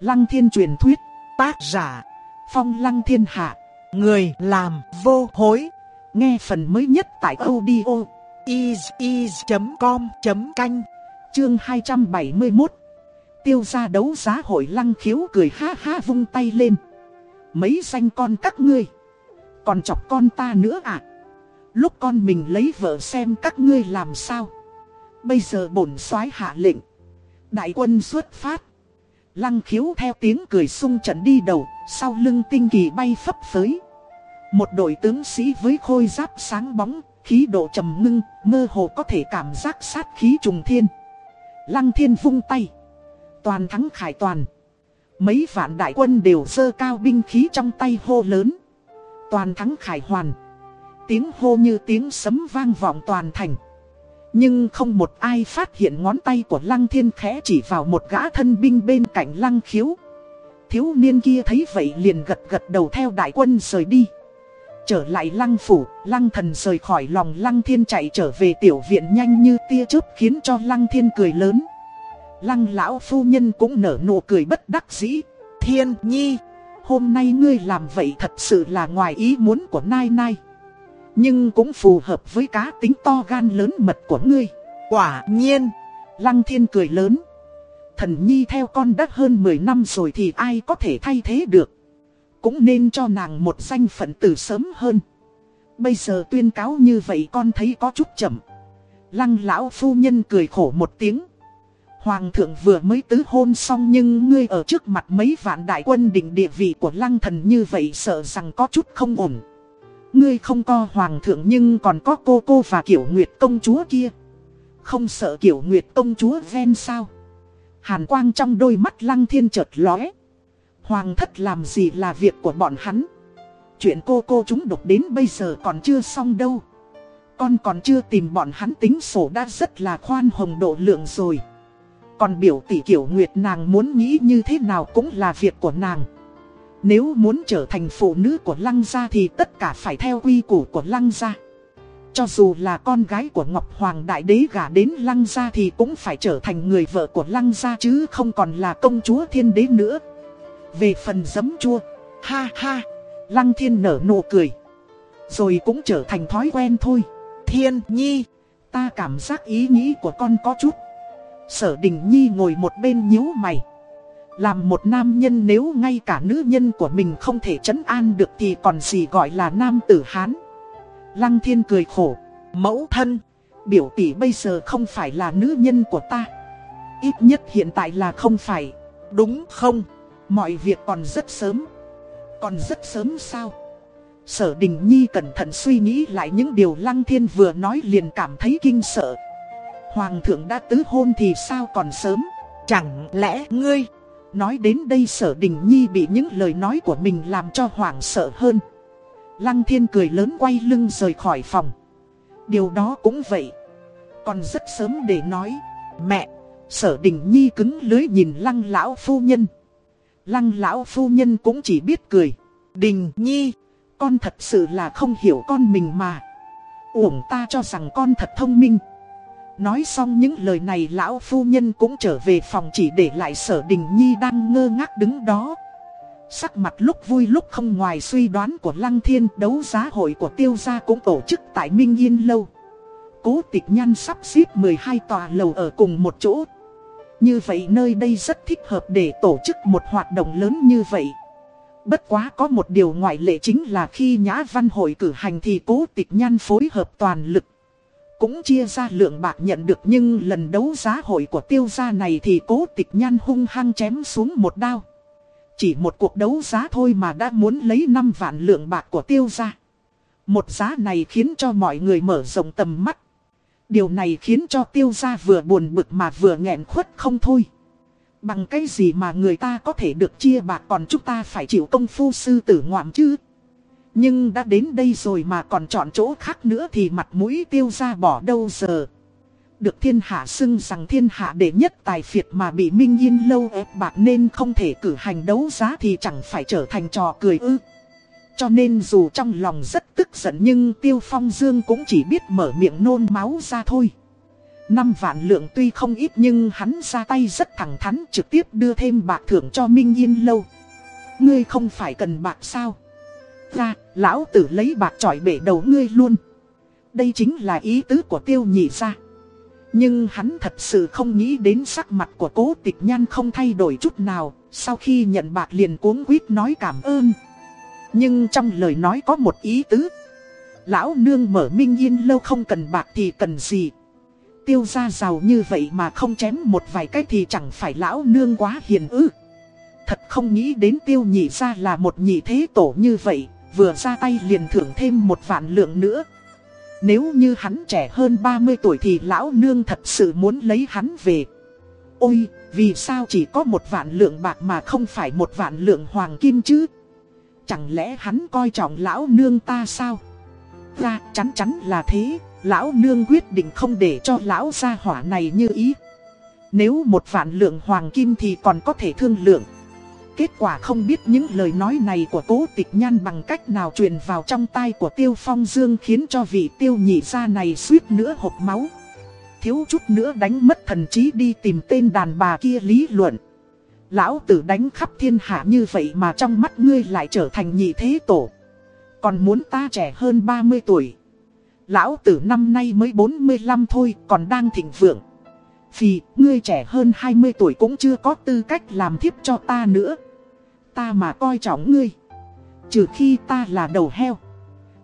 Lăng thiên truyền thuyết, tác giả, phong lăng thiên hạ, người làm vô hối. Nghe phần mới nhất tại audio is.com.canh, chương 271. Tiêu gia đấu giá hội lăng khiếu cười ha ha vung tay lên. Mấy danh con các ngươi, còn chọc con ta nữa à? Lúc con mình lấy vợ xem các ngươi làm sao? Bây giờ bổn soái hạ lệnh. Đại quân xuất phát. Lăng khiếu theo tiếng cười sung trận đi đầu, sau lưng tinh kỳ bay phấp phới. Một đội tướng sĩ với khôi giáp sáng bóng, khí độ trầm ngưng, mơ hồ có thể cảm giác sát khí trùng thiên. Lăng thiên vung tay. Toàn thắng khải toàn. Mấy vạn đại quân đều dơ cao binh khí trong tay hô lớn. Toàn thắng khải hoàn. Tiếng hô như tiếng sấm vang vọng toàn thành. Nhưng không một ai phát hiện ngón tay của Lăng Thiên khẽ chỉ vào một gã thân binh bên cạnh Lăng Khiếu. Thiếu niên kia thấy vậy liền gật gật đầu theo đại quân rời đi. Trở lại Lăng Phủ, Lăng Thần rời khỏi lòng Lăng Thiên chạy trở về tiểu viện nhanh như tia chớp khiến cho Lăng Thiên cười lớn. Lăng lão phu nhân cũng nở nụ cười bất đắc dĩ. Thiên nhi, hôm nay ngươi làm vậy thật sự là ngoài ý muốn của Nai Nai. Nhưng cũng phù hợp với cá tính to gan lớn mật của ngươi. Quả nhiên, Lăng Thiên cười lớn. Thần Nhi theo con đã hơn 10 năm rồi thì ai có thể thay thế được. Cũng nên cho nàng một danh phận từ sớm hơn. Bây giờ tuyên cáo như vậy con thấy có chút chậm. Lăng lão phu nhân cười khổ một tiếng. Hoàng thượng vừa mới tứ hôn xong nhưng ngươi ở trước mặt mấy vạn đại quân định địa vị của lăng thần như vậy sợ rằng có chút không ổn. Ngươi không có hoàng thượng nhưng còn có cô cô và kiểu nguyệt công chúa kia. Không sợ kiểu nguyệt công chúa ven sao. Hàn quang trong đôi mắt lăng thiên chợt lóe. Hoàng thất làm gì là việc của bọn hắn. Chuyện cô cô chúng đục đến bây giờ còn chưa xong đâu. Con còn chưa tìm bọn hắn tính sổ đã rất là khoan hồng độ lượng rồi. Còn biểu tỷ kiểu nguyệt nàng muốn nghĩ như thế nào cũng là việc của nàng. Nếu muốn trở thành phụ nữ của lăng gia thì tất cả phải theo quy củ của lăng gia. Cho dù là con gái của Ngọc Hoàng Đại Đế gả đến lăng gia thì cũng phải trở thành người vợ của lăng gia chứ không còn là công chúa thiên đế nữa. Về phần giấm chua, ha ha, lăng thiên nở nụ cười. Rồi cũng trở thành thói quen thôi. Thiên nhi, ta cảm giác ý nghĩ của con có chút. Sở đình nhi ngồi một bên nhíu mày. Làm một nam nhân nếu ngay cả nữ nhân của mình không thể chấn an được thì còn gì gọi là nam tử Hán. Lăng thiên cười khổ. Mẫu thân, biểu tỷ bây giờ không phải là nữ nhân của ta. Ít nhất hiện tại là không phải. Đúng không? Mọi việc còn rất sớm. Còn rất sớm sao? Sở Đình Nhi cẩn thận suy nghĩ lại những điều Lăng Thiên vừa nói liền cảm thấy kinh sợ. Hoàng thượng đã tứ hôn thì sao còn sớm? Chẳng lẽ ngươi... Nói đến đây sở đình nhi bị những lời nói của mình làm cho hoảng sợ hơn. Lăng thiên cười lớn quay lưng rời khỏi phòng. Điều đó cũng vậy. Còn rất sớm để nói. Mẹ, sở đình nhi cứng lưới nhìn lăng lão phu nhân. Lăng lão phu nhân cũng chỉ biết cười. Đình nhi, con thật sự là không hiểu con mình mà. Uổng ta cho rằng con thật thông minh. Nói xong những lời này lão phu nhân cũng trở về phòng chỉ để lại sở đình nhi đang ngơ ngác đứng đó. Sắc mặt lúc vui lúc không ngoài suy đoán của Lăng Thiên, đấu giá hội của tiêu gia cũng tổ chức tại Minh Yên Lâu. Cố tịch nhan sắp xếp 12 tòa lầu ở cùng một chỗ. Như vậy nơi đây rất thích hợp để tổ chức một hoạt động lớn như vậy. Bất quá có một điều ngoại lệ chính là khi Nhã Văn Hội cử hành thì cố tịch nhan phối hợp toàn lực cũng chia ra lượng bạc nhận được nhưng lần đấu giá hội của tiêu gia này thì cố tịch nhan hung hăng chém xuống một đao. Chỉ một cuộc đấu giá thôi mà đã muốn lấy 5 vạn lượng bạc của tiêu gia. Một giá này khiến cho mọi người mở rộng tầm mắt. Điều này khiến cho tiêu gia vừa buồn bực mà vừa nghẹn khuất không thôi. Bằng cái gì mà người ta có thể được chia bạc còn chúng ta phải chịu công phu sư tử ngoạm chứ? Nhưng đã đến đây rồi mà còn chọn chỗ khác nữa thì mặt mũi tiêu ra bỏ đâu giờ. Được thiên hạ xưng rằng thiên hạ đệ nhất tài phiệt mà bị Minh Yên lâu ép bạc nên không thể cử hành đấu giá thì chẳng phải trở thành trò cười ư. Cho nên dù trong lòng rất tức giận nhưng Tiêu Phong Dương cũng chỉ biết mở miệng nôn máu ra thôi. năm vạn lượng tuy không ít nhưng hắn ra tay rất thẳng thắn trực tiếp đưa thêm bạc thưởng cho Minh Yên Lâu. Ngươi không phải cần bạc sao? Ra, lão tử lấy bạc trọi bể đầu ngươi luôn. Đây chính là ý tứ của tiêu nhị ra. Nhưng hắn thật sự không nghĩ đến sắc mặt của cố tịch nhan không thay đổi chút nào, sau khi nhận bạc liền cuống quýt nói cảm ơn. Nhưng trong lời nói có một ý tứ. Lão nương mở minh yên lâu không cần bạc thì cần gì. Tiêu ra giàu như vậy mà không chém một vài cái thì chẳng phải lão nương quá hiền ư. Thật không nghĩ đến tiêu nhị ra là một nhị thế tổ như vậy, vừa ra tay liền thưởng thêm một vạn lượng nữa. Nếu như hắn trẻ hơn 30 tuổi thì lão nương thật sự muốn lấy hắn về. Ôi, vì sao chỉ có một vạn lượng bạc mà không phải một vạn lượng hoàng kim chứ? Chẳng lẽ hắn coi trọng lão nương ta sao? Ra chắn chắn là thế, lão nương quyết định không để cho lão gia hỏa này như ý. Nếu một vạn lượng hoàng kim thì còn có thể thương lượng. Kết quả không biết những lời nói này của cố tịch nhan bằng cách nào truyền vào trong tai của tiêu phong dương khiến cho vị tiêu nhị gia này suýt nữa hộp máu. Thiếu chút nữa đánh mất thần trí đi tìm tên đàn bà kia lý luận. Lão tử đánh khắp thiên hạ như vậy mà trong mắt ngươi lại trở thành nhị thế tổ. Còn muốn ta trẻ hơn 30 tuổi. Lão tử năm nay mới 45 thôi, còn đang thịnh vượng. Vì ngươi trẻ hơn 20 tuổi cũng chưa có tư cách làm thiếp cho ta nữa. Ta mà coi trọng ngươi. Trừ khi ta là đầu heo.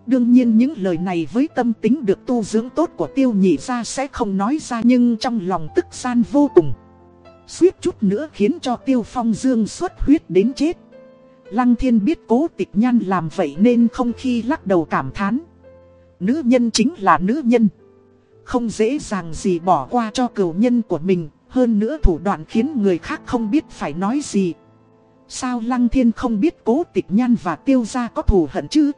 Đương nhiên những lời này với tâm tính được tu dưỡng tốt của tiêu nhị ra sẽ không nói ra nhưng trong lòng tức gian vô cùng. Suýt chút nữa khiến cho tiêu phong dương xuất huyết đến chết. Lăng thiên biết cố tịch nhan làm vậy nên không khi lắc đầu cảm thán. Nữ nhân chính là nữ nhân. Không dễ dàng gì bỏ qua cho cửu nhân của mình, hơn nữa thủ đoạn khiến người khác không biết phải nói gì. Sao Lăng Thiên không biết cố tịch nhan và tiêu gia có thù hận chứ?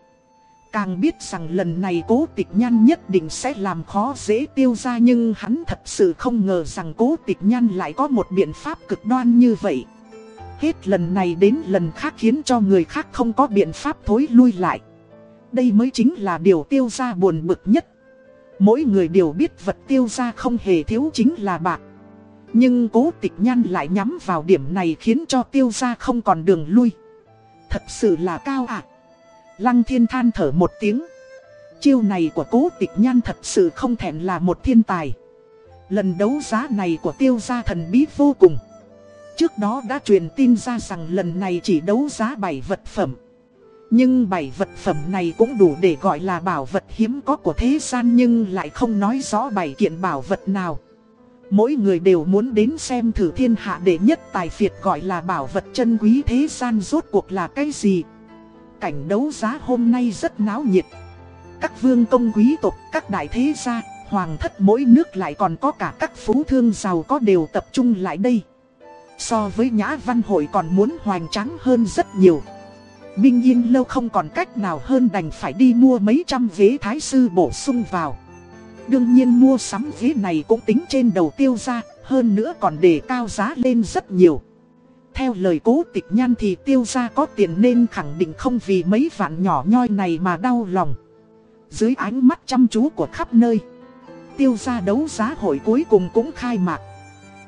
Càng biết rằng lần này cố tịch nhan nhất định sẽ làm khó dễ tiêu gia nhưng hắn thật sự không ngờ rằng cố tịch nhan lại có một biện pháp cực đoan như vậy. Hết lần này đến lần khác khiến cho người khác không có biện pháp thối lui lại. Đây mới chính là điều tiêu gia buồn bực nhất. Mỗi người đều biết vật tiêu gia không hề thiếu chính là bạc. Nhưng cố tịch nhan lại nhắm vào điểm này khiến cho tiêu gia không còn đường lui. Thật sự là cao ạ. Lăng thiên than thở một tiếng. Chiêu này của cố tịch nhan thật sự không thèm là một thiên tài. Lần đấu giá này của tiêu gia thần bí vô cùng. Trước đó đã truyền tin ra rằng lần này chỉ đấu giá 7 vật phẩm. Nhưng bảy vật phẩm này cũng đủ để gọi là bảo vật hiếm có của thế gian nhưng lại không nói rõ bảy kiện bảo vật nào. Mỗi người đều muốn đến xem thử thiên hạ đệ nhất tài phiệt gọi là bảo vật chân quý thế gian rốt cuộc là cái gì. Cảnh đấu giá hôm nay rất náo nhiệt. Các vương công quý tộc, các đại thế gia, hoàng thất mỗi nước lại còn có cả các phú thương giàu có đều tập trung lại đây. So với nhã văn hội còn muốn hoành tráng hơn rất nhiều. Minh Yên lâu không còn cách nào hơn đành phải đi mua mấy trăm vế thái sư bổ sung vào. Đương nhiên mua sắm vế này cũng tính trên đầu tiêu ra, hơn nữa còn để cao giá lên rất nhiều. Theo lời cố tịch nhan thì tiêu ra có tiền nên khẳng định không vì mấy vạn nhỏ nhoi này mà đau lòng. Dưới ánh mắt chăm chú của khắp nơi, tiêu ra đấu giá hội cuối cùng cũng khai mạc.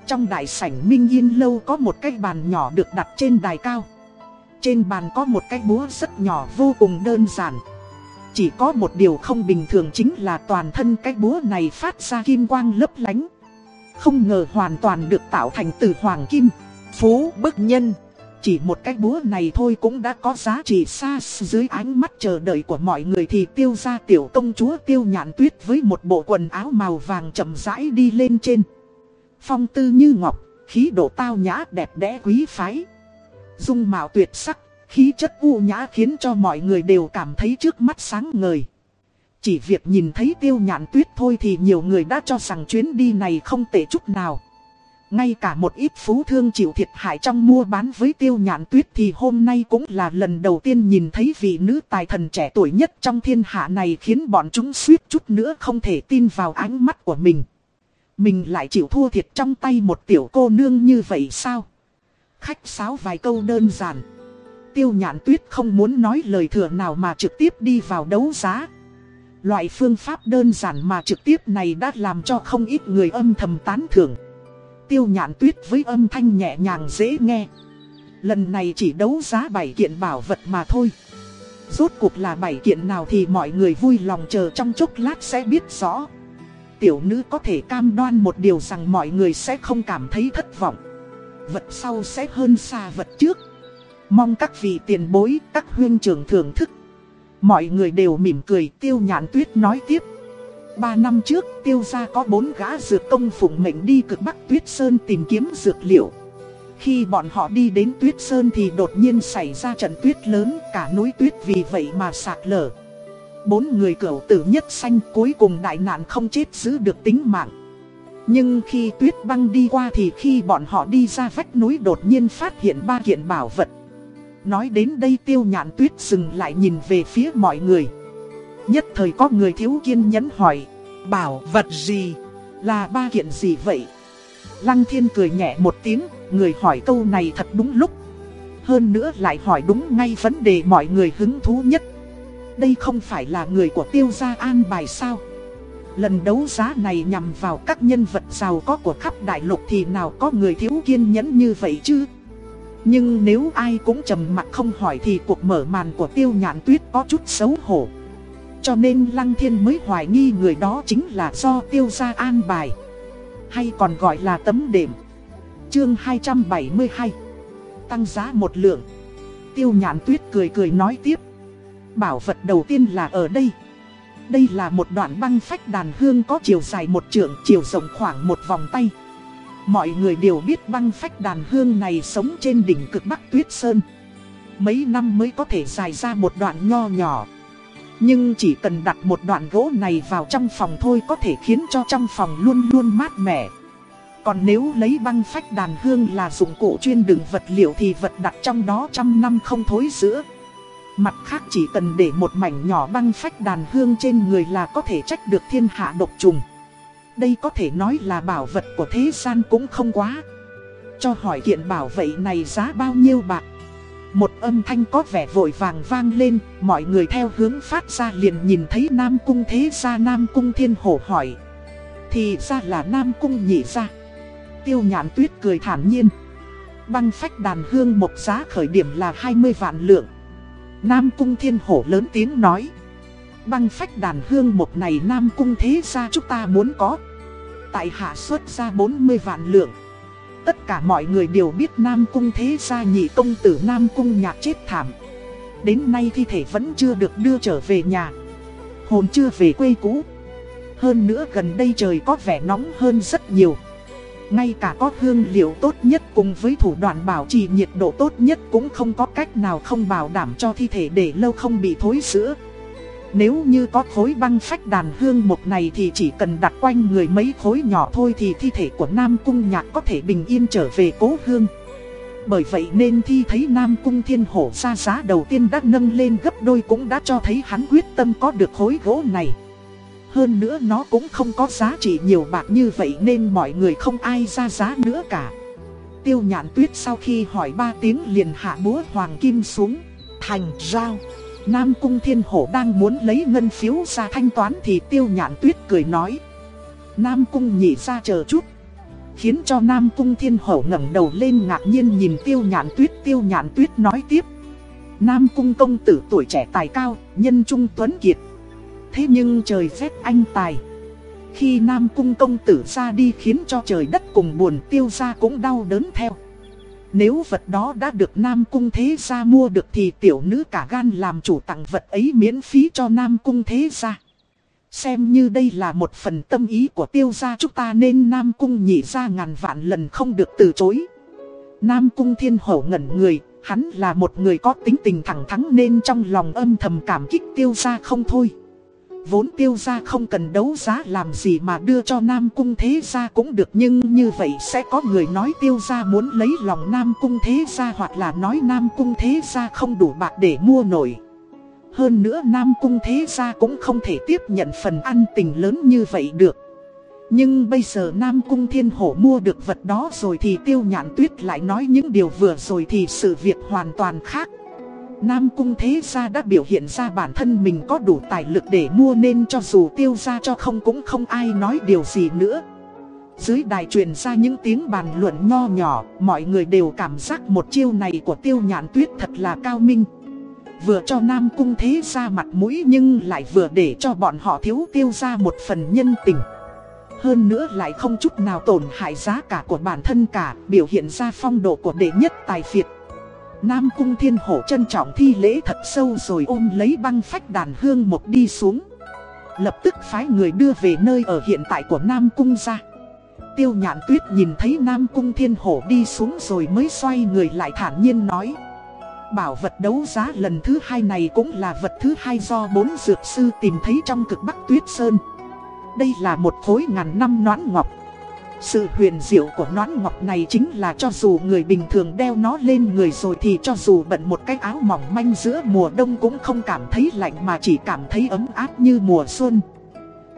Trong đại sảnh Minh Yên Lâu có một cái bàn nhỏ được đặt trên đài cao. Trên bàn có một cái búa rất nhỏ vô cùng đơn giản. Chỉ có một điều không bình thường chính là toàn thân cái búa này phát ra kim quang lấp lánh. Không ngờ hoàn toàn được tạo thành từ hoàng kim, phú bức nhân. Chỉ một cái búa này thôi cũng đã có giá trị xa dưới ánh mắt chờ đợi của mọi người thì tiêu ra tiểu công chúa tiêu nhạn tuyết với một bộ quần áo màu vàng chậm rãi đi lên trên. Phong tư như ngọc, khí độ tao nhã đẹp đẽ quý phái. Dung mạo tuyệt sắc, khí chất u nhã khiến cho mọi người đều cảm thấy trước mắt sáng ngời. Chỉ việc nhìn thấy tiêu nhạn tuyết thôi thì nhiều người đã cho rằng chuyến đi này không tệ chút nào. Ngay cả một ít phú thương chịu thiệt hại trong mua bán với tiêu nhạn tuyết thì hôm nay cũng là lần đầu tiên nhìn thấy vị nữ tài thần trẻ tuổi nhất trong thiên hạ này khiến bọn chúng suýt chút nữa không thể tin vào ánh mắt của mình. Mình lại chịu thua thiệt trong tay một tiểu cô nương như vậy sao? Khách sáo vài câu đơn giản. Tiêu nhạn tuyết không muốn nói lời thừa nào mà trực tiếp đi vào đấu giá. Loại phương pháp đơn giản mà trực tiếp này đã làm cho không ít người âm thầm tán thưởng. Tiêu nhạn tuyết với âm thanh nhẹ nhàng dễ nghe. Lần này chỉ đấu giá 7 kiện bảo vật mà thôi. Rốt cuộc là 7 kiện nào thì mọi người vui lòng chờ trong chốc lát sẽ biết rõ. Tiểu nữ có thể cam đoan một điều rằng mọi người sẽ không cảm thấy thất vọng. Vật sau sẽ hơn xa vật trước. Mong các vị tiền bối, các huyên trưởng thưởng thức. Mọi người đều mỉm cười tiêu nhàn tuyết nói tiếp. Ba năm trước tiêu gia có bốn gã dược công phụng mệnh đi cực bắc tuyết sơn tìm kiếm dược liệu. Khi bọn họ đi đến tuyết sơn thì đột nhiên xảy ra trận tuyết lớn cả núi tuyết vì vậy mà sạt lở. Bốn người cửu tử nhất sanh cuối cùng đại nạn không chết giữ được tính mạng. Nhưng khi tuyết băng đi qua thì khi bọn họ đi ra vách núi đột nhiên phát hiện ba kiện bảo vật. Nói đến đây tiêu nhạn tuyết dừng lại nhìn về phía mọi người. Nhất thời có người thiếu kiên nhẫn hỏi, bảo vật gì, là ba kiện gì vậy? Lăng thiên cười nhẹ một tiếng, người hỏi câu này thật đúng lúc. Hơn nữa lại hỏi đúng ngay vấn đề mọi người hứng thú nhất. Đây không phải là người của tiêu gia an bài sao? Lần đấu giá này nhằm vào các nhân vật giàu có của khắp đại lục thì nào có người thiếu kiên nhẫn như vậy chứ? Nhưng nếu ai cũng trầm mặt không hỏi thì cuộc mở màn của tiêu nhạn tuyết có chút xấu hổ. Cho nên Lăng Thiên mới hoài nghi người đó chính là do tiêu gia an bài. Hay còn gọi là tấm đệm. Chương 272 Tăng giá một lượng. Tiêu nhạn tuyết cười cười nói tiếp. Bảo vật đầu tiên là ở đây. Đây là một đoạn băng phách đàn hương có chiều dài một trượng, chiều rộng khoảng một vòng tay. Mọi người đều biết băng phách đàn hương này sống trên đỉnh cực Bắc Tuyết Sơn. Mấy năm mới có thể dài ra một đoạn nho nhỏ. Nhưng chỉ cần đặt một đoạn gỗ này vào trong phòng thôi có thể khiến cho trong phòng luôn luôn mát mẻ. Còn nếu lấy băng phách đàn hương là dụng cụ chuyên đựng vật liệu thì vật đặt trong đó trăm năm không thối giữa. Mặt khác chỉ cần để một mảnh nhỏ băng phách đàn hương trên người là có thể trách được thiên hạ độc trùng. Đây có thể nói là bảo vật của thế gian cũng không quá. Cho hỏi kiện bảo vậy này giá bao nhiêu bạc? Một âm thanh có vẻ vội vàng vang lên, mọi người theo hướng phát ra liền nhìn thấy Nam Cung thế gia Nam Cung thiên hổ hỏi. Thì ra là Nam Cung nhị ra. Tiêu nhãn tuyết cười thản nhiên. Băng phách đàn hương một giá khởi điểm là 20 vạn lượng. Nam Cung thiên hổ lớn tiếng nói. Băng phách đàn hương một này Nam Cung thế gia chúng ta muốn có. Tại hạ xuất ra 40 vạn lượng. Tất cả mọi người đều biết Nam Cung thế gia nhị công tử Nam Cung nhạc chết thảm. Đến nay thi thể vẫn chưa được đưa trở về nhà. Hồn chưa về quê cũ. Hơn nữa gần đây trời có vẻ nóng hơn rất nhiều. Ngay cả có hương liệu tốt nhất cùng với thủ đoạn bảo trì nhiệt độ tốt nhất cũng không có cách nào không bảo đảm cho thi thể để lâu không bị thối sữa. Nếu như có khối băng phách đàn hương một này thì chỉ cần đặt quanh người mấy khối nhỏ thôi thì thi thể của Nam Cung Nhạc có thể bình yên trở về cố hương. Bởi vậy nên thi thấy Nam Cung Thiên Hổ ra giá đầu tiên đã nâng lên gấp đôi cũng đã cho thấy hắn quyết tâm có được khối gỗ này. Hơn nữa nó cũng không có giá trị nhiều bạc như vậy nên mọi người không ai ra giá nữa cả. Tiêu nhạn tuyết sau khi hỏi ba tiếng liền hạ búa hoàng kim xuống, thành giao. Nam Cung Thiên Hổ đang muốn lấy ngân phiếu ra thanh toán thì tiêu nhạn tuyết cười nói. Nam Cung nhị ra chờ chút. Khiến cho Nam Cung Thiên Hổ ngẩng đầu lên ngạc nhiên nhìn tiêu nhạn tuyết. Tiêu nhạn tuyết nói tiếp. Nam Cung công tử tuổi trẻ tài cao, nhân trung tuấn kiệt. Thế nhưng trời phép anh tài. Khi Nam Cung công tử ra đi khiến cho trời đất cùng buồn tiêu ra cũng đau đớn theo. Nếu vật đó đã được Nam Cung Thế Gia mua được thì tiểu nữ cả gan làm chủ tặng vật ấy miễn phí cho Nam Cung Thế Gia. Xem như đây là một phần tâm ý của tiêu gia chúng ta nên Nam Cung nhị ra ngàn vạn lần không được từ chối. Nam Cung Thiên Hổ ngẩn người, hắn là một người có tính tình thẳng thắn nên trong lòng âm thầm cảm kích tiêu gia không thôi. Vốn tiêu gia không cần đấu giá làm gì mà đưa cho Nam Cung Thế Gia cũng được Nhưng như vậy sẽ có người nói tiêu gia muốn lấy lòng Nam Cung Thế Gia Hoặc là nói Nam Cung Thế Gia không đủ bạc để mua nổi. Hơn nữa Nam Cung Thế Gia cũng không thể tiếp nhận phần ăn tình lớn như vậy được. Nhưng bây giờ Nam Cung Thiên Hổ mua được vật đó rồi thì tiêu nhạn tuyết lại nói những điều vừa rồi thì sự việc hoàn toàn khác. Nam Cung Thế Gia đã biểu hiện ra bản thân mình có đủ tài lực để mua nên cho dù tiêu ra cho không cũng không ai nói điều gì nữa. Dưới đài truyền ra những tiếng bàn luận nho nhỏ, mọi người đều cảm giác một chiêu này của tiêu nhạn tuyết thật là cao minh. Vừa cho Nam Cung Thế Gia mặt mũi nhưng lại vừa để cho bọn họ thiếu tiêu ra một phần nhân tình. Hơn nữa lại không chút nào tổn hại giá cả của bản thân cả, biểu hiện ra phong độ của đệ nhất tài phiệt. Nam Cung Thiên Hổ trân trọng thi lễ thật sâu rồi ôm lấy băng phách đàn hương một đi xuống. Lập tức phái người đưa về nơi ở hiện tại của Nam Cung ra. Tiêu nhạn tuyết nhìn thấy Nam Cung Thiên Hổ đi xuống rồi mới xoay người lại thản nhiên nói. Bảo vật đấu giá lần thứ hai này cũng là vật thứ hai do bốn dược sư tìm thấy trong cực Bắc Tuyết Sơn. Đây là một khối ngàn năm noãn ngọc. Sự huyền diệu của nón ngọc này chính là cho dù người bình thường đeo nó lên người rồi thì cho dù bận một cái áo mỏng manh giữa mùa đông cũng không cảm thấy lạnh mà chỉ cảm thấy ấm áp như mùa xuân.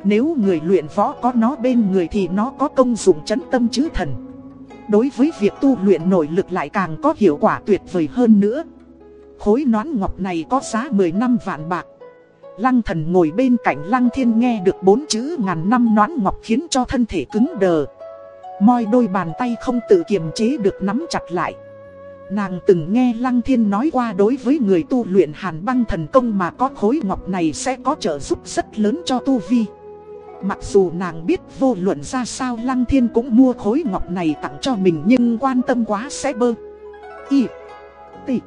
Nếu người luyện võ có nó bên người thì nó có công dụng chấn tâm chứ thần. Đối với việc tu luyện nội lực lại càng có hiệu quả tuyệt vời hơn nữa. Khối nón ngọc này có giá 10 năm vạn bạc. Lăng thần ngồi bên cạnh lăng thiên nghe được bốn chữ ngàn năm nón ngọc khiến cho thân thể cứng đờ. Moi đôi bàn tay không tự kiềm chế được nắm chặt lại. Nàng từng nghe Lăng Thiên nói qua đối với người tu luyện hàn băng thần công mà có khối ngọc này sẽ có trợ giúp rất lớn cho tu vi. Mặc dù nàng biết vô luận ra sao Lăng Thiên cũng mua khối ngọc này tặng cho mình nhưng quan tâm quá sẽ bơ. Y Tị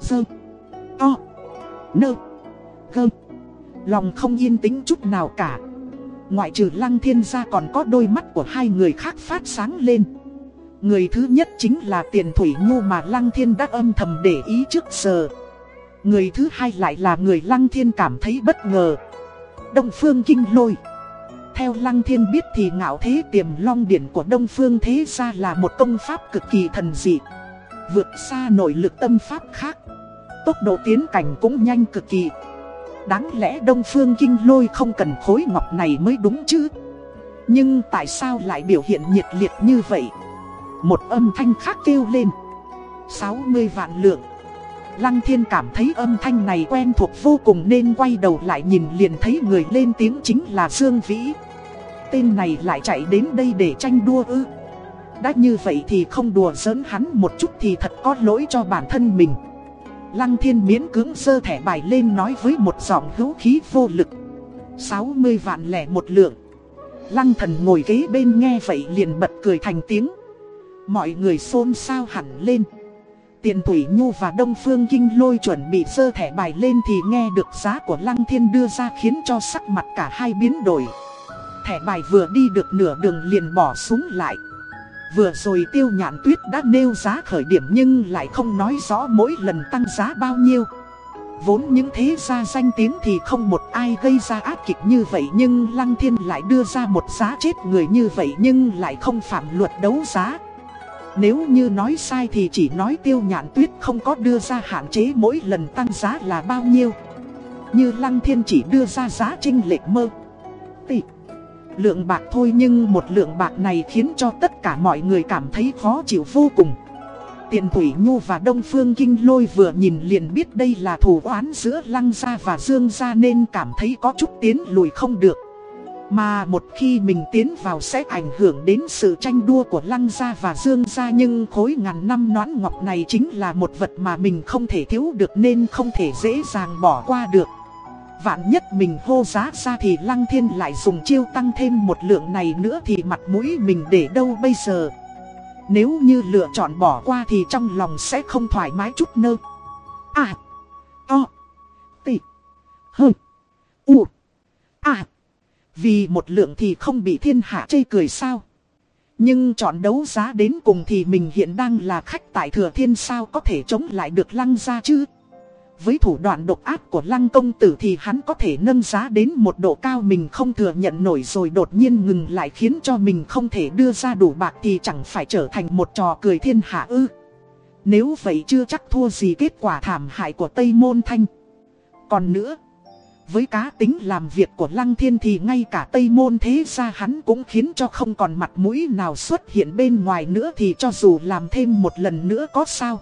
Dơ O. Nơ Gơ Lòng không yên tĩnh chút nào cả. Ngoại trừ lăng thiên ra còn có đôi mắt của hai người khác phát sáng lên. Người thứ nhất chính là tiền thủy nhu mà lăng thiên đã âm thầm để ý trước giờ. Người thứ hai lại là người lăng thiên cảm thấy bất ngờ. Đông Phương Kinh Lôi. Theo lăng thiên biết thì ngạo thế tiềm long điển của Đông Phương thế ra là một công pháp cực kỳ thần dị. Vượt xa nội lực tâm pháp khác. Tốc độ tiến cảnh cũng nhanh cực kỳ. Đáng lẽ Đông Phương Kinh Lôi không cần khối ngọc này mới đúng chứ? Nhưng tại sao lại biểu hiện nhiệt liệt như vậy? Một âm thanh khác kêu lên. 60 vạn lượng. Lăng thiên cảm thấy âm thanh này quen thuộc vô cùng nên quay đầu lại nhìn liền thấy người lên tiếng chính là Dương Vĩ. Tên này lại chạy đến đây để tranh đua ư? Đã như vậy thì không đùa giỡn hắn một chút thì thật có lỗi cho bản thân mình. Lăng thiên miễn cưỡng sơ thẻ bài lên nói với một giọng hữu khí vô lực 60 vạn lẻ một lượng Lăng thần ngồi ghế bên nghe vậy liền bật cười thành tiếng Mọi người xôn xao hẳn lên Tiền Thủy Nhu và Đông Phương Kinh Lôi chuẩn bị sơ thẻ bài lên thì nghe được giá của Lăng Thiên đưa ra khiến cho sắc mặt cả hai biến đổi. Thẻ bài vừa đi được nửa đường liền bỏ xuống lại. Vừa rồi tiêu nhạn tuyết đã nêu giá khởi điểm nhưng lại không nói rõ mỗi lần tăng giá bao nhiêu. Vốn những thế gia danh tiếng thì không một ai gây ra ác kịch như vậy Nhưng Lăng Thiên lại đưa ra một giá chết người như vậy nhưng lại không phạm luật đấu giá. Nếu như nói sai thì chỉ nói tiêu nhạn tuyết không có đưa ra hạn chế mỗi lần tăng giá là bao nhiêu. Như Lăng Thiên chỉ đưa ra giá trinh lệch mơ lượng bạc thôi nhưng một lượng bạc này khiến cho tất cả mọi người cảm thấy khó chịu vô cùng. Tiền Thủy Nhu và Đông Phương Kinh Lôi vừa nhìn liền biết đây là thủ oán giữa Lăng Gia và Dương Gia nên cảm thấy có chút tiến lùi không được. Mà một khi mình tiến vào sẽ ảnh hưởng đến sự tranh đua của Lăng Gia và Dương Gia nhưng khối ngàn năm noãn ngọc này chính là một vật mà mình không thể thiếu được nên không thể dễ dàng bỏ qua được. Vạn nhất mình hô giá ra thì Lăng Thiên lại dùng chiêu tăng thêm một lượng này nữa thì mặt mũi mình để đâu bây giờ. Nếu như lựa chọn bỏ qua thì trong lòng sẽ không thoải mái chút nơ. À. O. Tị. Hơ. U. À. Vì một lượng thì không bị thiên hạ chê cười sao. Nhưng chọn đấu giá đến cùng thì mình hiện đang là khách tại thừa thiên sao có thể chống lại được lăng ra chứ. Với thủ đoạn độc ác của lăng công tử thì hắn có thể nâng giá đến một độ cao mình không thừa nhận nổi rồi đột nhiên ngừng lại khiến cho mình không thể đưa ra đủ bạc thì chẳng phải trở thành một trò cười thiên hạ ư. Nếu vậy chưa chắc thua gì kết quả thảm hại của Tây Môn Thanh. Còn nữa, với cá tính làm việc của Lăng Thiên thì ngay cả Tây Môn thế ra hắn cũng khiến cho không còn mặt mũi nào xuất hiện bên ngoài nữa thì cho dù làm thêm một lần nữa có sao.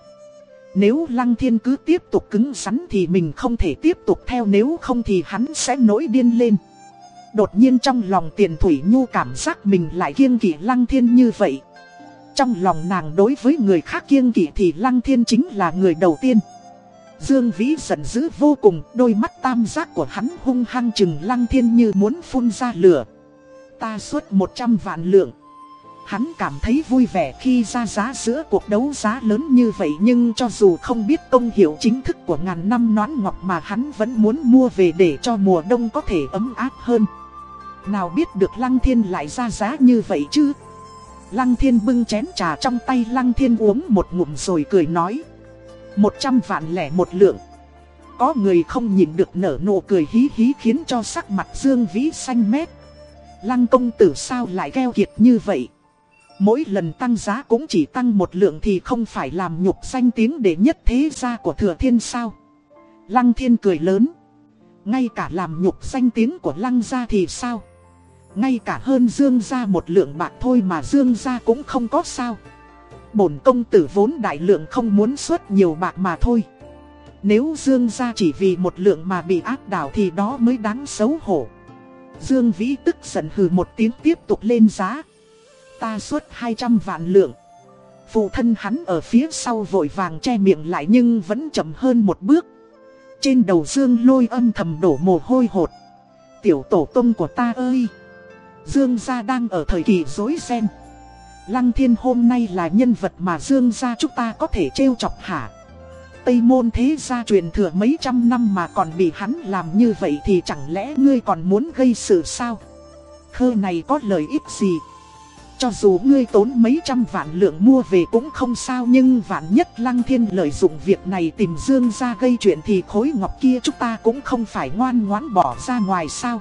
Nếu Lăng Thiên cứ tiếp tục cứng rắn thì mình không thể tiếp tục theo nếu không thì hắn sẽ nổi điên lên. Đột nhiên trong lòng tiền thủy nhu cảm giác mình lại kiêng kỵ Lăng Thiên như vậy. Trong lòng nàng đối với người khác kiêng kỵ thì Lăng Thiên chính là người đầu tiên. Dương Vĩ giận dữ vô cùng, đôi mắt tam giác của hắn hung hăng chừng Lăng Thiên như muốn phun ra lửa. Ta suốt 100 vạn lượng. Hắn cảm thấy vui vẻ khi ra giá giữa cuộc đấu giá lớn như vậy nhưng cho dù không biết công hiệu chính thức của ngàn năm nón ngọc mà hắn vẫn muốn mua về để cho mùa đông có thể ấm áp hơn. Nào biết được Lăng Thiên lại ra giá như vậy chứ? Lăng Thiên bưng chén trà trong tay Lăng Thiên uống một ngụm rồi cười nói. Một trăm vạn lẻ một lượng. Có người không nhìn được nở nụ cười hí hí khiến cho sắc mặt Dương Vĩ xanh mét. Lăng công tử sao lại keo kiệt như vậy? Mỗi lần tăng giá cũng chỉ tăng một lượng thì không phải làm nhục danh tiếng để nhất thế gia của thừa thiên sao. Lăng thiên cười lớn. Ngay cả làm nhục danh tiếng của lăng gia thì sao? Ngay cả hơn dương gia một lượng bạc thôi mà dương gia cũng không có sao. Bổn công tử vốn đại lượng không muốn xuất nhiều bạc mà thôi. Nếu dương gia chỉ vì một lượng mà bị áp đảo thì đó mới đáng xấu hổ. Dương Vĩ tức giận hừ một tiếng tiếp tục lên giá. Ta suốt 200 vạn lượng. Phụ thân hắn ở phía sau vội vàng che miệng lại nhưng vẫn chậm hơn một bước. Trên đầu Dương lôi âm thầm đổ mồ hôi hột. Tiểu tổ tông của ta ơi! Dương gia đang ở thời kỳ rối ren. Lăng thiên hôm nay là nhân vật mà Dương gia chúng ta có thể trêu chọc hả? Tây môn thế gia truyền thừa mấy trăm năm mà còn bị hắn làm như vậy thì chẳng lẽ ngươi còn muốn gây sự sao? Khơ này có lợi ích gì? Cho dù ngươi tốn mấy trăm vạn lượng mua về cũng không sao nhưng vạn nhất lăng thiên lợi dụng việc này tìm dương ra gây chuyện thì khối ngọc kia chúng ta cũng không phải ngoan ngoãn bỏ ra ngoài sao.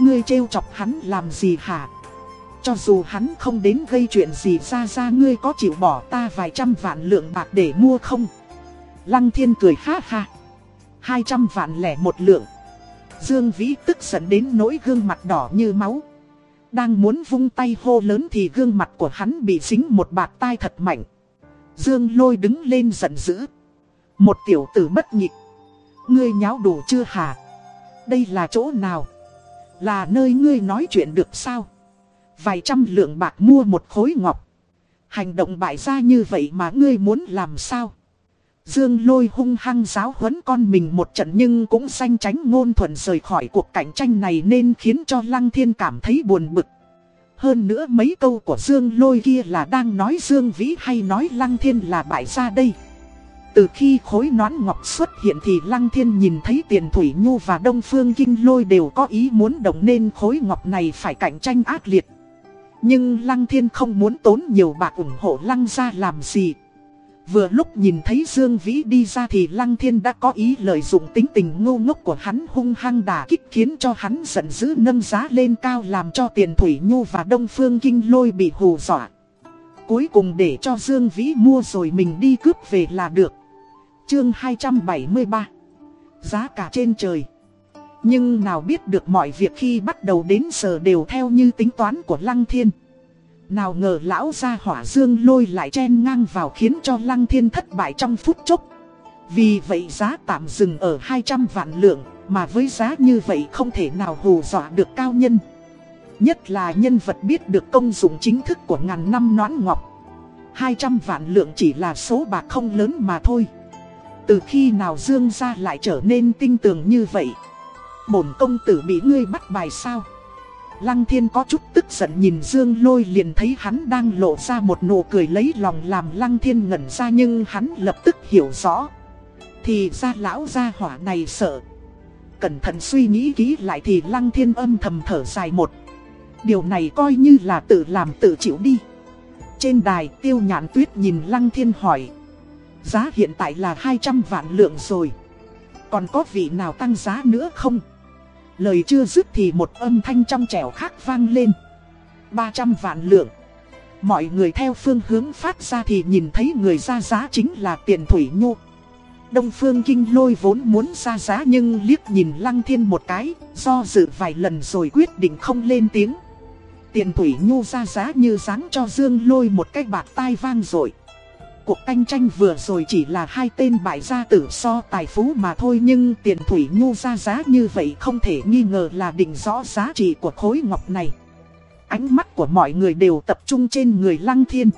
Ngươi trêu chọc hắn làm gì hả? Cho dù hắn không đến gây chuyện gì ra ra ngươi có chịu bỏ ta vài trăm vạn lượng bạc để mua không? Lăng thiên cười ha ha. Hai trăm vạn lẻ một lượng. Dương Vĩ tức giận đến nỗi gương mặt đỏ như máu. Đang muốn vung tay hô lớn thì gương mặt của hắn bị dính một bạt tai thật mạnh. Dương lôi đứng lên giận dữ. Một tiểu tử bất nhịp. Ngươi nháo đủ chưa hả? Đây là chỗ nào? Là nơi ngươi nói chuyện được sao? Vài trăm lượng bạc mua một khối ngọc. Hành động bại ra như vậy mà ngươi muốn làm sao? Dương lôi hung hăng giáo huấn con mình một trận nhưng cũng xanh tránh ngôn thuận rời khỏi cuộc cạnh tranh này nên khiến cho Lăng Thiên cảm thấy buồn bực. Hơn nữa mấy câu của Dương lôi kia là đang nói Dương Vĩ hay nói Lăng Thiên là bại ra đây. Từ khi khối nón ngọc xuất hiện thì Lăng Thiên nhìn thấy Tiền Thủy Nhu và Đông Phương Kinh Lôi đều có ý muốn động nên khối ngọc này phải cạnh tranh ác liệt. Nhưng Lăng Thiên không muốn tốn nhiều bạc ủng hộ Lăng ra làm gì. Vừa lúc nhìn thấy Dương Vĩ đi ra thì Lăng Thiên đã có ý lợi dụng tính tình ngu ngốc của hắn hung hăng đả kích khiến cho hắn giận dữ nâng giá lên cao làm cho Tiền Thủy Nhu và Đông Phương Kinh Lôi bị hù dọa. Cuối cùng để cho Dương Vĩ mua rồi mình đi cướp về là được. Chương 273 Giá cả trên trời Nhưng nào biết được mọi việc khi bắt đầu đến giờ đều theo như tính toán của Lăng Thiên. Nào ngờ lão gia hỏa dương lôi lại chen ngang vào khiến cho lăng thiên thất bại trong phút chốc. Vì vậy giá tạm dừng ở 200 vạn lượng, mà với giá như vậy không thể nào hù dọa được cao nhân. Nhất là nhân vật biết được công dụng chính thức của ngàn năm nón ngọc. 200 vạn lượng chỉ là số bạc không lớn mà thôi. Từ khi nào dương gia lại trở nên tinh tường như vậy? Bổn công tử bị ngươi bắt bài sao? Lăng thiên có chút tức giận nhìn Dương Lôi liền thấy hắn đang lộ ra một nụ cười lấy lòng làm Lăng thiên ngẩn ra nhưng hắn lập tức hiểu rõ. Thì ra lão gia hỏa này sợ. Cẩn thận suy nghĩ kỹ lại thì Lăng thiên âm thầm thở dài một. Điều này coi như là tự làm tự chịu đi. Trên đài tiêu nhãn tuyết nhìn Lăng thiên hỏi. Giá hiện tại là 200 vạn lượng rồi. Còn có vị nào tăng giá nữa không? Lời chưa dứt thì một âm thanh trong trẻo khác vang lên. 300 vạn lượng. Mọi người theo phương hướng phát ra thì nhìn thấy người ra giá chính là tiền thủy nhô Đông phương kinh lôi vốn muốn ra giá nhưng liếc nhìn lăng thiên một cái, Do dự vài lần rồi quyết định không lên tiếng. Tiền thủy nhu ra giá như dáng cho dương lôi một cái bạc tai vang rồi cuộc cạnh tranh vừa rồi chỉ là hai tên bại gia tử so tài phú mà thôi, Nhưng tiền thủy nhu ra giá như vậy không thể nghi ngờ là định rõ giá trị của khối ngọc này. Ánh mắt của mọi người đều tập trung trên người lăng thiên.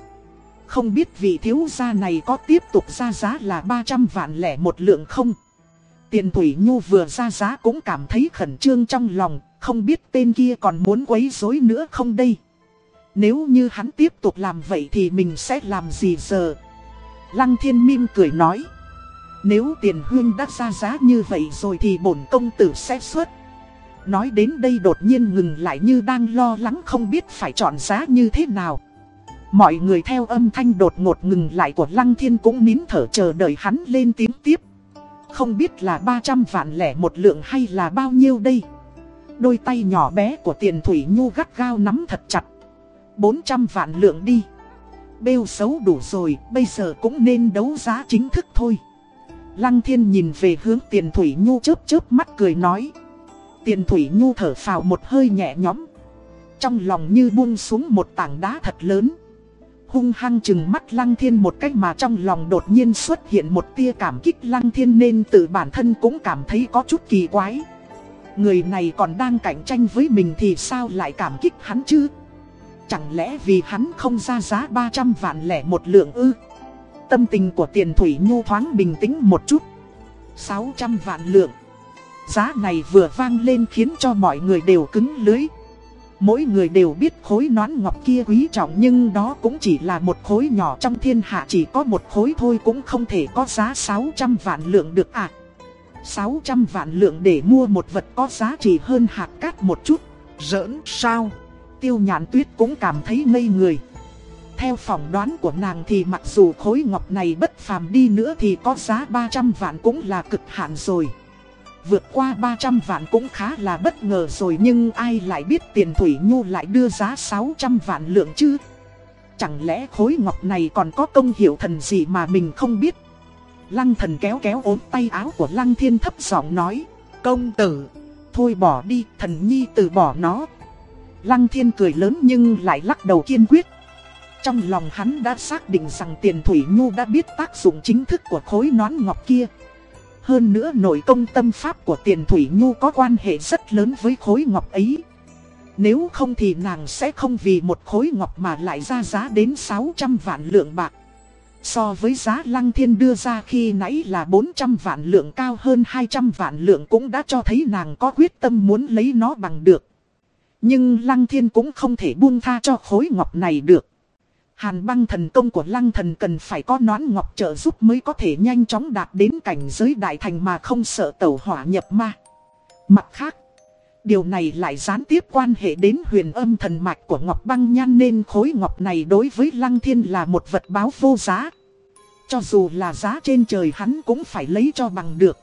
Không biết vị thiếu gia này có tiếp tục ra giá là 300 vạn lẻ một lượng không? Tiền Thủy Nhu vừa ra giá cũng cảm thấy khẩn trương trong lòng, Không biết tên kia còn muốn quấy rối nữa không đây? Nếu như hắn tiếp tục làm vậy thì mình sẽ làm gì giờ? Lăng thiên mim cười nói, Nếu tiền huyên đã ra giá như vậy rồi thì bổn công tử sẽ xuất. Nói đến đây đột nhiên ngừng lại như đang lo lắng không biết phải chọn giá như thế nào. Mọi người theo âm thanh đột ngột ngừng lại của Lăng Thiên cũng nín thở chờ đợi hắn lên tiếng tiếp. Không biết là 300 vạn lẻ một lượng hay là bao nhiêu đây? Đôi tay nhỏ bé của tiền thủy nhu gắt gao nắm thật chặt. 400 vạn lượng đi. Bêu xấu đủ rồi, bây giờ cũng nên đấu giá chính thức thôi Lăng thiên nhìn về hướng tiền thủy nhu chớp chớp mắt cười nói Tiền Thủy Nhu thở phào một hơi nhẹ nhõm. Trong lòng như buông xuống một tảng đá thật lớn. Hung hăng chừng mắt Lăng Thiên một cách mà trong lòng đột nhiên xuất hiện một tia cảm kích Lăng Thiên nên tự bản thân cũng cảm thấy có chút kỳ quái. Người này còn đang cạnh tranh với mình thì sao lại cảm kích hắn chứ? Chẳng lẽ vì hắn không ra giá 300 vạn lẻ một lượng ư? Tâm tình của tiền thủy nhu thoáng bình tĩnh một chút. 600 vạn lượng. Giá này vừa vang lên khiến cho mọi người đều cứng lưới. Mỗi người đều biết khối nón ngọc kia quý trọng nhưng đó cũng chỉ là một khối nhỏ trong thiên hạ, chỉ có một khối thôi cũng không thể có giá 600 vạn lượng được à. 600 vạn lượng để mua một vật có giá trị hơn hạt cát một chút. Giỡn sao? Tiêu Nhàn tuyết cũng cảm thấy ngây người. Theo phỏng đoán của nàng thì mặc dù khối ngọc này bất phàm đi nữa thì có giá 300 vạn cũng là cực hạn rồi. Vượt qua 300 vạn cũng khá là bất ngờ rồi nhưng ai lại biết tiền Thủy Nhu lại đưa giá 600 vạn lượng chứ? Chẳng lẽ khối ngọc này còn có công hiệu thần gì mà mình không biết? Lăng thần kéo kéo ốm tay áo của Lăng Thiên thấp giọng nói Công tử, thôi bỏ đi, thần nhi từ bỏ nó Lăng Thiên cười lớn nhưng lại lắc đầu kiên quyết Trong lòng hắn đã xác định rằng tiền Thủy Nhu đã biết tác dụng chính thức của khối nón ngọc kia hơn nữa nội công tâm pháp của tiền thủy nhu có quan hệ rất lớn với khối ngọc ấy. Nếu không thì nàng sẽ không vì một khối ngọc mà lại ra giá đến 600 vạn lượng bạc. So với giá lăng thiên đưa ra khi nãy là 400 vạn lượng cao hơn 200 vạn lượng cũng đã cho thấy nàng có quyết tâm muốn lấy nó bằng được. Nhưng lăng thiên cũng không thể buông tha cho khối ngọc này được. Hàn băng thần công của lăng thần cần phải có nón ngọc trợ giúp mới có thể nhanh chóng đạt đến cảnh giới đại thành mà không sợ tẩu hỏa nhập ma. Mặt khác, điều này lại gián tiếp quan hệ đến huyền âm thần mạch của ngọc băng nhan nên khối ngọc này đối với lăng thiên là một vật báo vô giá. Cho dù là giá trên trời hắn cũng phải lấy cho bằng được.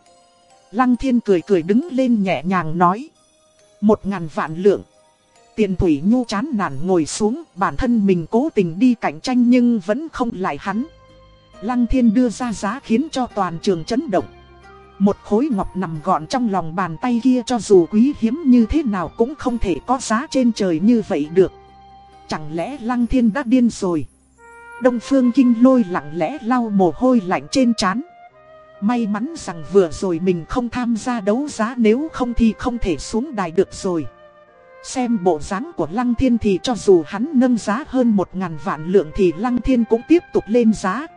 Lăng thiên cười cười đứng lên nhẹ nhàng nói. Một ngàn vạn lượng. Tiền Thủy Nhu chán nản ngồi xuống, bản thân mình cố tình đi cạnh tranh nhưng vẫn không lại hắn. Lăng Thiên đưa ra giá khiến cho toàn trường chấn động. Một khối ngọc nằm gọn trong lòng bàn tay kia cho dù quý hiếm như thế nào cũng không thể có giá trên trời như vậy được. Chẳng lẽ Lăng Thiên đã điên rồi? Đông Phương Kinh lôi lặng lẽ lau mồ hôi lạnh trên trán. May mắn rằng vừa rồi mình không tham gia đấu giá nếu không thì không thể xuống đài được rồi. Xem bộ dáng của Lăng Thiên thì cho dù hắn nâng giá hơn một ngàn vạn lượng thì Lăng Thiên cũng tiếp tục lên giá.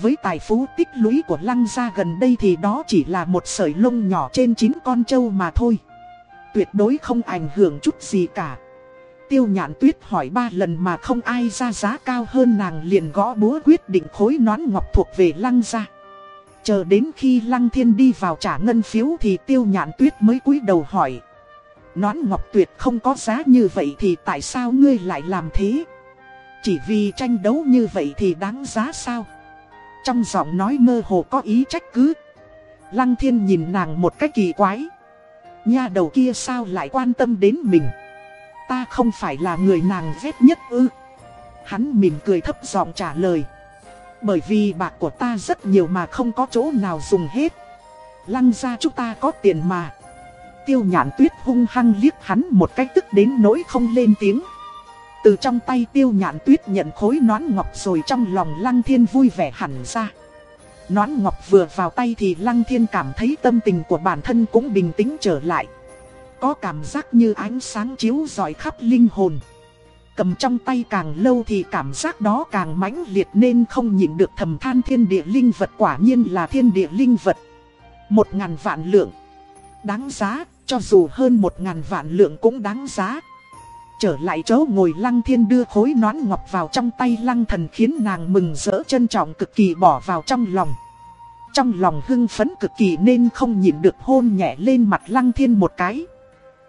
Với tài phú tích lũy của Lăng gia gần đây thì đó chỉ là một sợi lông nhỏ trên chín con trâu mà thôi. Tuyệt đối không ảnh hưởng chút gì cả. Tiêu nhạn tuyết hỏi ba lần mà không ai ra giá cao hơn nàng liền gõ búa quyết định khối nón ngọc thuộc về Lăng gia. Chờ đến khi Lăng Thiên đi vào trả ngân phiếu thì tiêu nhạn tuyết mới cúi đầu hỏi. Nón ngọc tuyệt không có giá như vậy thì tại sao ngươi lại làm thế? Chỉ vì tranh đấu như vậy thì đáng giá sao? Trong giọng nói mơ hồ có ý trách cứ. Lăng thiên nhìn nàng một cách kỳ quái. Nha đầu kia sao lại quan tâm đến mình? Ta không phải là người nàng ghét nhất ư? Hắn mỉm cười thấp giọng trả lời. Bởi vì bạc của ta rất nhiều mà không có chỗ nào dùng hết. Lăng ra chúng ta có tiền mà. Tiêu nhãn tuyết hung hăng liếc hắn một cách tức đến nỗi không lên tiếng. Từ trong tay tiêu nhạn tuyết nhận khối nón ngọc rồi trong lòng lăng thiên vui vẻ hẳn ra. Nón ngọc vừa vào tay thì lăng thiên cảm thấy tâm tình của bản thân cũng bình tĩnh trở lại. Có cảm giác như ánh sáng chiếu rọi khắp linh hồn. Cầm trong tay càng lâu thì cảm giác đó càng mãnh liệt nên không nhịn được thầm than thiên địa linh vật quả nhiên là thiên địa linh vật. Một ngàn vạn lượng. Đáng giá, cho dù hơn một ngàn vạn lượng cũng đáng giá. Trở lại chỗ ngồi lăng thiên đưa khối nón ngọc vào trong tay lăng thần khiến nàng mừng rỡ trân trọng cực kỳ bỏ vào trong lòng. Trong lòng hưng phấn cực kỳ nên không nhìn được hôn nhẹ lên mặt lăng thiên một cái.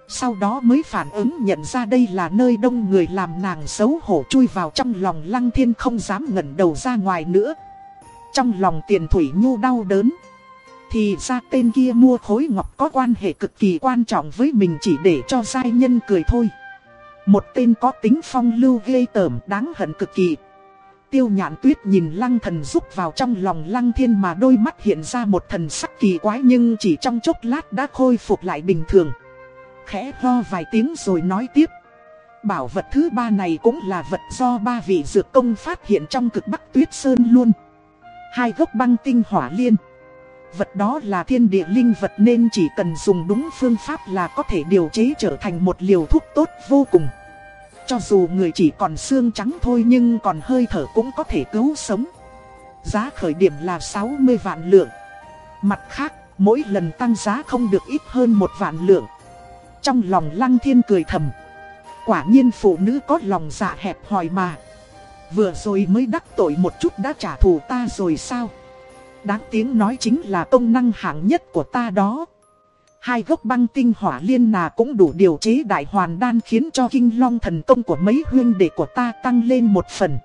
Sau đó mới phản ứng nhận ra đây là nơi đông người làm nàng xấu hổ chui vào trong lòng lăng thiên không dám ngẩng đầu ra ngoài nữa. Trong lòng tiền thủy nhu đau đớn. Thì ra tên kia mua khối ngọc có quan hệ cực kỳ quan trọng với mình chỉ để cho giai nhân cười thôi. Một tên có tính phong lưu ghê tởm đáng hận cực kỳ. Tiêu nhạn tuyết nhìn lăng thần rúc vào trong lòng lăng thiên mà đôi mắt hiện ra một thần sắc kỳ quái nhưng chỉ trong chốc lát đã khôi phục lại bình thường. Khẽ ho vài tiếng rồi nói tiếp. Bảo vật thứ ba này cũng là vật do ba vị dược công phát hiện trong cực bắc tuyết sơn luôn. Hai gốc băng tinh hỏa liên. Vật đó là thiên địa linh vật nên chỉ cần dùng đúng phương pháp là có thể điều chế trở thành một liều thuốc tốt vô cùng. Cho dù người chỉ còn xương trắng thôi nhưng còn hơi thở cũng có thể cứu sống. Giá khởi điểm là 60 vạn lượng. Mặt khác, mỗi lần tăng giá không được ít hơn một vạn lượng. Trong lòng lăng thiên cười thầm. Quả nhiên phụ nữ có lòng dạ hẹp hòi mà. Vừa rồi mới đắc tội một chút đã trả thù ta rồi sao? Đáng tiếng nói chính là công năng hạng nhất của ta đó. Hai gốc băng tinh hỏa liên nà cũng đủ điều chế đại hoàn đan khiến cho kinh long thần công của mấy huyên đệ của ta tăng lên một phần.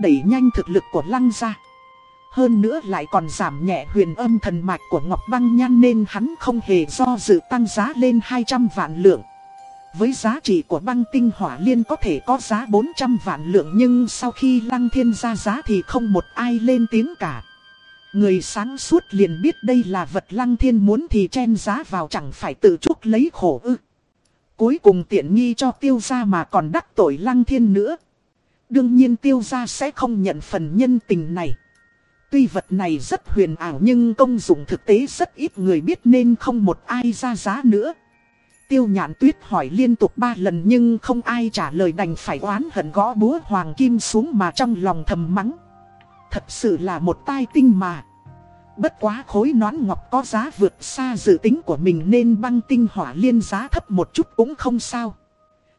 Đẩy nhanh thực lực của lăng ra. Hơn nữa lại còn giảm nhẹ huyền âm thần mạch của Ngọc Băng Nhan nên hắn không hề do dự tăng giá lên 200 vạn lượng. Với giá trị của băng tinh hỏa liên có thể có giá 400 vạn lượng nhưng sau khi lăng thiên ra giá thì không một ai lên tiếng cả. Người sáng suốt liền biết đây là vật lăng thiên muốn thì chen giá vào chẳng phải tự chuốc lấy khổ ư. Cuối cùng tiện nghi cho tiêu gia mà còn đắc tội lăng thiên nữa. Đương nhiên tiêu gia sẽ không nhận phần nhân tình này. Tuy vật này rất huyền ảo nhưng công dụng thực tế rất ít người biết nên không một ai ra giá nữa. Tiêu nhạn tuyết hỏi liên tục ba lần nhưng không ai trả lời đành phải oán hận gõ búa hoàng kim xuống mà trong lòng thầm mắng. Thật sự là một tai tinh mà. Bất quá khối nón ngọc có giá vượt xa dự tính của mình nên băng tinh hỏa liên giá thấp một chút cũng không sao.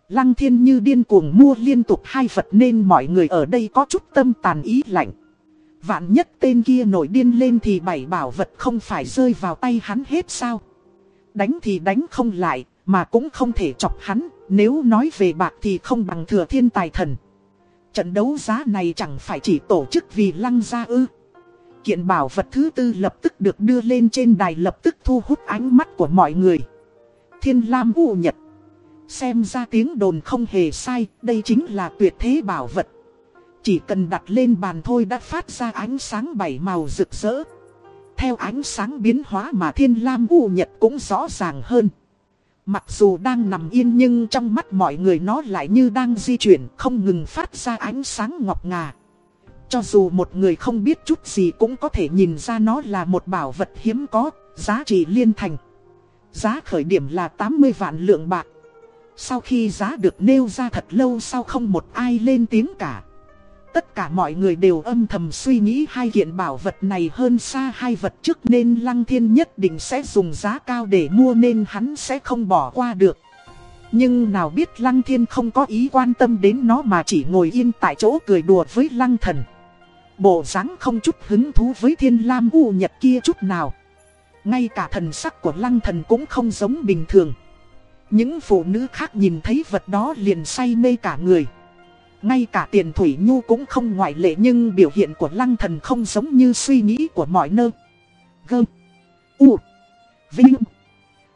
Lăng thiên như điên cuồng mua liên tục hai vật nên mọi người ở đây có chút tâm tàn ý lạnh. Vạn nhất tên kia nổi điên lên thì bảy bảo vật không phải rơi vào tay hắn hết sao. Đánh thì đánh không lại, mà cũng không thể chọc hắn, nếu nói về bạc thì không bằng thừa thiên tài thần. Trận đấu giá này chẳng phải chỉ tổ chức vì lăng gia ư. Kiện bảo vật thứ tư lập tức được đưa lên trên đài lập tức thu hút ánh mắt của mọi người. Thiên Lam U Nhật. Xem ra tiếng đồn không hề sai, đây chính là tuyệt thế bảo vật. Chỉ cần đặt lên bàn thôi đã phát ra ánh sáng bảy màu rực rỡ. Theo ánh sáng biến hóa mà thiên lam u nhật cũng rõ ràng hơn. Mặc dù đang nằm yên nhưng trong mắt mọi người nó lại như đang di chuyển không ngừng phát ra ánh sáng ngọc ngà. Cho dù một người không biết chút gì cũng có thể nhìn ra nó là một bảo vật hiếm có, giá trị liên thành. Giá khởi điểm là 80 vạn lượng bạc. Sau khi giá được nêu ra thật lâu sau không một ai lên tiếng cả. Tất cả mọi người đều âm thầm suy nghĩ hai kiện bảo vật này hơn xa hai vật trước nên Lăng Thiên nhất định sẽ dùng giá cao để mua nên hắn sẽ không bỏ qua được. Nhưng nào biết Lăng Thiên không có ý quan tâm đến nó mà chỉ ngồi yên tại chỗ cười đùa với Lăng Thần. Bộ dáng không chút hứng thú với thiên lam u nhật kia chút nào. Ngay cả thần sắc của Lăng Thần cũng không giống bình thường. Những phụ nữ khác nhìn thấy vật đó liền say mê cả người. Ngay cả tiền thủy nhu cũng không ngoại lệ nhưng biểu hiện của lăng thần không giống như suy nghĩ của mọi nơ. Gơ. U. Vinh.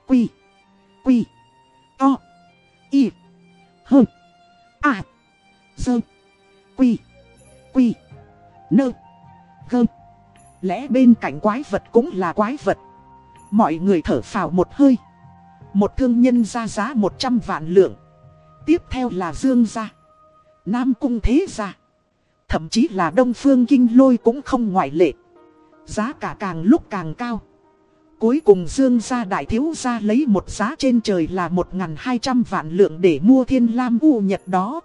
Quy. Quy. To. Y. Hơ. À. Dơ. Quy. Quy. Nơ. Gơ. Lẽ bên cạnh quái vật cũng là quái vật. Mọi người thở phào một hơi. Một thương nhân ra giá 100 vạn lượng. Tiếp theo là Dương gia. Nam cung thế gia. Thậm chí là đông phương kinh lôi cũng không ngoại lệ. Giá cả càng lúc càng cao. Cuối cùng Dương gia đại thiếu gia lấy một giá trên trời là 1.200 vạn lượng để mua thiên lam u nhật đó.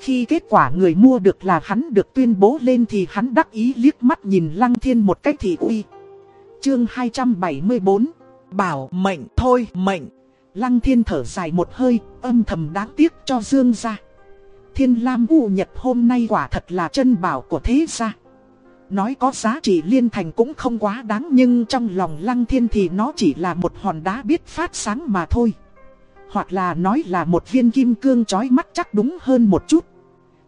Khi kết quả người mua được là hắn được tuyên bố lên thì hắn đắc ý liếc mắt nhìn lăng thiên một cách thị uy. Chương 274 Bảo mệnh thôi mệnh Lăng thiên thở dài một hơi, âm thầm đáng tiếc cho Dương gia. Thiên lam u nhật hôm nay quả thật là chân bảo của thế gia. Nói có giá trị liên thành cũng không quá đáng nhưng trong lòng lăng thiên thì nó chỉ là một hòn đá biết phát sáng mà thôi. Hoặc là nói là một viên kim cương chói mắt chắc đúng hơn một chút.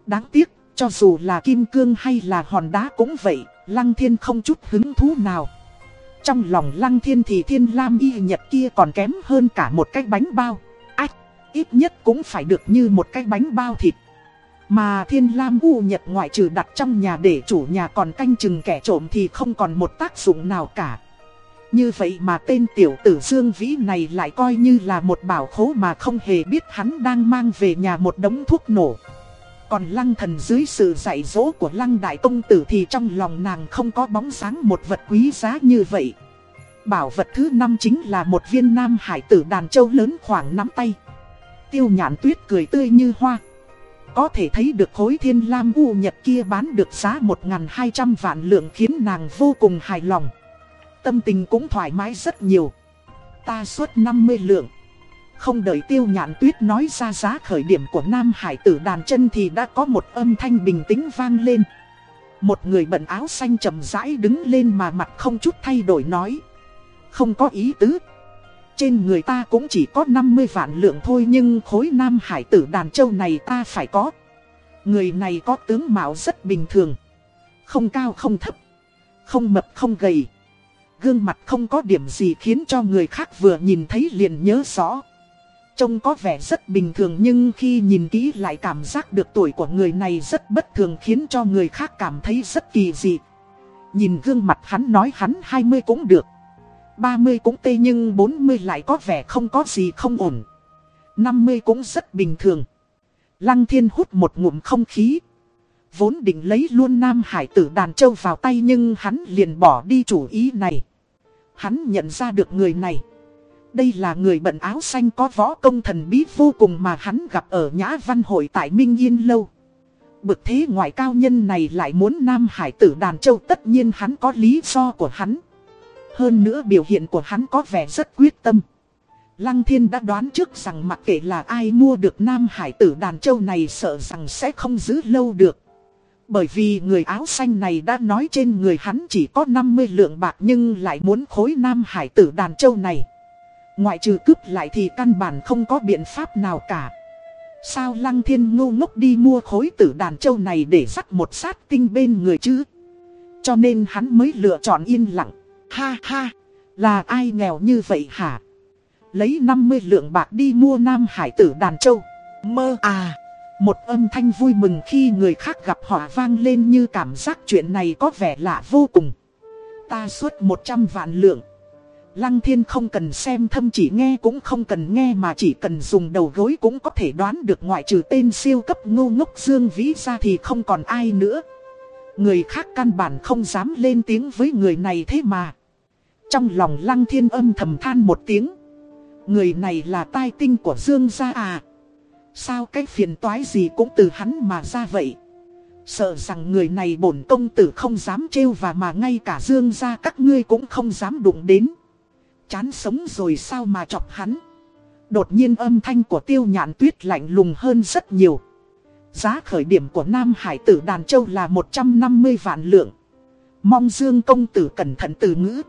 Đáng tiếc, cho dù là kim cương hay là hòn đá cũng vậy, lăng thiên không chút hứng thú nào. Trong lòng lăng thiên thì thiên lam y nhật kia còn kém hơn cả một cái bánh bao. Ách, ít nhất cũng phải được như một cái bánh bao thịt. Mà thiên lam u nhật ngoại trừ đặt trong nhà để chủ nhà còn canh chừng kẻ trộm thì không còn một tác dụng nào cả. Như vậy mà tên tiểu tử Dương Vĩ này lại coi như là một bảo khố mà không hề biết hắn đang mang về nhà một đống thuốc nổ. Còn lăng thần dưới sự dạy dỗ của lăng đại công tử thì trong lòng nàng không có bóng sáng một vật quý giá như vậy. Bảo vật thứ năm chính là một viên nam hải tử đàn châu lớn khoảng nắm tay. Tiêu nhãn tuyết cười tươi như hoa. Có thể thấy được khối thiên lam u nhật kia bán được giá 1.200 vạn lượng khiến nàng vô cùng hài lòng. Tâm tình cũng thoải mái rất nhiều. Ta xuất 50 lượng. Không đợi tiêu nhạn tuyết nói ra giá khởi điểm của Nam Hải tử đàn chân thì đã có một âm thanh bình tĩnh vang lên. Một người bận áo xanh chậm rãi đứng lên mà mặt không chút thay đổi nói. Không có ý tứ. Trên người ta cũng chỉ có 50 vạn lượng thôi nhưng khối nam hải tử đàn châu này ta phải có. Người này có tướng mạo rất bình thường. Không cao không thấp. Không mập không gầy. Gương mặt không có điểm gì khiến cho người khác vừa nhìn thấy liền nhớ rõ. Trông có vẻ rất bình thường nhưng khi nhìn kỹ lại cảm giác được tuổi của người này rất bất thường khiến cho người khác cảm thấy rất kỳ dị. Nhìn gương mặt hắn nói hắn 20 cũng được. 30 cũng tê nhưng 40 lại có vẻ không có gì không ổn. 50 cũng rất bình thường. Lăng thiên hút một ngụm không khí. Vốn định lấy luôn Nam Hải tử đàn châu vào tay nhưng hắn liền bỏ đi chủ ý này. Hắn nhận ra được người này. Đây là người bận áo xanh có võ công thần bí vô cùng mà hắn gặp ở Nhã Văn Hội tại Minh Yên Lâu. Bực thế ngoại cao nhân này lại muốn Nam Hải tử đàn châu, tất nhiên hắn có lý do của hắn. Hơn nữa biểu hiện của hắn có vẻ rất quyết tâm. Lăng thiên đã đoán trước rằng mặc kệ là ai mua được Nam Hải tử đàn châu này sợ rằng sẽ không giữ lâu được. Bởi vì người áo xanh này đã nói trên người hắn chỉ có 50 lượng bạc nhưng lại muốn khối Nam Hải tử đàn châu này. Ngoại trừ cướp lại thì căn bản không có biện pháp nào cả. Sao Lăng Thiên ngu ngốc đi mua khối tử đàn châu này để dắt một sát tinh bên người chứ? Cho nên hắn mới lựa chọn yên lặng. Ha ha, là ai nghèo như vậy hả? Lấy 50 lượng bạc đi mua Nam Hải tử đàn châu. Mơ à, một âm thanh vui mừng khi người khác gặp họ vang lên như cảm giác chuyện này có vẻ lạ vô cùng. Ta suốt 100 vạn lượng. Lăng thiên không cần xem thâm chỉ nghe cũng không cần nghe mà chỉ cần dùng đầu gối cũng có thể đoán được ngoại trừ tên siêu cấp ngu ngốc Dương Vĩ ra thì không còn ai nữa. Người khác căn bản không dám lên tiếng với người này thế mà. Trong lòng lăng thiên âm thầm than một tiếng. Người này là tai tinh của Dương gia à. Sao cái phiền toái gì cũng từ hắn mà ra vậy. Sợ rằng người này bổn công tử không dám trêu và mà ngay cả Dương gia các ngươi cũng không dám đụng đến. Chán sống rồi sao mà chọc hắn. Đột nhiên âm thanh của tiêu nhạn tuyết lạnh lùng hơn rất nhiều. Giá khởi điểm của Nam Hải tử Đàn Châu là 150 vạn lượng. Mong Dương công tử cẩn thận từ ngữ.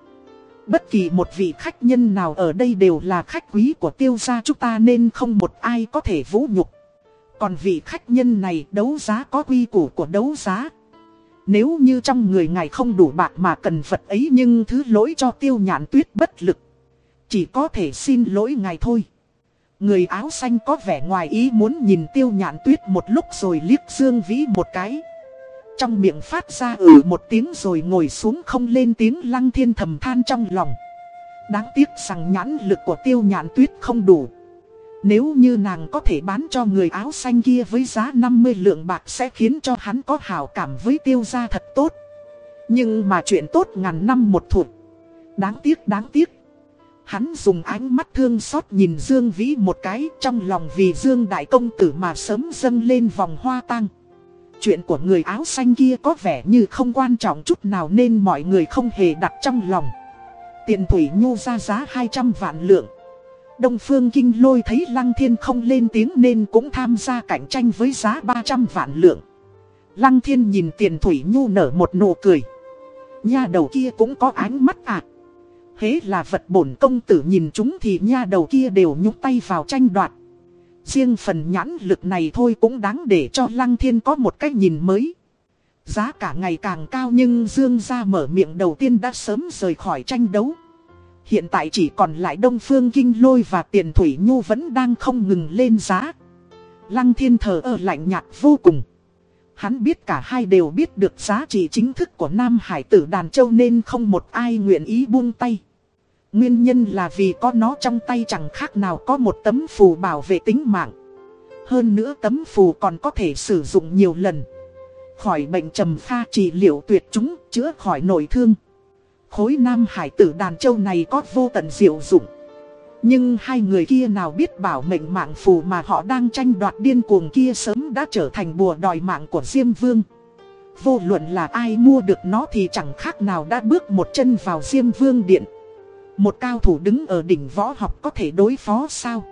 Bất kỳ một vị khách nhân nào ở đây đều là khách quý của tiêu gia chúng ta nên không một ai có thể vũ nhục. Còn vị khách nhân này đấu giá có quy củ của đấu giá. Nếu như trong người ngài không đủ bạc mà cần vật ấy nhưng thứ lỗi cho tiêu nhạn tuyết bất lực. Chỉ có thể xin lỗi ngài thôi. Người áo xanh có vẻ ngoài ý muốn nhìn tiêu nhạn tuyết một lúc rồi liếc Dương Vĩ một cái. Trong miệng phát ra ừ một tiếng rồi ngồi xuống không lên tiếng lăng thiên thầm than trong lòng. Đáng tiếc rằng nhãn lực của tiêu nhạn tuyết không đủ. Nếu như nàng có thể bán cho người áo xanh kia với giá 50 lượng bạc sẽ khiến cho hắn có hảo cảm với tiêu gia thật tốt. Nhưng mà chuyện tốt ngàn năm một thuộc. Đáng tiếc đáng tiếc. Hắn dùng ánh mắt thương xót nhìn Dương Vĩ một cái, trong lòng vì Dương Đại Công Tử mà sớm dâng lên vòng hoa tăng. Chuyện của người áo xanh kia có vẻ như không quan trọng chút nào nên mọi người không hề đặt trong lòng. Tiền Thủy Nhu ra giá 200 vạn lượng. Đông Phương Kinh Lôi thấy Lăng Thiên không lên tiếng nên cũng tham gia cạnh tranh với giá 300 vạn lượng. Lăng Thiên nhìn Tiền Thủy Nhu nở một nụ cười. nhà đầu kia cũng có ánh mắt à. Hế là vật bổn công tử nhìn chúng thì nha đầu kia đều nhúc tay vào tranh đoạt. Riêng phần nhãn lực này thôi cũng đáng để cho Lăng Thiên có một cách nhìn mới. Giá cả ngày càng cao nhưng Dương gia mở miệng đầu tiên đã sớm rời khỏi tranh đấu. Hiện tại chỉ còn lại Đông Phương Kinh Lôi và Tiền Thủy Nhu vẫn đang không ngừng lên giá. Lăng Thiên thờ ơ lạnh nhạt vô cùng. Hắn biết cả hai đều biết được giá trị chính thức của Nam Hải tử Đàn Châu nên không một ai nguyện ý buông tay. Nguyên nhân là vì có nó trong tay chẳng khác nào có một tấm phù bảo vệ tính mạng. Hơn nữa tấm phù còn có thể sử dụng nhiều lần. Khỏi bệnh trầm pha trị liệu tuyệt chúng, chữa khỏi nội thương. Khối Nam Hải tử Đàn Châu này có vô tận diệu dụng. Nhưng hai người kia nào biết bảo mệnh mạng phù mà họ đang tranh đoạt điên cuồng kia sớm đã trở thành bùa đòi mạng của Diêm Vương. Vô luận là ai mua được nó thì chẳng khác nào đã bước một chân vào Diêm Vương Điện. Một cao thủ đứng ở đỉnh võ học có thể đối phó sao?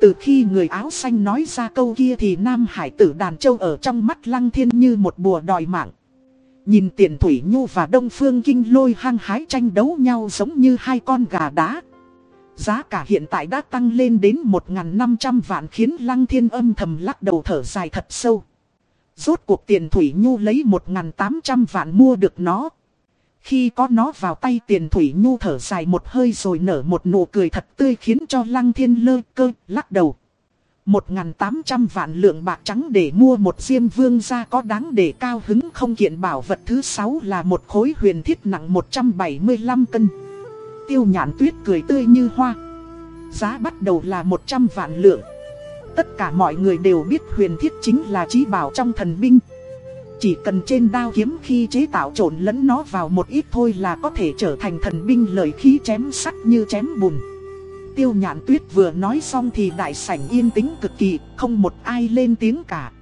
Từ khi người áo xanh nói ra câu kia thì Nam Hải tử Đàn Châu ở trong mắt Lăng Thiên như một bùa đòi mạng. Nhìn tiền Thủy Nhu và Đông Phương Kinh lôi hăng hái tranh đấu nhau giống như hai con gà đá. Giá cả hiện tại đã tăng lên đến 1.500 vạn khiến Lăng Thiên âm thầm lắc đầu thở dài thật sâu. Rốt cuộc tiền Thủy Nhu lấy 1.800 vạn mua được nó. Khi có nó vào tay tiền Thủy Nhu thở dài một hơi rồi nở một nụ cười thật tươi khiến cho Lăng Thiên lơ cơ, lắc đầu. 1.800 vạn lượng bạc trắng để mua một diêm vương ra có đáng để cao hứng không kiện bảo vật thứ 6 là một khối huyền thiết nặng 175 cân. Tiêu nhãn tuyết cười tươi như hoa. Giá bắt đầu là 100 vạn lượng. Tất cả mọi người đều biết huyền thiết chính là trí bảo trong thần binh. Chỉ cần trên đao kiếm khi chế tạo trộn lẫn nó vào một ít thôi là có thể trở thành thần binh lợi khí chém sắt như chém bùn. Tiêu nhạn tuyết vừa nói xong thì đại sảnh yên tĩnh cực kỳ, không một ai lên tiếng cả.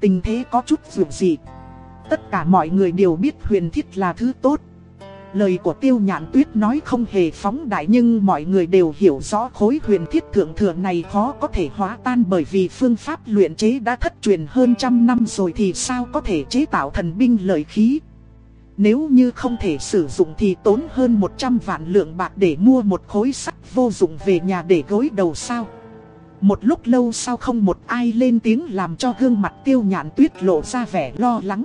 Tình thế có chút dù gì. Tất cả mọi người đều biết huyền thiết là thứ tốt. Lời của tiêu nhạn tuyết nói không hề phóng đại nhưng mọi người đều hiểu rõ khối huyền thiết thượng thừa này khó có thể hóa tan bởi vì phương pháp luyện chế đã thất truyền hơn trăm năm rồi thì sao có thể chế tạo thần binh lợi khí. Nếu như không thể sử dụng thì tốn hơn 100 vạn lượng bạc để mua một khối sắt vô dụng về nhà để gối đầu sao. Một lúc lâu sau không một ai lên tiếng làm cho gương mặt tiêu nhạn tuyết lộ ra vẻ lo lắng.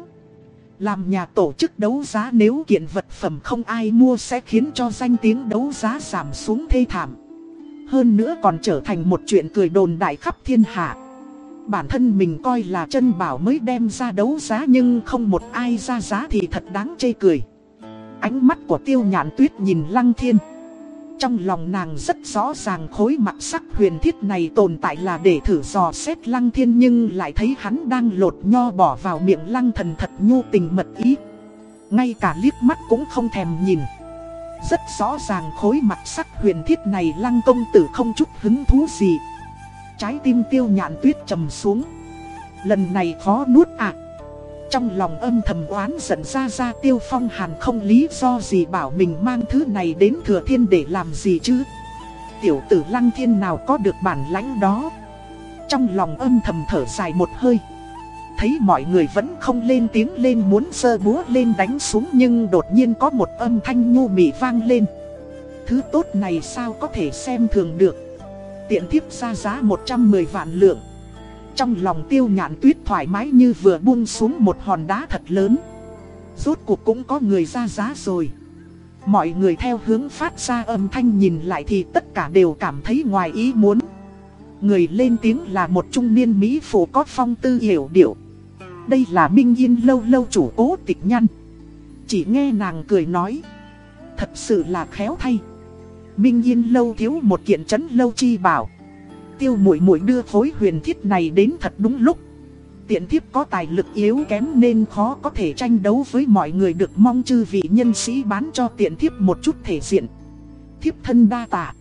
Làm nhà tổ chức đấu giá nếu kiện vật phẩm không ai mua sẽ khiến cho danh tiếng đấu giá giảm xuống thê thảm. Hơn nữa còn trở thành một chuyện cười đồn đại khắp thiên hạ. Bản thân mình coi là chân bảo mới đem ra đấu giá nhưng không một ai ra giá thì thật đáng chê cười. Ánh mắt của tiêu nhạn tuyết nhìn lăng thiên. Trong lòng nàng rất rõ ràng khối mặt sắc huyền thiết này tồn tại là để thử dò xét lăng thiên nhưng lại thấy hắn đang lột nho bỏ vào miệng lăng thần thật nhu tình mật ý. Ngay cả liếc mắt cũng không thèm nhìn. Rất rõ ràng khối mặt sắc huyền thiết này lăng công tử không chút hứng thú gì. Trái tim tiêu nhạn tuyết trầm xuống. Lần này khó nuốt ạ. À. Trong lòng âm thầm oán giận ra ra tiêu phong hàn không lý do gì bảo mình mang thứ này đến thừa thiên để làm gì chứ? Tiểu tử lăng thiên nào có được bản lãnh đó? Trong lòng âm thầm thở dài một hơi. Thấy mọi người vẫn không lên tiếng lên muốn sơ búa lên đánh xuống Nhưng đột nhiên có một âm thanh nhu mị vang lên. Thứ tốt này sao có thể xem thường được? Tiện thiếp ra giá 110 vạn lượng trong lòng tiêu nhạn tuyết thoải mái như vừa buông xuống một hòn đá thật lớn. Rốt cuộc cũng có người ra giá rồi. Mọi người theo hướng phát ra âm thanh nhìn lại thì tất cả đều cảm thấy ngoài ý muốn. Người lên tiếng là một trung niên Mỹ phụ có phong tư hiểu điệu. Đây là Minh Yên lâu lâu chủ cố tịch nhăn Chỉ nghe nàng cười nói, Thật sự là khéo thay. Minh Yên lâu thiếu một kiện trấn lâu chi bảo. Tiêu muội muội đưa khối huyền thiết này đến thật đúng lúc. Tiện thiếp có tài lực yếu kém nên khó có thể tranh đấu với mọi người được mong chư vị nhân sĩ bán cho tiện thiếp một chút thể diện. Thiếp thân đa tạ.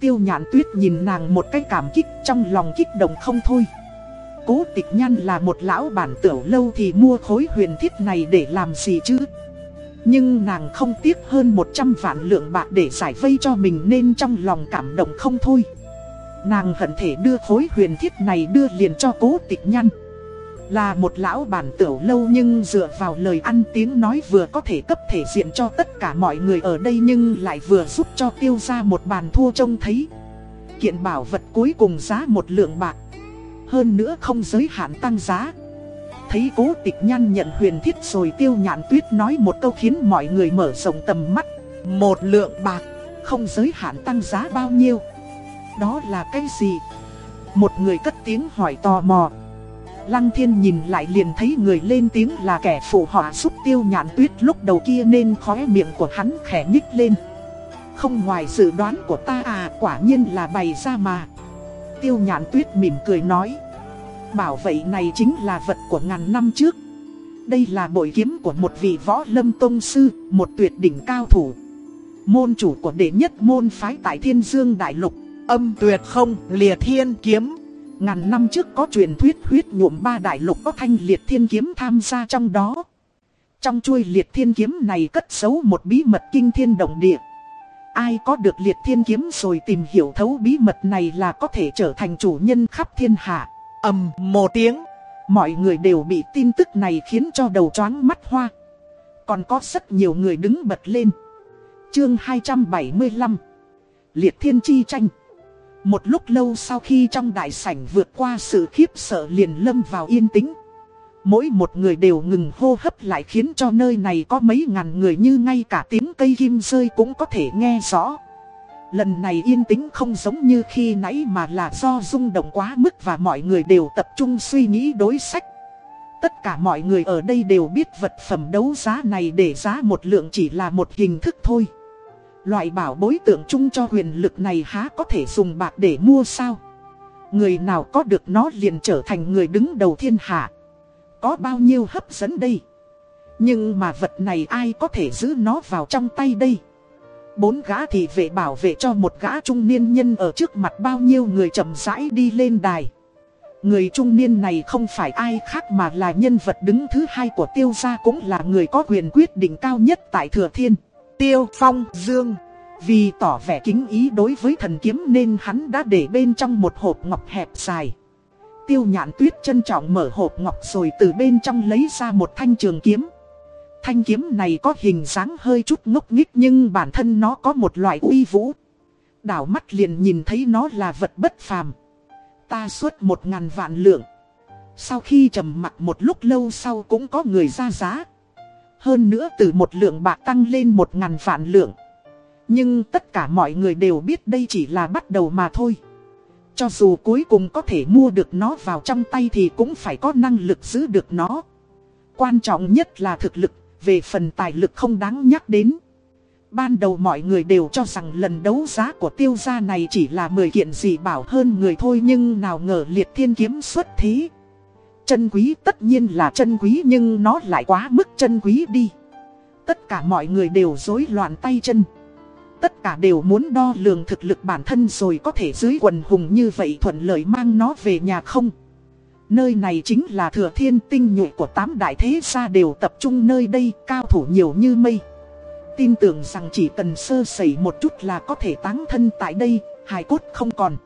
Tiêu nhạn tuyết nhìn nàng một cái cảm kích, trong lòng kích động không thôi. Cố tịch nhan là một lão bản tiểu lâu thì mua khối huyền thiết này để làm gì chứ? Nhưng nàng không tiếc hơn 100 vạn lượng bạc để giải vây cho mình nên trong lòng cảm động không thôi. Nàng hận thể đưa khối huyền thiết này đưa liền cho cố tịch nhăn. Là một lão bản tiểu lâu nhưng dựa vào lời ăn tiếng nói vừa có thể cấp thể diện cho tất cả mọi người ở đây nhưng lại vừa giúp cho tiêu ra một bàn thua trông thấy. Kiện bảo vật cuối cùng giá một lượng bạc. Hơn nữa không giới hạn tăng giá. Thấy cố tịch nhăn nhận huyền thiết rồi tiêu nhạn tuyết nói một câu khiến mọi người mở rộng tầm mắt. Một lượng bạc, không giới hạn tăng giá bao nhiêu? Đó là cái gì? Một người cất tiếng hỏi tò mò. Lăng thiên nhìn lại liền thấy người lên tiếng là kẻ phụ họa giúp tiêu nhạn tuyết lúc đầu kia nên khóe miệng của hắn khẽ nhích lên. Không ngoài dự đoán của ta à quả nhiên là bày ra mà. Tiêu nhạn tuyết mỉm cười nói. Bảo vậy này chính là vật của ngàn năm trước. Đây là bội kiếm của một vị võ lâm tông sư, Một tuyệt đỉnh cao thủ. Môn chủ của đệ nhất môn phái tại Thiên Dương Đại Lục. Âm tuyệt không, lìa thiên kiếm Ngàn năm trước có truyền thuyết huyết nhuộm ba đại lục có thanh liệt thiên kiếm tham gia trong đó Trong chuôi liệt thiên kiếm này cất giấu một bí mật kinh thiên động địa Ai có được liệt thiên kiếm rồi tìm hiểu thấu bí mật này là có thể trở thành chủ nhân khắp thiên hạ ầm một tiếng. Mọi người đều bị tin tức này khiến cho đầu chóng mắt hoa. Còn có rất nhiều người đứng bật lên. Chương 275 Liệt thiên chi tranh một lúc lâu sau khi trong đại sảnh vượt qua sự khiếp sợ liền lâm vào yên tĩnh Mỗi một người đều ngừng hô hấp lại khiến cho nơi này có mấy ngàn người như ngay cả tiếng cây kim rơi cũng có thể nghe rõ Lần này yên tĩnh không giống như khi nãy mà là do rung động quá mức và mọi người đều tập trung suy nghĩ đối sách. Tất cả mọi người ở đây đều biết vật phẩm đấu giá này để giá một lượng chỉ là một hình thức thôi. Loại bảo bối tượng chung cho huyền lực này há có thể dùng bạc để mua sao? Người nào có được nó liền trở thành người đứng đầu thiên hạ. Có bao nhiêu hấp dẫn đây? Nhưng mà vật này ai có thể giữ nó vào trong tay đây? Bốn gã thị vệ bảo vệ cho một gã trung niên nhân ở trước mặt bao nhiêu người chậm rãi đi lên đài. Người trung niên này không phải ai khác mà là nhân vật đứng thứ hai của tiêu gia cũng là người có quyền quyết định cao nhất tại Thừa Thiên. Tiêu Phong, Dương. Vì tỏ vẻ kính ý đối với thần kiếm nên hắn đã để bên trong một hộp ngọc hẹp dài. Tiêu nhạn tuyết trân trọng mở hộp ngọc rồi từ bên trong lấy ra một thanh trường kiếm. Thanh kiếm này có hình dáng hơi chút ngốc nghích nhưng bản thân nó có một loại uy vũ. Đảo mắt liền nhìn thấy nó là vật bất phàm. Ta suốt một ngàn vạn lượng. Sau khi trầm mặc một lúc lâu sau cũng có người ra giá. Hơn nữa từ một lượng bạc tăng lên một ngàn vạn lượng. Nhưng tất cả mọi người đều biết đây chỉ là bắt đầu mà thôi. Cho dù cuối cùng có thể mua được nó vào trong tay thì cũng phải có năng lực giữ được nó. Quan trọng nhất là thực lực, về phần tài lực không đáng nhắc đến. Ban đầu mọi người đều cho rằng lần đấu giá của tiêu gia này chỉ là 10 kiện gì bảo hơn người thôi nhưng nào ngờ liệt thiên kiếm xuất thế. Chân quý tất nhiên là chân quý nhưng nó lại quá mức chân quý đi. Tất cả mọi người đều rối loạn tay chân. Tất cả đều muốn đo lường thực lực bản thân rồi có thể dưới quần hùng như vậy thuận lợi mang nó về nhà không. Nơi này chính là thừa thiên tinh nhuệ của tám đại thế gia đều tập trung nơi đây cao thủ nhiều như mây. Tin tưởng rằng chỉ cần sơ sẩy một chút là có thể táng thân tại đây, hài cốt không còn.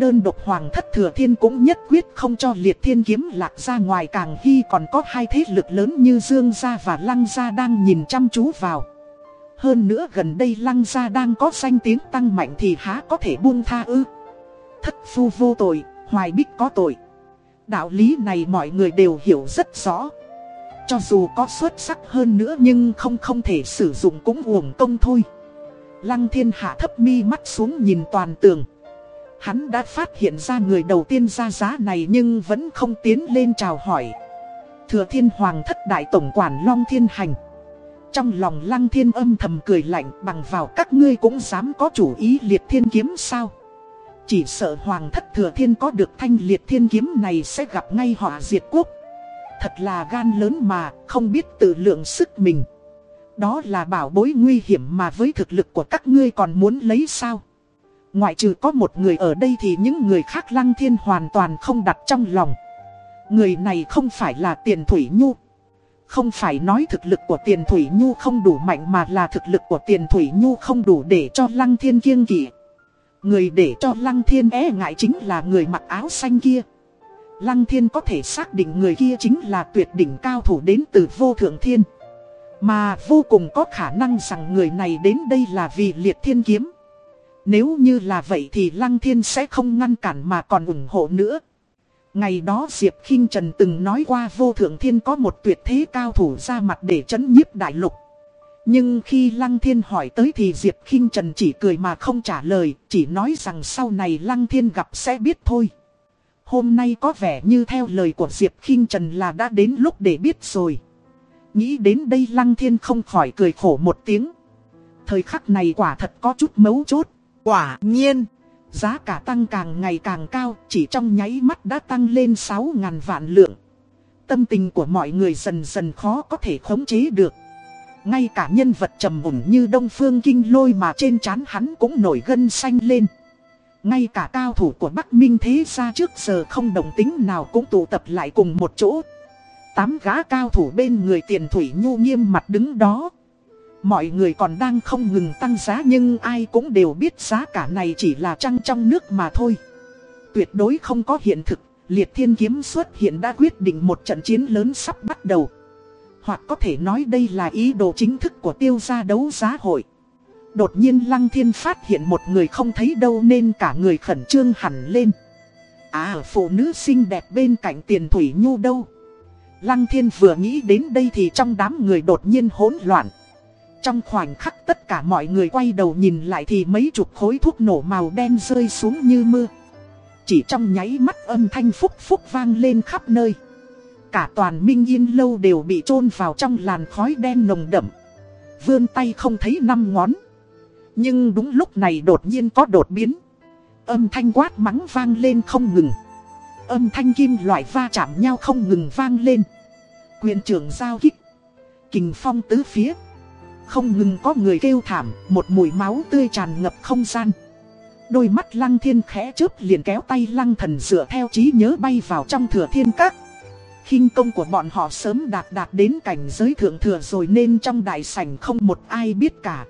Đơn độc hoàng thất thừa thiên cũng nhất quyết không cho liệt thiên kiếm lạc ra ngoài càng hy còn có hai thế lực lớn như Dương Gia và Lăng Gia đang nhìn chăm chú vào. Hơn nữa gần đây Lăng Gia đang có danh tiếng tăng mạnh thì há có thể buông tha ư. Thất phu vô tội, hoài bích có tội. Đạo lý này mọi người đều hiểu rất rõ. Cho dù có xuất sắc hơn nữa nhưng không không thể sử dụng cũng uổng công thôi. Lăng thiên hạ thấp mi mắt xuống nhìn toàn tường. Hắn đã phát hiện ra người đầu tiên ra giá này nhưng vẫn không tiến lên chào hỏi. Thừa thiên hoàng thất đại tổng quản Long Thiên Hành. Trong lòng lăng thiên âm thầm cười lạnh bằng vào các ngươi cũng dám có chủ ý liệt thiên kiếm sao. Chỉ sợ Hoàng thất thừa thiên có được thanh liệt thiên kiếm này sẽ gặp ngay họa diệt quốc Thật là gan lớn mà, không biết tự lượng sức mình Đó là bảo bối nguy hiểm mà với thực lực của các ngươi còn muốn lấy sao Ngoại trừ có một người ở đây thì những người khác Lăng Thiên hoàn toàn không đặt trong lòng. Người này không phải là Tiền Thủy Nhu. Không phải nói thực lực của Tiền Thủy Nhu không đủ mạnh mà là thực lực của Tiền Thủy Nhu không đủ để cho Lăng Thiên kiêng kỵ. Người để cho Lăng Thiên e ngại chính là người mặc áo xanh kia. Lăng Thiên có thể xác định người kia chính là tuyệt đỉnh cao thủ đến từ vô thượng thiên. Mà vô cùng có khả năng rằng người này đến đây là vì liệt thiên kiếm. Nếu như là vậy thì Lăng Thiên sẽ không ngăn cản mà còn ủng hộ nữa Ngày đó Diệp khinh Trần từng nói qua vô thượng thiên có một tuyệt thế cao thủ ra mặt để chấn nhiếp đại lục nhưng khi Lăng Thiên hỏi tới thì Diệp khinh Trần chỉ cười mà không trả lời, chỉ nói rằng sau này Lăng Thiên gặp sẽ biết thôi. Hôm nay có vẻ như theo lời của Diệp khinh Trần là đã đến lúc để biết rồi. Nghĩ đến đây Lăng Thiên không khỏi cười khổ một tiếng. Thời khắc này quả thật có chút mấu chốt. Quả nhiên, giá cả tăng càng ngày càng cao, chỉ trong nháy mắt đã tăng lên 6.000 vạn lượng. Tâm tình của mọi người dần dần khó có thể khống chế được. Ngay cả nhân vật trầm mùn như Đông Phương Kinh Lôi mà trên trán hắn cũng nổi gân xanh lên. Ngay cả cao thủ của Bắc Minh thế ra trước giờ không đồng tính nào cũng tụ tập lại cùng một chỗ. Tám gã cao thủ bên người tiền thủy nhu nghiêm mặt đứng đó. Mọi người còn đang không ngừng tăng giá nhưng ai cũng đều biết giá cả này chỉ là trăng trong nước mà thôi. Tuyệt đối không có hiện thực, liệt thiên kiếm xuất hiện đã quyết định một trận chiến lớn sắp bắt đầu. Hoặc có thể nói đây là ý đồ chính thức của tiêu gia đấu giá hội. Đột nhiên Lăng Thiên phát hiện một người không thấy đâu nên cả người khẩn trương hẳn lên. À phụ nữ xinh đẹp bên cạnh tiền thủy nhu đâu. Lăng Thiên vừa nghĩ đến đây thì trong đám người đột nhiên hỗn loạn. Trong khoảnh khắc tất cả mọi người quay đầu nhìn lại thì mấy chục khối thuốc nổ màu đen rơi xuống như mưa. Chỉ trong nháy mắt âm thanh phúc phúc vang lên khắp nơi. Cả toàn minh yên lâu đều bị chôn vào trong làn khói đen nồng đậm. Vươn tay không thấy năm ngón. Nhưng đúng lúc này đột nhiên có đột biến. Âm thanh quát mắng vang lên không ngừng. Âm thanh kim loại va chạm nhau không ngừng vang lên. Quyền trưởng giao kích. Kình phong tứ phía. Không ngừng có người kêu thảm, một mùi máu tươi tràn ngập không gian. Đôi mắt lăng thiên khẽ chớp liền kéo tay lăng thần dựa theo trí nhớ bay vào trong thừa thiên các khinh công của bọn họ sớm đạt đạt đến cảnh giới thượng thừa rồi nên trong đại sảnh không một ai biết cả.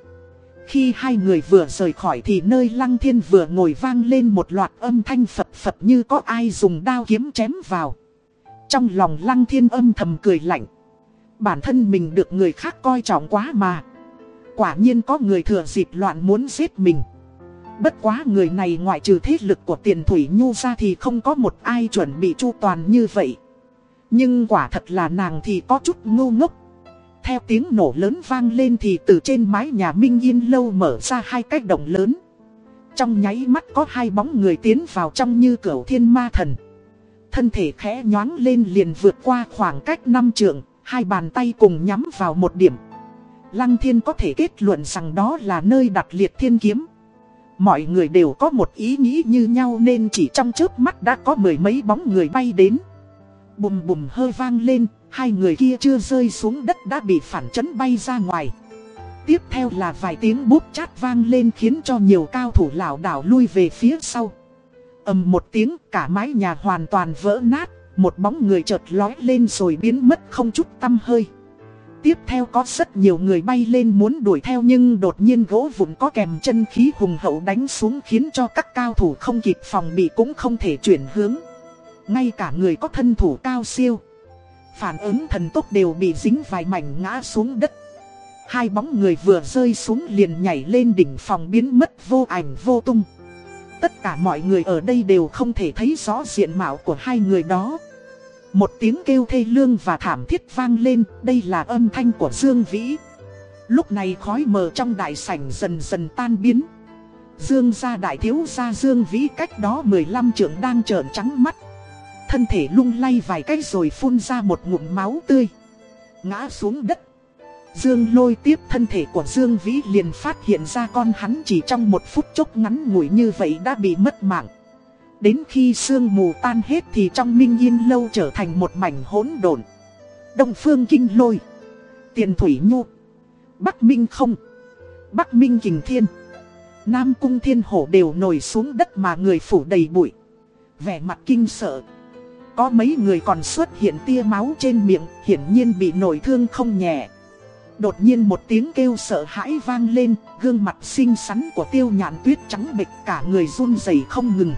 Khi hai người vừa rời khỏi thì nơi lăng thiên vừa ngồi vang lên một loạt âm thanh phật phật như có ai dùng đao kiếm chém vào. Trong lòng lăng thiên âm thầm cười lạnh. Bản thân mình được người khác coi trọng quá mà. Quả nhiên có người thừa dịp loạn muốn giết mình. Bất quá người này ngoại trừ thế lực của tiền thủy nhu ra thì không có một ai chuẩn bị chu toàn như vậy. Nhưng quả thật là nàng thì có chút ngu ngốc. Theo tiếng nổ lớn vang lên thì từ trên mái nhà Minh Yên Lâu mở ra hai cái động lớn. Trong nháy mắt có hai bóng người tiến vào trong như cửa thiên ma thần. Thân thể khẽ nhoáng lên liền vượt qua khoảng cách năm trượng, hai bàn tay cùng nhắm vào một điểm. Lăng thiên có thể kết luận rằng đó là nơi đặt liệt thiên kiếm. Mọi người đều có một ý nghĩ như nhau nên chỉ trong chớp mắt đã có mười mấy bóng người bay đến. Bùm bùm hơi vang lên, hai người kia chưa rơi xuống đất đã bị phản chấn bay ra ngoài. Tiếp theo là vài tiếng bút chát vang lên khiến cho nhiều cao thủ lảo đảo lui về phía sau. ầm một tiếng cả mái nhà hoàn toàn vỡ nát, một bóng người chợt lói lên rồi biến mất không chút tâm hơi. Tiếp theo có rất nhiều người bay lên muốn đuổi theo nhưng đột nhiên gỗ vụn có kèm chân khí hùng hậu đánh xuống khiến cho các cao thủ không kịp phòng bị cũng không thể chuyển hướng. Ngay cả người có thân thủ cao siêu, Phản ứng thần tốc đều bị dính vài mảnh ngã xuống đất. Hai bóng người vừa rơi xuống liền nhảy lên đỉnh phòng biến mất vô ảnh vô tung. Tất cả mọi người ở đây đều không thể thấy rõ diện mạo của hai người đó. Một tiếng kêu thê lương và thảm thiết vang lên, Đây là âm thanh của Dương Vĩ. Lúc này khói mờ trong đại sảnh dần dần tan biến. Dương gia đại thiếu gia Dương Vĩ cách đó 15 trưởng đang trợn trắng mắt. Thân thể lung lay vài cái rồi phun ra một ngụm máu tươi. Ngã xuống đất. Dương lôi tiếp thân thể của Dương Vĩ liền phát hiện ra con hắn chỉ trong một phút chốc ngắn ngủi như vậy đã bị mất mạng. Đến khi sương mù tan hết thì trong minh yên lâu trở thành một mảnh hỗn độn. Đông phương kinh lôi, tiền thủy nhu, bắc minh không, bắc minh kình thiên. Nam cung thiên hổ đều nổi xuống đất mà người phủ đầy bụi. Vẻ mặt kinh sợ. Có mấy người còn xuất hiện tia máu trên miệng, hiển nhiên bị nổi thương không nhẹ. Đột nhiên một tiếng kêu sợ hãi vang lên, gương mặt xinh xắn của tiêu nhạn tuyết trắng bệch cả người run rẩy không ngừng.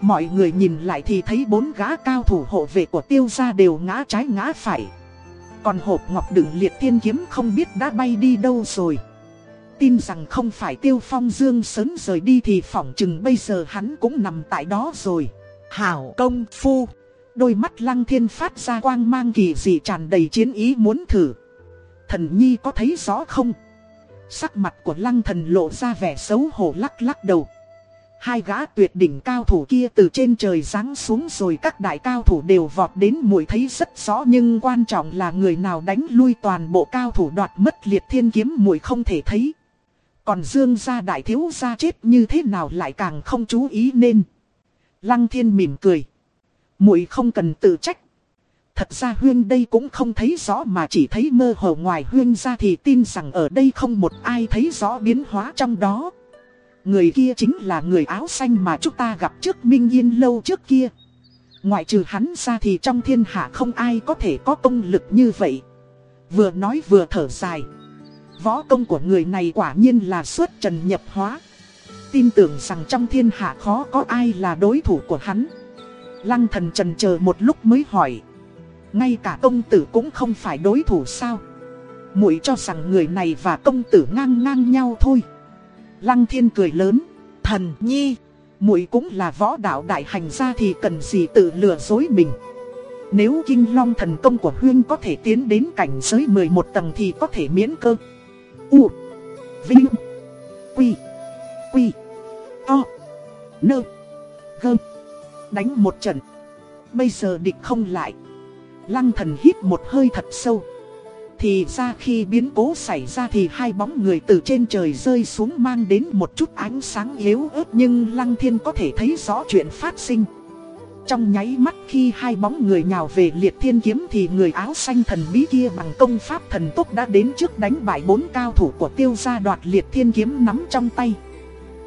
Mọi người nhìn lại thì thấy bốn gã cao thủ hộ vệ của tiêu gia đều ngã trái ngã phải. Còn hộp ngọc đựng liệt thiên kiếm không biết đã bay đi đâu rồi. Tin rằng không phải tiêu phong dương sớm rời đi thì phỏng chừng bây giờ hắn cũng nằm tại đó rồi. Hảo công phu. Đôi mắt lăng thiên phát ra quang mang kỳ dị tràn đầy chiến ý muốn thử. Thần nhi có thấy rõ không? Sắc mặt của lăng thần lộ ra vẻ xấu hổ lắc lắc đầu. Hai gã tuyệt đỉnh cao thủ kia từ trên trời giáng xuống rồi các đại cao thủ đều vọt đến mùi thấy rất rõ nhưng quan trọng là người nào đánh lui toàn bộ cao thủ đoạt mất liệt thiên kiếm mùi không thể thấy. Còn dương gia đại thiếu gia chết như thế nào lại càng không chú ý nên. Lăng thiên mỉm cười. mùi không cần tự trách. Thật ra Huyên đây cũng không thấy rõ mà chỉ thấy mơ hồ ngoài Huyên ra thì tin rằng ở đây không một ai thấy rõ biến hóa trong đó. Người kia chính là người áo xanh mà chúng ta gặp trước Minh Yên lâu trước kia. Ngoại trừ hắn ra thì trong thiên hạ không ai có thể có công lực như vậy. Vừa nói vừa thở dài. Võ công của người này quả nhiên là xuất trần nhập hóa. Tin tưởng rằng trong thiên hạ khó có ai là đối thủ của hắn. Lăng thần trần chờ một lúc mới hỏi. Ngay cả công tử cũng không phải đối thủ sao. muội cho rằng người này và công tử ngang ngang nhau thôi. Lăng thiên cười lớn, thần nhi, muội cũng là võ đạo đại hành gia thì cần gì tự lừa dối mình. Nếu kinh long thần công của Huyên có thể tiến đến cảnh giới 11 tầng thì có thể miễn cơ. U Vinh Quy Quy To Nơ Gơ Đánh một trận Bây giờ địch không lại Lăng thần hít một hơi thật sâu thì ra khi biến cố xảy ra thì hai bóng người từ trên trời rơi xuống mang đến một chút ánh sáng yếu ớt, nhưng Lăng Thiên có thể thấy rõ chuyện phát sinh. Trong nháy mắt khi hai bóng người nhào về liệt thiên kiếm thì người áo xanh thần bí kia bằng công pháp thần tốc đã đến trước đánh bại bốn cao thủ của tiêu gia đoạt liệt thiên kiếm nắm trong tay.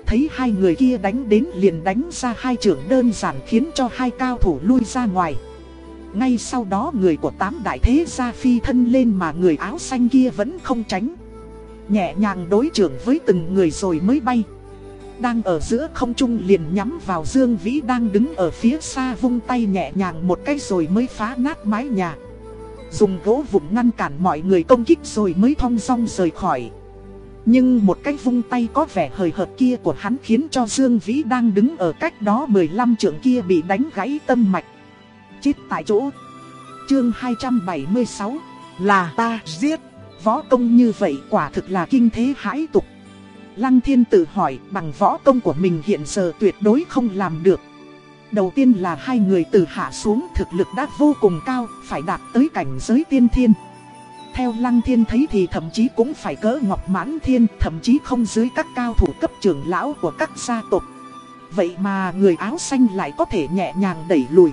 Thấy hai người kia đánh đến liền đánh ra hai trưởng đơn giản khiến cho hai cao thủ lui ra ngoài. Ngay sau đó người của tám đại thế gia phi thân lên mà người áo xanh kia vẫn không tránh. Nhẹ nhàng đối trưởng với từng người rồi mới bay. Đang ở giữa không trung liền nhắm vào Dương Vĩ đang đứng ở phía xa vung tay nhẹ nhàng một cái rồi mới phá nát mái nhà. Dùng gỗ vụn ngăn cản mọi người công kích rồi mới thong dong rời khỏi. Nhưng một cái vung tay có vẻ hời hợt kia của hắn khiến cho Dương Vĩ đang đứng ở cách đó 15 trượng kia bị đánh gãy tâm mạch chết tại chỗ. Chương 276 là ta giết. Võ công như vậy quả thực là kinh thế hãi tục. Lăng thiên tự hỏi bằng võ công của mình hiện giờ tuyệt đối không làm được. Đầu tiên là hai người từ hạ xuống thực lực đã vô cùng cao, phải đạt tới cảnh giới tiên thiên. Theo Lăng Thiên thấy thì thậm chí cũng phải cỡ Ngọc Mãn Thiên, thậm chí không dưới các cao thủ cấp trưởng lão của các gia tộc. Vậy mà người áo xanh lại có thể nhẹ nhàng đẩy lùi.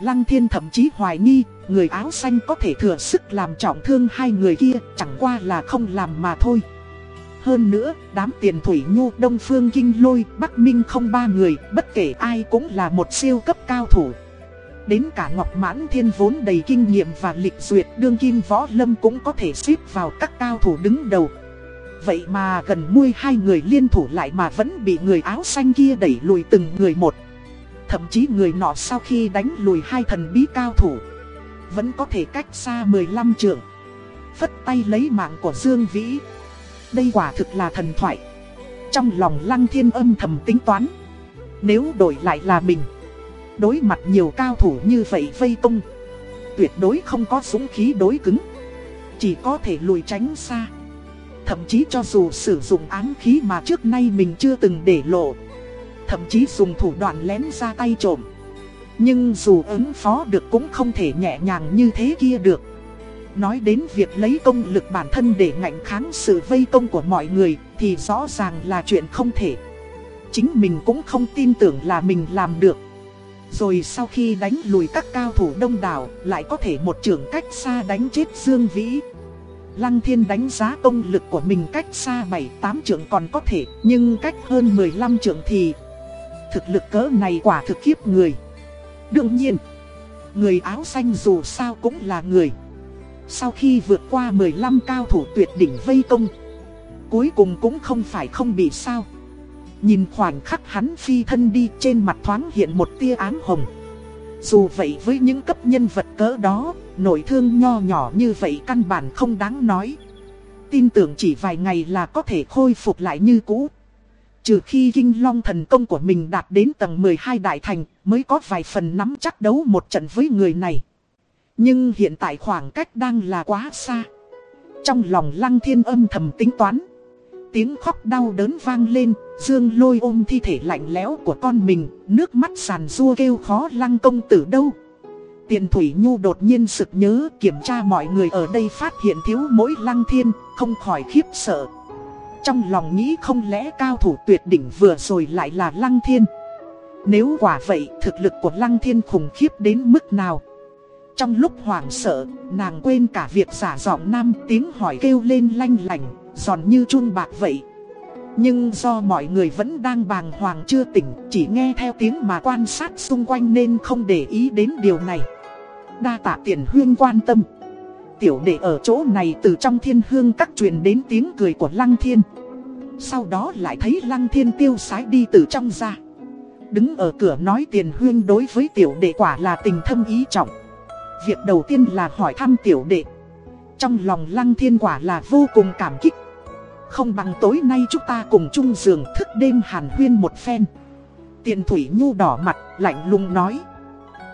Lăng thiên thậm chí hoài nghi, người áo xanh có thể thừa sức làm trọng thương hai người kia, chẳng qua là không làm mà thôi. Hơn nữa, đám tiền thủy nhu đông phương kinh lôi, bắc minh không ba người, bất kể ai cũng là một siêu cấp cao thủ. Đến cả Ngọc Mãn Thiên vốn đầy kinh nghiệm và lịch duyệt đương kim võ lâm cũng có thể xếp vào các cao thủ đứng đầu. Vậy mà gần muôi hai người liên thủ lại mà vẫn bị người áo xanh kia đẩy lùi từng người một. Thậm chí người nọ sau khi đánh lùi hai thần bí cao thủ Vẫn có thể cách xa 15 trượng Phất tay lấy mạng của Dương Vĩ. Đây quả thực là thần thoại. Trong lòng lăng thiên âm thầm tính toán Nếu đổi lại là mình Đối mặt nhiều cao thủ như vậy vây tung, Tuyệt đối không có súng khí đối cứng Chỉ có thể lùi tránh xa. Thậm chí cho dù sử dụng án khí mà trước nay mình chưa từng để lộ thậm chí dùng thủ đoạn lén ra tay trộm. Nhưng dù ứng phó được cũng không thể nhẹ nhàng như thế kia được. Nói đến việc lấy công lực bản thân để ngạnh kháng sự vây công của mọi người thì rõ ràng là chuyện không thể. Chính mình cũng không tin tưởng là mình làm được. Rồi sau khi đánh lùi các cao thủ đông đảo lại có thể một trường cách xa đánh chết Dương Vĩ. Lăng Thiên đánh giá công lực của mình cách xa 7-8 trượng còn có thể, nhưng cách hơn 15 trượng thì thực lực cỡ này quả thực khiếp người. Đương nhiên, người áo xanh dù sao cũng là người. Sau khi vượt qua 15 cao thủ tuyệt đỉnh vây công, cuối cùng cũng không phải không bị sao. Nhìn khoảnh khắc hắn phi thân đi trên mặt thoáng hiện một tia ám hồng. Dù vậy với những cấp nhân vật cỡ đó, nội thương nho nhỏ như vậy căn bản không đáng nói. Tin tưởng chỉ vài ngày là có thể khôi phục lại như cũ. Trừ khi kinh long thần công của mình đạt đến tầng 12 đại thành mới có vài phần nắm chắc đấu một trận với người này. Nhưng hiện tại khoảng cách đang là quá xa. Trong lòng lăng thiên âm thầm tính toán. Tiếng khóc đau đớn vang lên, Dương lôi ôm thi thể lạnh lẽo của con mình, nước mắt sàn rua kêu khó lăng công tử đâu. Tiền Thủy Nhu đột nhiên sực nhớ kiểm tra mọi người ở đây phát hiện thiếu mỗi lăng thiên, không khỏi khiếp sợ. Trong lòng nghĩ không lẽ cao thủ tuyệt đỉnh vừa rồi lại là lăng thiên. Nếu quả vậy, thực lực của lăng thiên khủng khiếp đến mức nào? Trong lúc hoảng sợ, nàng quên cả việc giả giọng nam tiếng hỏi kêu lên lanh lành, giòn như chun bạc vậy. Nhưng do mọi người vẫn đang bàng hoàng chưa tỉnh, chỉ nghe theo tiếng mà quan sát xung quanh nên không để ý đến điều này. Đa tạ tiền huyên quan tâm. Tiểu đệ ở chỗ này từ trong thiên hương các truyền đến tiếng cười của Lăng Thiên. Sau đó lại thấy Lăng Thiên tiêu sái đi từ trong ra. Đứng ở cửa nói tiền huyên đối với tiểu đệ quả là tình thâm ý trọng. Việc đầu tiên là hỏi thăm tiểu đệ. Trong lòng Lăng Thiên quả là vô cùng cảm kích. Không bằng tối nay chúng ta cùng chung giường thức đêm hàn huyên một phen. Tiền Thủy Nhu đỏ mặt, lạnh lùng nói.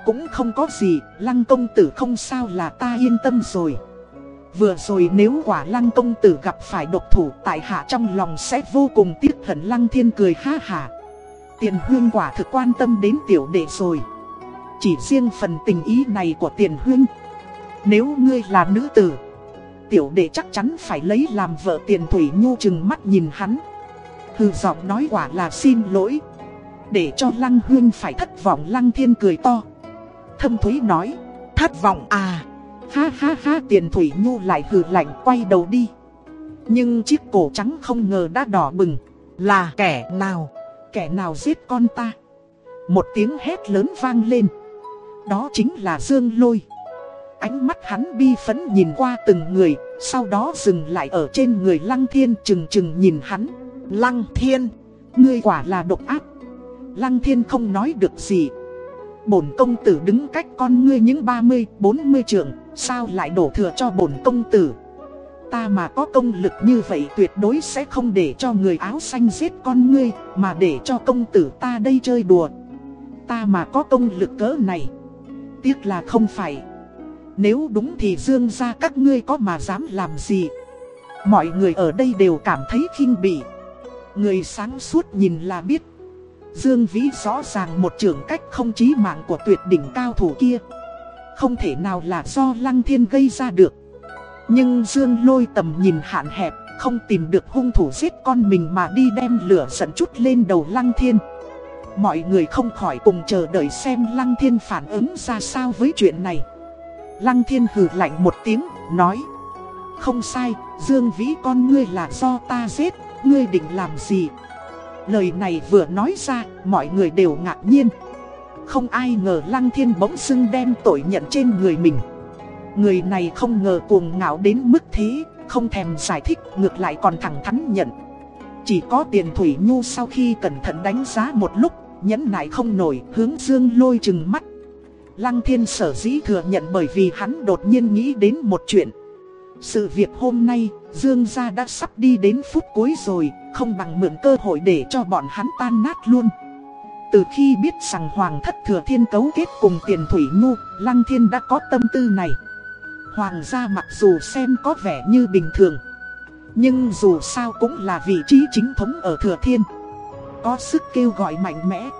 Cũng không có gì, Lăng công tử không sao là ta yên tâm rồi. Vừa rồi nếu quả Lăng công tử gặp phải độc thủ tại hạ trong lòng sẽ vô cùng tiếc hận Lăng thiên cười ha hà. Tiền huyên quả thực quan tâm đến tiểu đệ rồi. Chỉ riêng phần tình ý này của tiền huyên. Nếu ngươi là nữ tử Tiểu đệ chắc chắn phải lấy làm vợ tiền thủy nhu chừng mắt nhìn hắn hư giọng nói quả là xin lỗi Để cho lăng huyên phải thất vọng lăng thiên cười to Thâm thúy nói Thất vọng à Ha ha ha tiền thủy nhu lại hừ lạnh quay đầu đi Nhưng chiếc cổ trắng không ngờ đã đỏ bừng Là kẻ nào Kẻ nào giết con ta Một tiếng hét lớn vang lên Đó chính là Dương Lôi Ánh mắt hắn bi phấn nhìn qua từng người, sau đó dừng lại ở trên người Lăng Thiên chừng chừng nhìn hắn. Lăng Thiên, ngươi quả là độc ác. Lăng Thiên không nói được gì. Bổn công tử đứng cách con ngươi những 30, 40 trượng, sao lại đổ thừa cho bổn công tử. Ta mà có công lực như vậy tuyệt đối sẽ không để cho người áo xanh giết con ngươi, mà để cho công tử ta đây chơi đùa. Ta mà có công lực cỡ này. Tiếc là không phải. Nếu đúng thì dương ra các ngươi có mà dám làm gì Mọi người ở đây đều cảm thấy khinh bỉ Người sáng suốt nhìn là biết Dương Vĩ rõ ràng một trường cách không chí mạng của tuyệt đỉnh cao thủ kia. Không thể nào là do Lăng Thiên gây ra được. Nhưng Dương lôi tầm nhìn hạn hẹp Không tìm được hung thủ giết con mình mà đi đem lửa giận chút lên đầu Lăng Thiên. Mọi người không khỏi cùng chờ đợi xem Lăng Thiên phản ứng ra sao với chuyện này. Lăng thiên hừ lạnh một tiếng, nói Không sai, Dương Vĩ con ngươi là do ta giết, ngươi định làm gì? Lời này vừa nói ra, mọi người đều ngạc nhiên. Không ai ngờ Lăng thiên bỗng xưng đem tội nhận trên người mình. Người này không ngờ cuồng ngạo đến mức thế, không thèm giải thích, ngược lại còn thẳng thắn nhận. Chỉ có tiền Thủy Nhu sau khi cẩn thận đánh giá một lúc, nhẫn nại không nổi, hướng Dương lôi chừng mắt. Lăng thiên sở dĩ thừa nhận bởi vì hắn đột nhiên nghĩ đến một chuyện. Sự việc hôm nay, Dương gia đã sắp đi đến phút cuối rồi, không bằng mượn cơ hội để cho bọn hắn tan nát luôn. Từ khi biết rằng Hoàng thất thừa thiên cấu kết cùng tiền thủy ngu, Lăng thiên đã có tâm tư này. Hoàng gia mặc dù xem có vẻ như bình thường, nhưng dù sao cũng là vị trí chính thống ở thừa thiên. Có sức kêu gọi mạnh mẽ.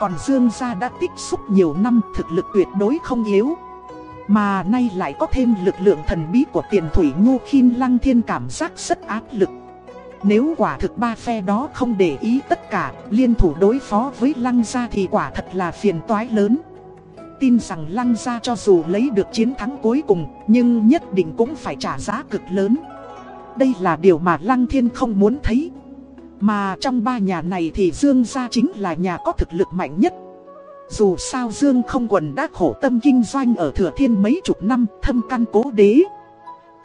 Còn Dương gia đã tích xúc nhiều năm thực lực tuyệt đối không yếu Mà nay lại có thêm lực lượng thần bí của tiền thủy ngu khiến lăng thiên cảm giác rất áp lực nếu quả thực ba phe đó không để ý tất cả, liên thủ đối phó với lăng gia thì quả thật là phiền toái lớn. Tin rằng lăng gia cho dù lấy được chiến thắng cuối cùng, Nhưng nhất định cũng phải trả giá cực lớn. Đây là điều mà lăng thiên không muốn thấy. Mà trong ba nhà này thì Dương gia chính là nhà có thực lực mạnh nhất. Dù sao Dương không quần đã khổ tâm kinh doanh ở Thừa Thiên mấy chục năm, thâm căn cố đế.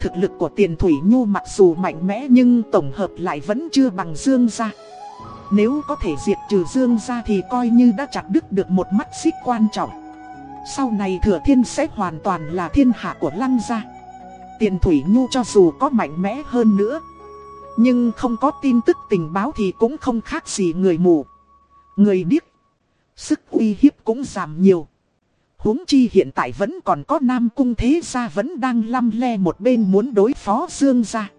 Thực lực của tiền thủy nhu mặc dù mạnh mẽ nhưng tổng hợp lại vẫn chưa bằng Dương gia. Nếu có thể diệt trừ Dương gia thì coi như đã chặt đứt được một mắt xích quan trọng. Sau này Thừa Thiên sẽ hoàn toàn là thiên hạ của Lăng gia. Tiền thủy nhu cho dù có mạnh mẽ hơn nữa. Nhưng không có tin tức tình báo thì cũng không khác gì người mù. Người điếc, Sức uy hiếp cũng giảm nhiều huống chi hiện tại vẫn còn có Nam Cung Thế Gia vẫn đang lăm le một bên muốn đối phó Dương Gia.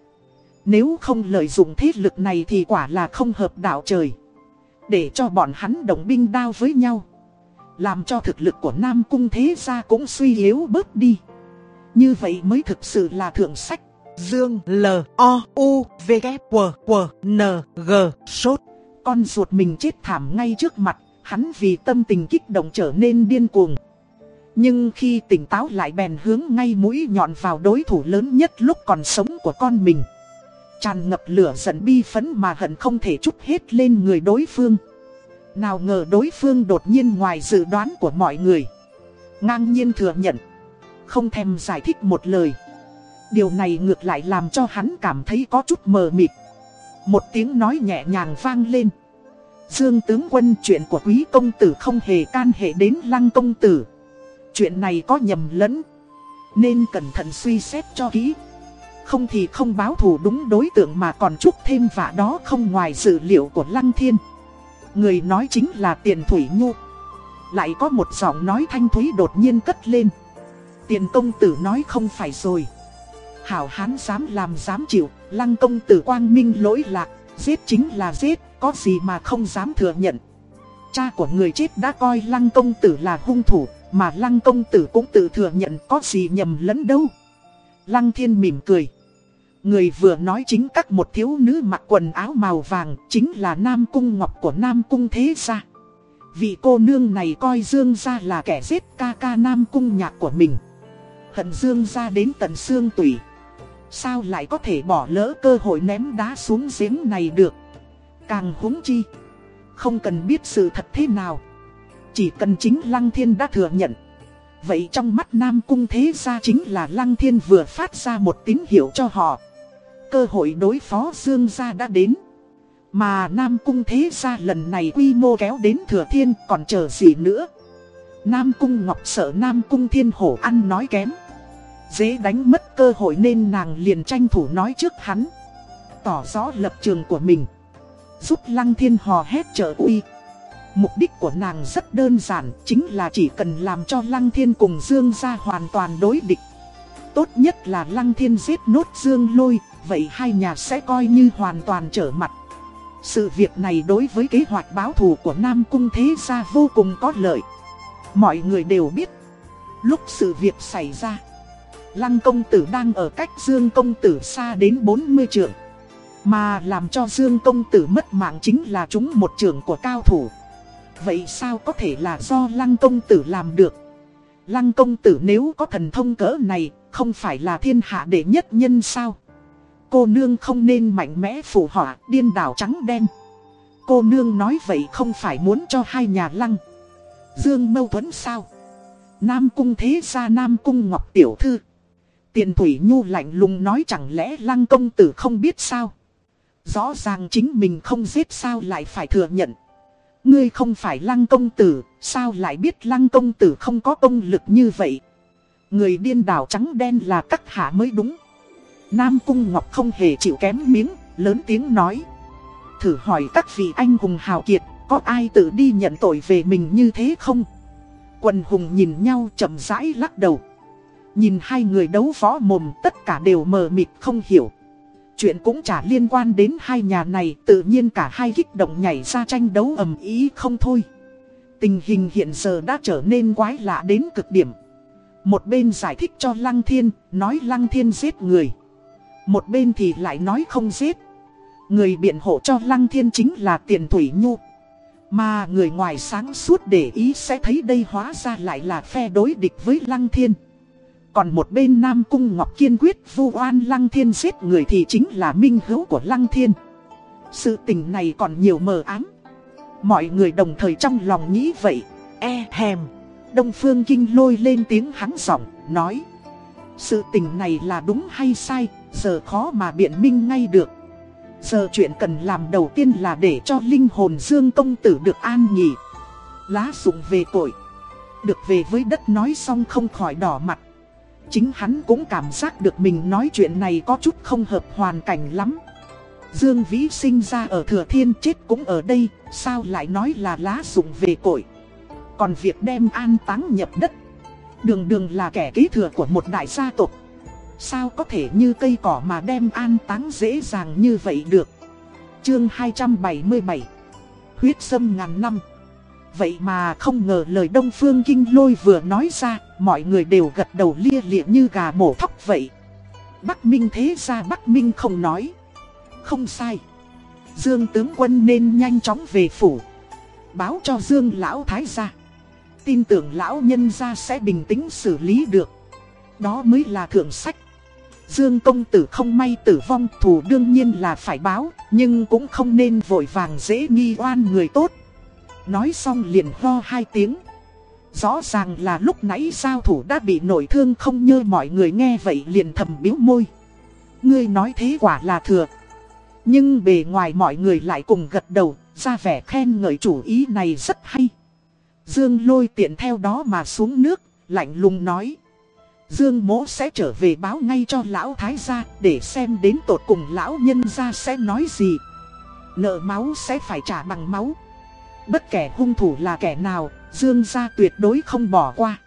Nếu không lợi dụng thế lực này thì quả là không hợp đạo trời. Để cho bọn hắn đồng binh đao với nhau. Làm cho thực lực của Nam Cung Thế Gia cũng suy yếu bớt đi. Như vậy mới thực sự là thượng sách. Dương L O U V K W W N G Sốt Con ruột mình chết thảm ngay trước mặt Hắn vì tâm tình kích động trở nên điên cuồng. Nhưng khi tỉnh táo lại bèn hướng ngay mũi nhọn vào đối thủ lớn nhất lúc còn sống của con mình. Tràn ngập lửa giận bi phấn mà hận không thể chút hết lên người đối phương. Nào ngờ đối phương đột nhiên ngoài dự đoán của mọi người. Ngang nhiên thừa nhận. Không thèm giải thích một lời. Điều này ngược lại làm cho hắn cảm thấy có chút mờ mịt. Một tiếng nói nhẹ nhàng vang lên. Dương tướng quân chuyện của quý công tử không hề can hệ đến lăng công tử. Chuyện này có nhầm lẫn. Nên cẩn thận suy xét cho kỹ. Không thì không báo thù đúng đối tượng mà còn chúc thêm vả đó không ngoài dự liệu của lăng thiên. Người nói chính là tiền thủy nhu. Lại có một giọng nói thanh thúy đột nhiên cất lên. Tiền công tử nói không phải rồi. Hảo hán dám làm dám chịu, lăng công tử quang minh lỗi lạc, giết chính là giết, có gì mà không dám thừa nhận Cha của người chết đã coi lăng công tử là hung thủ mà lăng công tử cũng tự thừa nhận có gì nhầm lẫn đâu. Lăng thiên mỉm cười. Người vừa nói chính các một thiếu nữ mặc quần áo màu vàng Chính là Nam Cung Ngọc của Nam Cung Thế Gia. Vị cô nương này coi Dương gia là kẻ giết ca ca Nam Cung nhạc của mình. Hận Dương gia đến tận xương tủy. Sao lại có thể bỏ lỡ cơ hội ném đá xuống giếng này được? Càng húng chi, Không cần biết sự thật thế nào. Chỉ cần chính Lăng Thiên đã thừa nhận. Vậy trong mắt Nam Cung thế ra chính là Lăng Thiên vừa phát ra một tín hiệu cho họ. Cơ hội đối phó Dương gia đã đến. Mà Nam Cung thế ra lần này quy mô kéo đến Thừa Thiên còn chờ gì nữa? Nam Cung Ngọc sợ Nam Cung Thiên Hổ ăn nói kém. Dễ đánh mất cơ hội nên nàng liền tranh thủ nói trước hắn. Tỏ rõ lập trường của mình. Giúp Lăng Thiên hò hét trợ uy. Mục đích của nàng rất đơn giản, Chính là chỉ cần làm cho Lăng Thiên cùng Dương gia hoàn toàn đối địch. Tốt nhất là Lăng Thiên giết nốt Dương lôi, Vậy hai nhà sẽ coi như hoàn toàn trở mặt. Sự việc này đối với kế hoạch báo thù của Nam Cung Thế Gia vô cùng có lợi. Mọi người đều biết, Lúc sự việc xảy ra, Lăng công tử đang ở cách Dương công tử xa đến 40 trượng. Mà làm cho Dương công tử mất mạng chính là chúng một trưởng của cao thủ. Vậy sao có thể là do Lăng công tử làm được? Lăng công tử nếu có thần thông cỡ này, không phải là thiên hạ đệ nhất nhân sao? Cô nương không nên mạnh mẽ phù họa, điên đảo trắng đen. Cô nương nói vậy không phải muốn cho hai nhà lăng. Dương mâu thuẫn sao? Nam cung thế ra Nam cung ngọc tiểu thư. Tiền thủy nhu lạnh lùng nói chẳng lẽ lăng công tử không biết sao? Rõ ràng chính mình không giết sao lại phải thừa nhận. Ngươi không phải lăng công tử, sao lại biết lăng công tử không có công lực như vậy? Người điên đảo trắng đen là các hạ mới đúng. Nam Cung Ngọc không hề chịu kém miếng, lớn tiếng nói. Thử hỏi các vị anh hùng hào kiệt, có ai tự đi nhận tội về mình như thế không? Quần hùng nhìn nhau chậm rãi lắc đầu. Nhìn hai người đấu võ mồm tất cả đều mờ mịt không hiểu. Chuyện cũng chả liên quan đến hai nhà này, tự nhiên cả hai kích động nhảy ra tranh đấu ầm ý không thôi. Tình hình hiện giờ đã trở nên quái lạ đến cực điểm. Một bên giải thích cho Lăng Thiên, nói Lăng Thiên giết người. Một bên thì lại nói không giết. Người biện hộ cho Lăng Thiên chính là Tiền Thủy Nhu. Mà người ngoài sáng suốt để ý sẽ thấy đây hóa ra lại là phe đối địch với Lăng Thiên. Còn một bên Nam Cung Ngọc kiên quyết vu oan Lăng Thiên giết người thì chính là minh hữu của Lăng Thiên. Sự tình này còn nhiều mờ ám. Mọi người đồng thời trong lòng nghĩ vậy. E hèm. Đông Phương Kinh lôi lên tiếng hắn giọng, nói. Sự tình này là đúng hay sai, giờ khó mà biện minh ngay được. Giờ chuyện cần làm đầu tiên là để cho linh hồn Dương Công Tử được an nghỉ. Lá sụng về tội. Được về với đất nói xong không khỏi đỏ mặt. Chính hắn cũng cảm giác được mình nói chuyện này có chút không hợp hoàn cảnh lắm. Dương Vĩ sinh ra ở Thừa Thiên chết cũng ở đây, sao lại nói là lá dụng về cội. Còn việc đem an táng nhập đất, đường đường là kẻ kế thừa của một đại gia tộc. Sao có thể như cây cỏ mà đem an táng dễ dàng như vậy được. Chương 277 Huyết sâm ngàn năm Vậy mà không ngờ lời Đông Phương Kinh Lôi vừa nói ra, mọi người đều gật đầu lia lịa như gà mổ thóc vậy. Bắc Minh thế ra Bắc Minh không nói. Không sai. Dương tướng quân nên nhanh chóng về phủ. Báo cho Dương lão thái gia. Tin tưởng lão nhân gia sẽ bình tĩnh xử lý được. Đó mới là thượng sách. Dương công tử không may tử vong thủ đương nhiên là phải báo, nhưng cũng không nên vội vàng dễ nghi oan người tốt. Nói xong liền ho hai tiếng. Rõ ràng là lúc nãy giao thủ đã bị nổi thương không như mọi người nghe vậy liền thầm biếu môi. Ngươi nói thế quả là thừa. Nhưng bề ngoài mọi người lại cùng gật đầu, ra vẻ khen ngợi chủ ý này rất hay. Dương lôi tiện theo đó mà xuống nước, lạnh lùng nói. Dương mỗ sẽ trở về báo ngay cho lão thái gia để xem đến tột cùng lão nhân gia sẽ nói gì. Nợ máu sẽ phải trả bằng máu. Bất kể hung thủ là kẻ nào, Dương gia tuyệt đối không bỏ qua.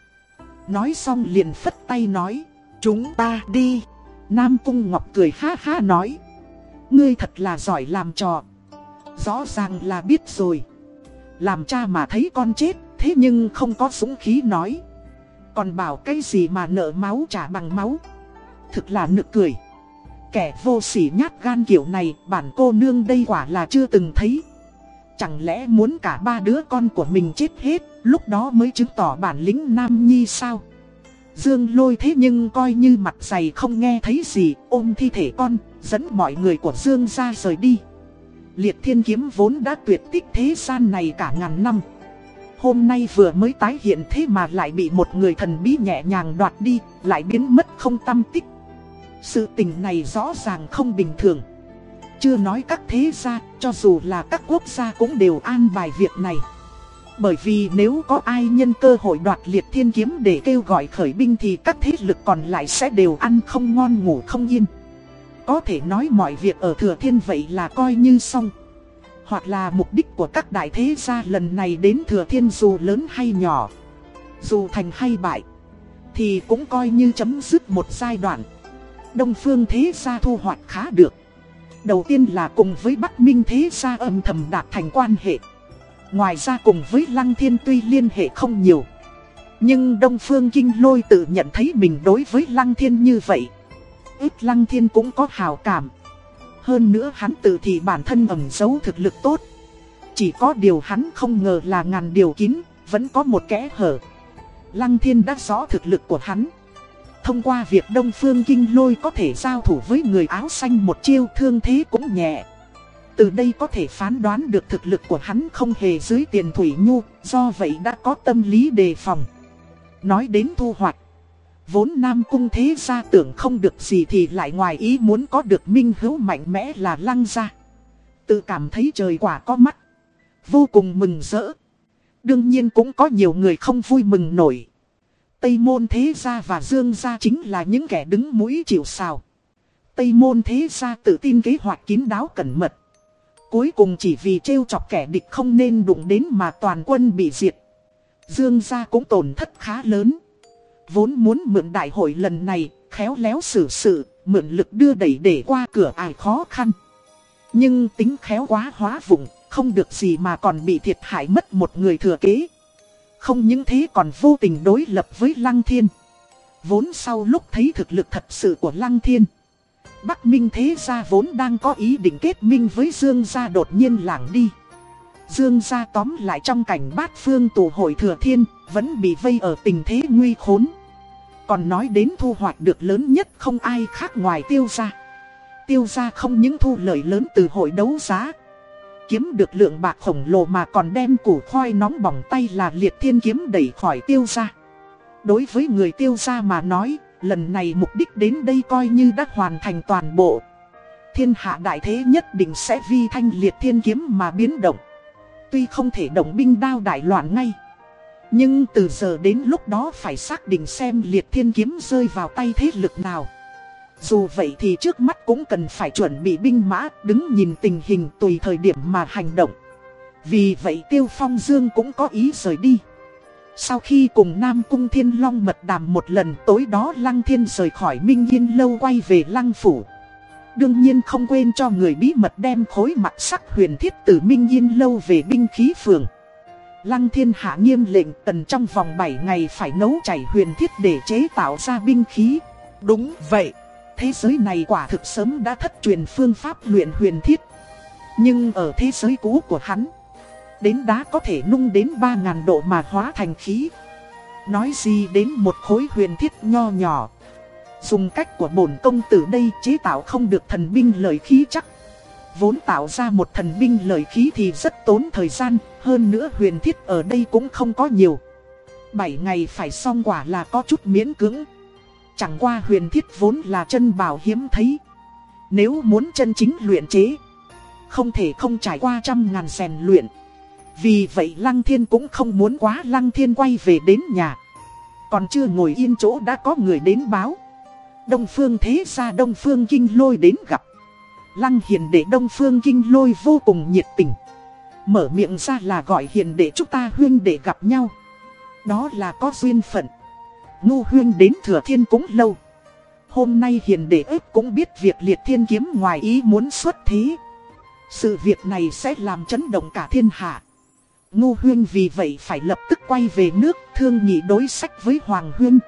Nói xong liền phất tay nói, chúng ta đi. Nam Cung Ngọc cười ha ha nói. Ngươi thật là giỏi làm trò. Rõ ràng là biết rồi. Làm cha mà thấy con chết, thế nhưng không có súng khí nói. Còn bảo cái gì mà nợ máu trả bằng máu. Thực là nực cười. Kẻ vô sỉ nhát gan kiểu này, bản cô nương đây quả là chưa từng thấy. Chẳng lẽ muốn cả ba đứa con của mình chết hết, lúc đó mới chứng tỏ bản lĩnh nam nhi sao? Dương lôi thế nhưng coi như mặt dày không nghe thấy gì, ôm thi thể con, dẫn mọi người của Dương ra rời đi. Liệt thiên kiếm vốn đã tuyệt tích thế gian này cả ngàn năm. Hôm nay vừa mới tái hiện thế mà lại bị một người thần bí nhẹ nhàng đoạt đi, lại biến mất không tâm tích. Sự tình này rõ ràng không bình thường. Chưa nói các thế gia, cho dù là các quốc gia cũng đều an bài việc này. Bởi vì nếu có ai nhân cơ hội đoạt liệt thiên kiếm để kêu gọi khởi binh thì các thế lực còn lại sẽ đều ăn không ngon ngủ không yên. Có thể nói mọi việc ở thừa thiên vậy là coi như xong. Hoặc là mục đích của các đại thế gia lần này đến thừa thiên dù lớn hay nhỏ. Dù thành hay bại. Thì cũng coi như chấm dứt một giai đoạn. Đông phương thế gia thu hoạch khá được. Đầu tiên là cùng với Bắc Minh thế gia âm thầm đạt thành quan hệ. Ngoài ra cùng với Lăng Thiên tuy liên hệ không nhiều. Nhưng Đông Phương Kinh Lôi tự nhận thấy mình đối với Lăng Thiên như vậy. Ít Lăng Thiên cũng có hào cảm. Hơn nữa hắn tự thì bản thân ẩn giấu thực lực tốt. Chỉ có điều hắn không ngờ là ngàn điều kín, vẫn có một kẽ hở. Lăng Thiên đã rõ thực lực của hắn. Thông qua việc Đông Phương Kinh Lôi có thể giao thủ với người áo xanh một chiêu thương thế cũng nhẹ. Từ đây có thể phán đoán được thực lực của hắn không hề dưới tiền Thủy Nhu, do vậy đã có tâm lý đề phòng. Nói đến thu hoạch, vốn Nam Cung thế gia tưởng không được gì thì lại ngoài ý muốn có được minh hữu mạnh mẽ là lăng gia. Tự cảm thấy trời quả có mắt, vô cùng mừng rỡ. Đương nhiên cũng có nhiều người không vui mừng nổi. Tây môn thế gia và dương gia chính là những kẻ đứng mũi chịu sào. Tây môn thế gia tự tin kế hoạch kín đáo cẩn mật. Cuối cùng chỉ vì trêu chọc kẻ địch không nên đụng đến mà toàn quân bị diệt. Dương gia cũng tổn thất khá lớn. Vốn muốn mượn đại hội lần này, khéo léo xử sự, mượn lực đưa đẩy để qua cửa ải khó khăn. Nhưng tính khéo quá hóa vụng, không được gì mà còn bị thiệt hại mất một người thừa kế. Không những thế còn vô tình đối lập với Lăng Thiên. Vốn sau lúc thấy thực lực thật sự của Lăng Thiên, Bắc Minh Thế Gia vốn đang có ý định kết minh với Dương Gia đột nhiên lảng đi. Dương Gia tóm lại trong cảnh bát phương tù hội thừa thiên, Vẫn bị vây ở tình thế nguy khốn. Còn nói đến thu hoạch được lớn nhất không ai khác ngoài tiêu gia. Tiêu gia không những thu lợi lớn từ hội đấu giá Kiếm được lượng bạc khổng lồ mà còn đem củ khoai nóng bỏng tay là liệt thiên kiếm đẩy khỏi tiêu gia. Đối với người tiêu gia mà nói, Lần này mục đích đến đây coi như đã hoàn thành toàn bộ. Thiên hạ đại thế nhất định sẽ vi thanh liệt thiên kiếm mà biến động. Tuy không thể động binh đao đại loạn ngay, Nhưng từ giờ đến lúc đó phải xác định xem liệt thiên kiếm rơi vào tay thế lực nào. Dù vậy thì trước mắt cũng cần phải chuẩn bị binh mã đứng nhìn tình hình tùy thời điểm mà hành động Vì vậy Tiêu Phong Dương cũng có ý rời đi sau khi cùng Nam Cung Thiên Long mật đàm một lần tối đó Lăng Thiên rời khỏi Minh Yên Lâu quay về Lăng Phủ. Đương nhiên không quên cho người bí mật đem khối mặt sắc huyền thiết từ Minh Yên Lâu về binh khí phường. Lăng Thiên hạ nghiêm lệnh cần trong vòng 7 ngày phải nấu chảy huyền thiết để chế tạo ra binh khí. Đúng vậy, thế giới này quả thực sớm đã thất truyền phương pháp luyện huyền thiết. Nhưng ở thế giới cũ của hắn đến đá có thể nung đến 3.000 độ mà hóa thành khí. Nói gì đến một khối huyền thiết nho nhỏ. Dùng cách của bổn công tử đây chế tạo không được thần binh lợi khí chắc. Vốn tạo ra một thần binh lợi khí thì rất tốn thời gian, hơn nữa huyền thiết ở đây cũng không có nhiều. 7 ngày phải xong quả là có chút miễn cưỡng. Chẳng qua huyền thiết vốn là chân bảo hiếm thấy. Nếu muốn chân chính luyện chế, không thể không trải qua trăm ngàn rèn luyện. Vì vậy Lăng Thiên cũng không muốn quá Lăng Thiên quay về đến nhà. Còn chưa ngồi yên chỗ đã có người đến báo. Đông Phương thế ra Đông Phương Kinh Lôi đến gặp. Lăng Hiền đệ Đông Phương Kinh Lôi vô cùng nhiệt tình. Mở miệng ra là gọi Hiền đệ chúng ta huyên để gặp nhau. Đó là có duyên phận. Ngu huyên đến Thừa Thiên cũng lâu. Hôm nay Hiền đệ ếp cũng biết việc liệt thiên kiếm ngoài ý muốn xuất thế. Sự việc này sẽ làm chấn động cả thiên hạ. Ngô Huyên vì vậy phải lập tức quay về nước thương nhị đối sách với Hoàng Huyên.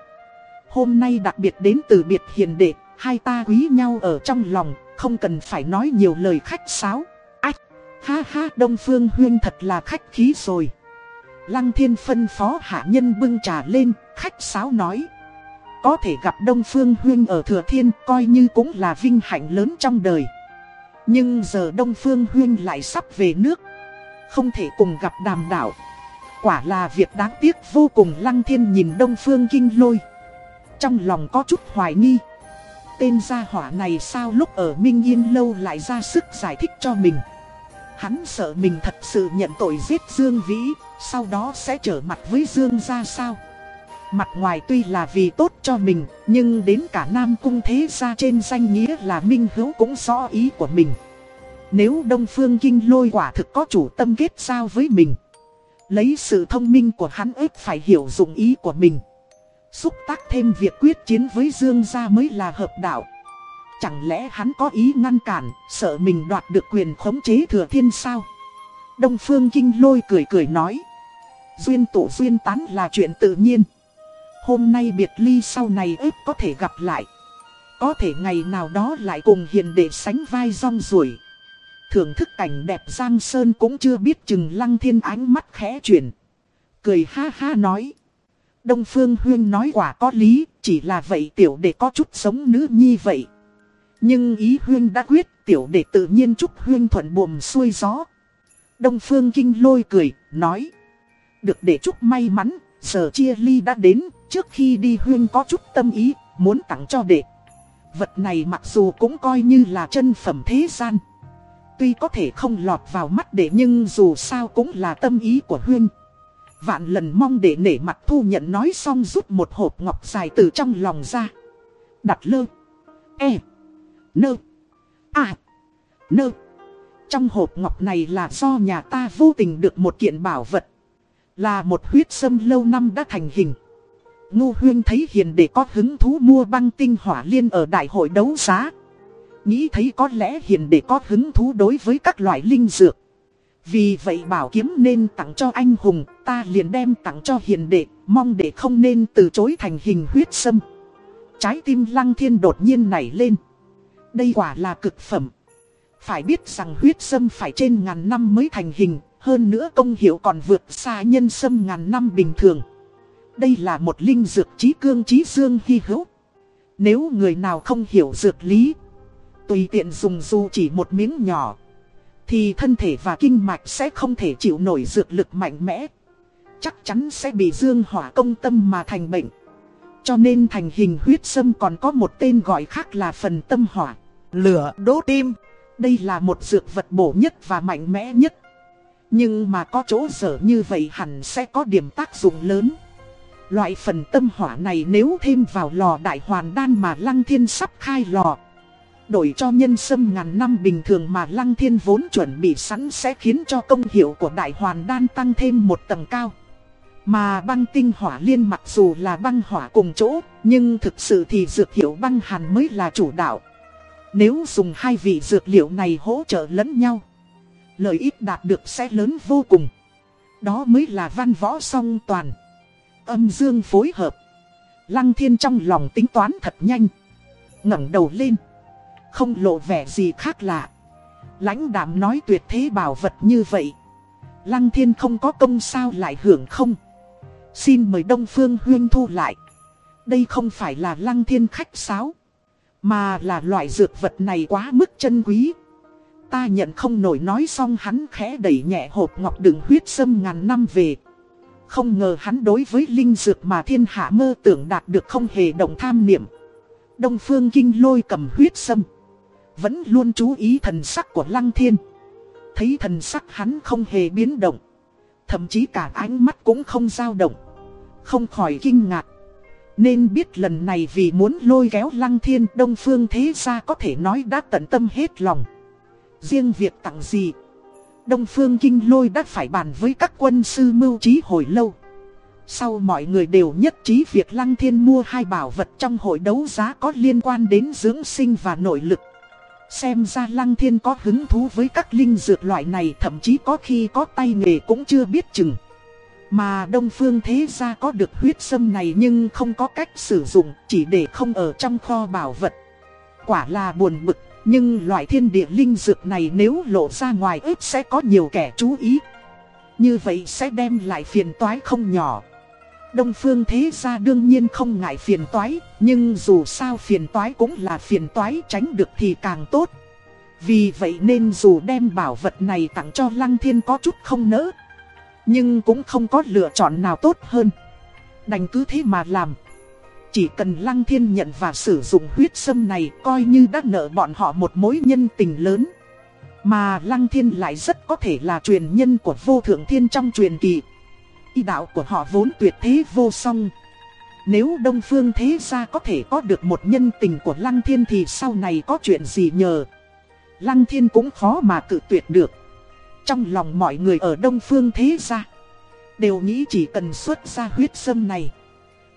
Hôm nay đặc biệt đến từ biệt hiền đệ, hai ta quý nhau ở trong lòng, không cần phải nói nhiều lời khách sáo. Ách, ha ha Đông Phương Huyên thật là khách khí rồi. Lăng thiên phân phó hạ nhân bưng trà lên, khách sáo nói. Có thể gặp Đông Phương Huyên ở Thừa Thiên coi như cũng là vinh hạnh lớn trong đời. Nhưng giờ Đông Phương Huyên lại sắp về nước không thể cùng gặp đàm đạo. Quả là việc đáng tiếc vô cùng lăng thiên nhìn đông phương kinh lôi. Trong lòng có chút hoài nghi. Tên gia hỏa này sao lúc ở Minh Yên Lâu lại ra sức giải thích cho mình. Hắn sợ mình thật sự nhận tội giết Dương Vĩ, sau đó sẽ trở mặt với Dương ra sao. Mặt ngoài tuy là vì tốt cho mình, nhưng đến cả Nam Cung Thế Gia trên danh nghĩa là Minh Hữu cũng rõ ý của mình. Nếu Đông Phương Kinh lôi quả thực có chủ tâm kết giao với mình Lấy sự thông minh của hắn ếp phải hiểu dụng ý của mình Xúc tác thêm việc quyết chiến với Dương gia mới là hợp đạo Chẳng lẽ hắn có ý ngăn cản, sợ mình đoạt được quyền khống chế thừa thiên sao? Đông Phương Kinh lôi cười cười nói Duyên tụ duyên tán là chuyện tự nhiên Hôm nay biệt ly sau này ếp có thể gặp lại Có thể ngày nào đó lại cùng hiền để sánh vai rong ruổi Thưởng thức cảnh đẹp Giang Sơn cũng chưa biết chừng lăng thiên ánh mắt khẽ chuyển. Cười ha ha nói. Đông Phương Huyên nói quả có lý, chỉ là vậy tiểu đệ có chút sống nữ nhi vậy. Nhưng ý Huyên đã quyết, tiểu đệ tự nhiên chúc Huyên thuận buồm xuôi gió. Đông Phương Kinh lôi cười, nói. Được để chúc may mắn, giờ chia ly đã đến, trước khi đi Huyên có chút tâm ý, muốn tặng cho đệ. Vật này mặc dù cũng coi như là chân phẩm thế gian. Tuy có thể không lọt vào mắt đệ nhưng dù sao cũng là tâm ý của Huyên. Vạn lần mong đệ nể mặt thu nhận nói xong rút một hộp ngọc dài từ trong lòng ra. Đặt lơ. E. Nơ. À. Nơ. Trong hộp ngọc này là do nhà ta vô tình được một kiện bảo vật. Là một huyết sâm lâu năm đã thành hình. Ngô Huyên thấy hiền để có hứng thú mua băng tinh hỏa liên ở đại hội đấu giá. Nghĩ thấy có lẽ hiền để có hứng thú đối với các loại linh dược Vì vậy bảo kiếm nên tặng cho anh hùng, Ta liền đem tặng cho hiền đệ Mong để không nên từ chối thành hình huyết sâm Trái tim lăng thiên đột nhiên nảy lên. Đây quả là cực phẩm. Phải biết rằng huyết sâm phải trên ngàn năm mới thành hình, hơn nữa công hiệu còn vượt xa nhân sâm ngàn năm bình thường. Đây là một linh dược trí cương trí dương hy hữu. Nếu người nào không hiểu dược lý, tùy tiện dùng dù chỉ một miếng nhỏ, thì thân thể và kinh mạch sẽ không thể chịu nổi dược lực mạnh mẽ. Chắc chắn sẽ bị dương hỏa công tâm mà thành bệnh. Cho nên thành hình huyết sâm còn có một tên gọi khác là phần tâm hỏa. Lửa đốt tim. Đây là một dược vật bổ nhất và mạnh mẽ nhất. Nhưng mà có chỗ sở như vậy hẳn sẽ có điểm tác dụng lớn. Loại phần tâm hỏa này nếu thêm vào lò đại hoàn đan mà Lăng Thiên sắp khai lò. Đổi cho nhân sâm ngàn năm bình thường mà Lăng Thiên vốn chuẩn bị sẵn sẽ khiến cho công hiệu của đại hoàn đan tăng thêm một tầng cao. Mà băng tinh hỏa liên mặc dù là băng hỏa cùng chỗ, nhưng thực sự thì dược hiệu băng hàn mới là chủ đạo. Nếu dùng hai vị dược liệu này hỗ trợ lẫn nhau, lợi ích đạt được sẽ lớn vô cùng. Đó mới là văn võ song toàn. Âm dương phối hợp. Lăng thiên trong lòng tính toán thật nhanh. ngẩng đầu lên. Không lộ vẻ gì khác lạ. Lãnh đạm nói tuyệt thế bảo vật như vậy. Lăng thiên không có công sao lại hưởng không. Xin mời Đông Phương Huyên thu lại. Đây không phải là lăng thiên khách sáo. Mà là loại dược vật này quá mức chân quý. Ta nhận không nổi nói xong hắn khẽ đẩy nhẹ hộp ngọc đựng huyết sâm ngàn năm về. Không ngờ hắn đối với linh dược mà thiên hạ mơ tưởng đạt được không hề động tham niệm. Đông phương kinh lôi cầm huyết sâm. Vẫn luôn chú ý thần sắc của lăng thiên. Thấy thần sắc hắn không hề biến động. Thậm chí cả ánh mắt cũng không dao động. Không khỏi kinh ngạc. Nên biết lần này vì muốn lôi kéo lăng thiên đông phương thế ra có thể nói đã tận tâm hết lòng. Riêng việc tặng gì, đông phương kinh lôi đã phải bàn với các quân sư mưu trí hồi lâu. Sau mọi người đều nhất trí việc lăng thiên mua hai bảo vật trong hội đấu giá có liên quan đến dưỡng sinh và nội lực. Xem ra lăng thiên có hứng thú với các linh dược loại này thậm chí có khi có tay nghề cũng chưa biết chừng. Mà Đông Phương thế gia có được huyết sâm này nhưng không có cách sử dụng chỉ để không ở trong kho bảo vật. Quả là buồn bực, nhưng loại thiên địa linh dược này nếu lộ ra ngoài ít sẽ có nhiều kẻ chú ý. Như vậy sẽ đem lại phiền toái không nhỏ. Đông Phương thế gia đương nhiên không ngại phiền toái, nhưng dù sao phiền toái cũng là phiền toái tránh được thì càng tốt. Vì vậy nên dù đem bảo vật này tặng cho Lăng Thiên có chút không nỡ, nhưng cũng không có lựa chọn nào tốt hơn. Đành cứ thế mà làm. Chỉ cần Lăng Thiên nhận và sử dụng huyết sâm này coi như đã nợ bọn họ một mối nhân tình lớn. Mà Lăng Thiên lại rất có thể là truyền nhân của vô thượng thiên trong truyền kỳ. Y đạo của họ vốn tuyệt thế vô song. Nếu Đông Phương Thế Gia có thể có được một nhân tình của Lăng Thiên thì sau này có chuyện gì nhờ. Lăng Thiên cũng khó mà tự tuyệt được. Trong lòng mọi người ở Đông Phương Thế Gia. Đều nghĩ chỉ cần xuất ra huyết sâm này,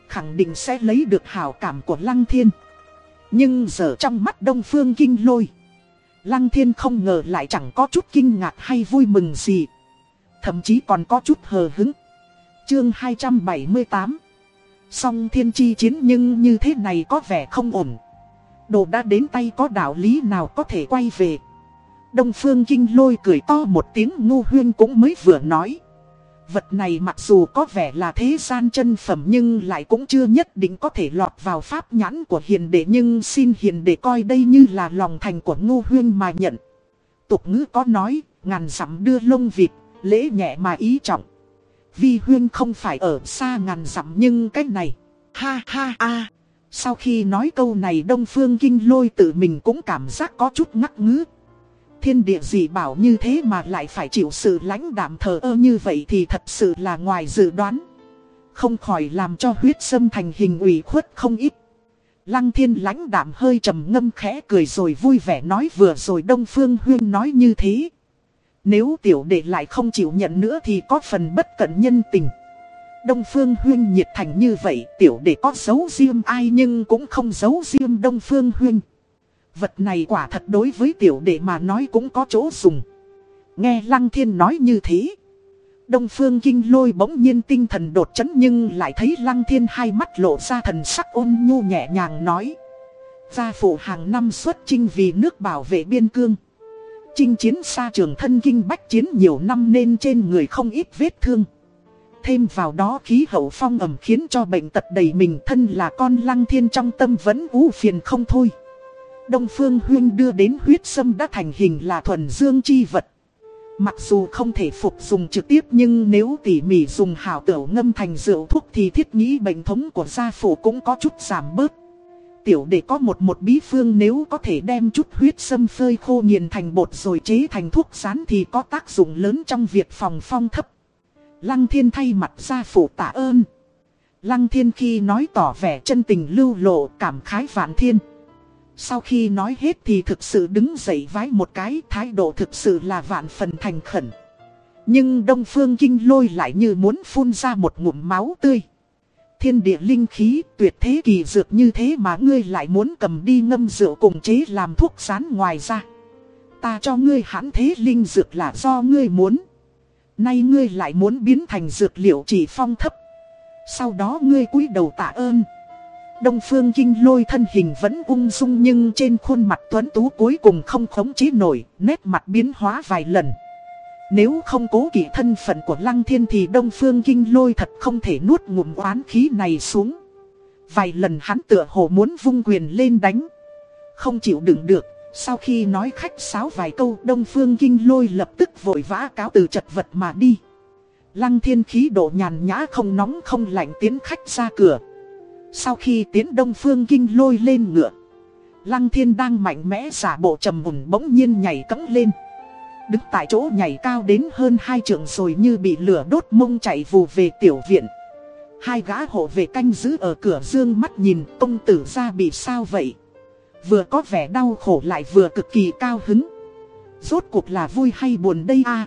Khẳng định sẽ lấy được hảo cảm của Lăng Thiên. Nhưng giờ trong mắt Đông Phương Kinh Lôi, Lăng Thiên không ngờ lại chẳng có chút kinh ngạc hay vui mừng gì. Thậm chí còn có chút hờ hứng. Chương 278 Song thiên chi chiến nhưng như thế này có vẻ không ổn. Đồ đã đến tay có đạo lý nào có thể quay về? Đông Phương Kinh Lôi cười to một tiếng ngu huyên cũng mới vừa nói. Vật này mặc dù có vẻ là thế gian chân phẩm nhưng lại cũng chưa nhất định có thể lọt vào pháp nhãn của hiền đệ nhưng xin hiền đệ coi đây như là lòng thành của ngu huyên mà nhận. Tục ngữ có nói, ngàn dặm đưa lông vịt, lễ nhẹ mà ý trọng. Vi huyên không phải ở xa ngàn dặm nhưng cách này, ha ha a. Sau khi nói câu này Đông Phương Kinh Lôi tự mình cũng cảm giác có chút ngắc ngứ thiên địa gì bảo như thế mà lại phải chịu sự lãnh đạm thờ ơ như vậy thì thật sự là ngoài dự đoán. Không khỏi làm cho huyết sâm thành hình ủy khuất không ít. Lăng thiên lãnh đạm hơi trầm ngâm khẽ cười rồi vui vẻ nói vừa rồi Đông Phương Huyên nói như thế. Nếu tiểu đệ lại không chịu nhận nữa thì có phần bất cẩn nhân tình. Đông Phương Huyên nhiệt thành như vậy, tiểu đệ có giấu riêng ai nhưng cũng không giấu riêng Đông Phương Huyên. Vật này quả thật đối với tiểu đệ mà nói cũng có chỗ dùng. Nghe Lăng Thiên nói như thế. Đông Phương Kinh lôi bỗng nhiên tinh thần đột chấn nhưng lại thấy Lăng Thiên hai mắt lộ ra thần sắc ôn nhu nhẹ nhàng nói. Gia phụ hàng năm xuất chinh vì nước bảo vệ biên cương. Chinh chiến xa trường thân kinh bách chiến nhiều năm nên trên người không ít vết thương. Thêm vào đó khí hậu phong ẩm khiến cho bệnh tật đầy mình thân là con lăng thiên trong tâm vẫn u phiền không thôi. Đông Phương Huyên đưa đến huyết sâm đã thành hình là thuần dương chi vật. Mặc dù không thể phục dùng trực tiếp nhưng nếu tỉ mỉ dùng hảo tửu ngâm thành rượu thuốc thì thiết nghĩ bệnh thống của gia phụ cũng có chút giảm bớt. Tiểu để có một một bí phương nếu có thể đem chút huyết sâm phơi khô nghiền thành bột rồi chế thành thuốc rán thì có tác dụng lớn trong việc phòng phong thấp. Lăng thiên thay mặt gia phụ tạ ơn. Lăng thiên khi nói tỏ vẻ chân tình lưu lộ cảm khái vạn thiên. Sau khi nói hết thì thực sự đứng dậy vái một cái, thái độ thực sự là vạn phần thành khẩn. Nhưng Đông Phương Kinh lôi lại như muốn phun ra một ngụm máu tươi. Thiên địa linh khí, tuyệt thế kỳ dược như thế mà ngươi lại muốn cầm đi ngâm rượu cùng chế làm thuốc rán ngoài ra. Ta cho ngươi hãn thế linh dược là do ngươi muốn. Nay ngươi lại muốn biến thành dược liệu chỉ phong thấp. Sau đó ngươi cúi đầu tạ ơn. Đông phương kinh lôi thân hình vẫn ung dung nhưng trên khuôn mặt tuấn tú cuối cùng không khống chế nổi, nét mặt biến hóa vài lần. Nếu không cố kỵ thân phận của Lăng Thiên thì Đông Phương Kinh Lôi thật không thể nuốt ngụm oán khí này xuống. Vài lần hắn tựa hồ muốn vung quyền lên đánh. Không chịu đựng được, sau khi nói khách sáo vài câu Đông Phương Kinh Lôi lập tức vội vã cáo từ chật vật mà đi. Lăng Thiên khí độ nhàn nhã không nóng không lạnh tiến khách ra cửa. Sau khi tiến Đông Phương Kinh Lôi lên ngựa, Lăng Thiên đang mạnh mẽ giả bộ trầm mùn bỗng nhiên nhảy cẫng lên. Đứng tại chỗ nhảy cao đến hơn hai trượng rồi như bị lửa đốt mông chạy vù về tiểu viện. Hai gã hộ vệ canh giữ ở cửa dương mắt nhìn công tử ra bị sao vậy. Vừa có vẻ đau khổ lại vừa cực kỳ cao hứng. Rốt cuộc là vui hay buồn đây a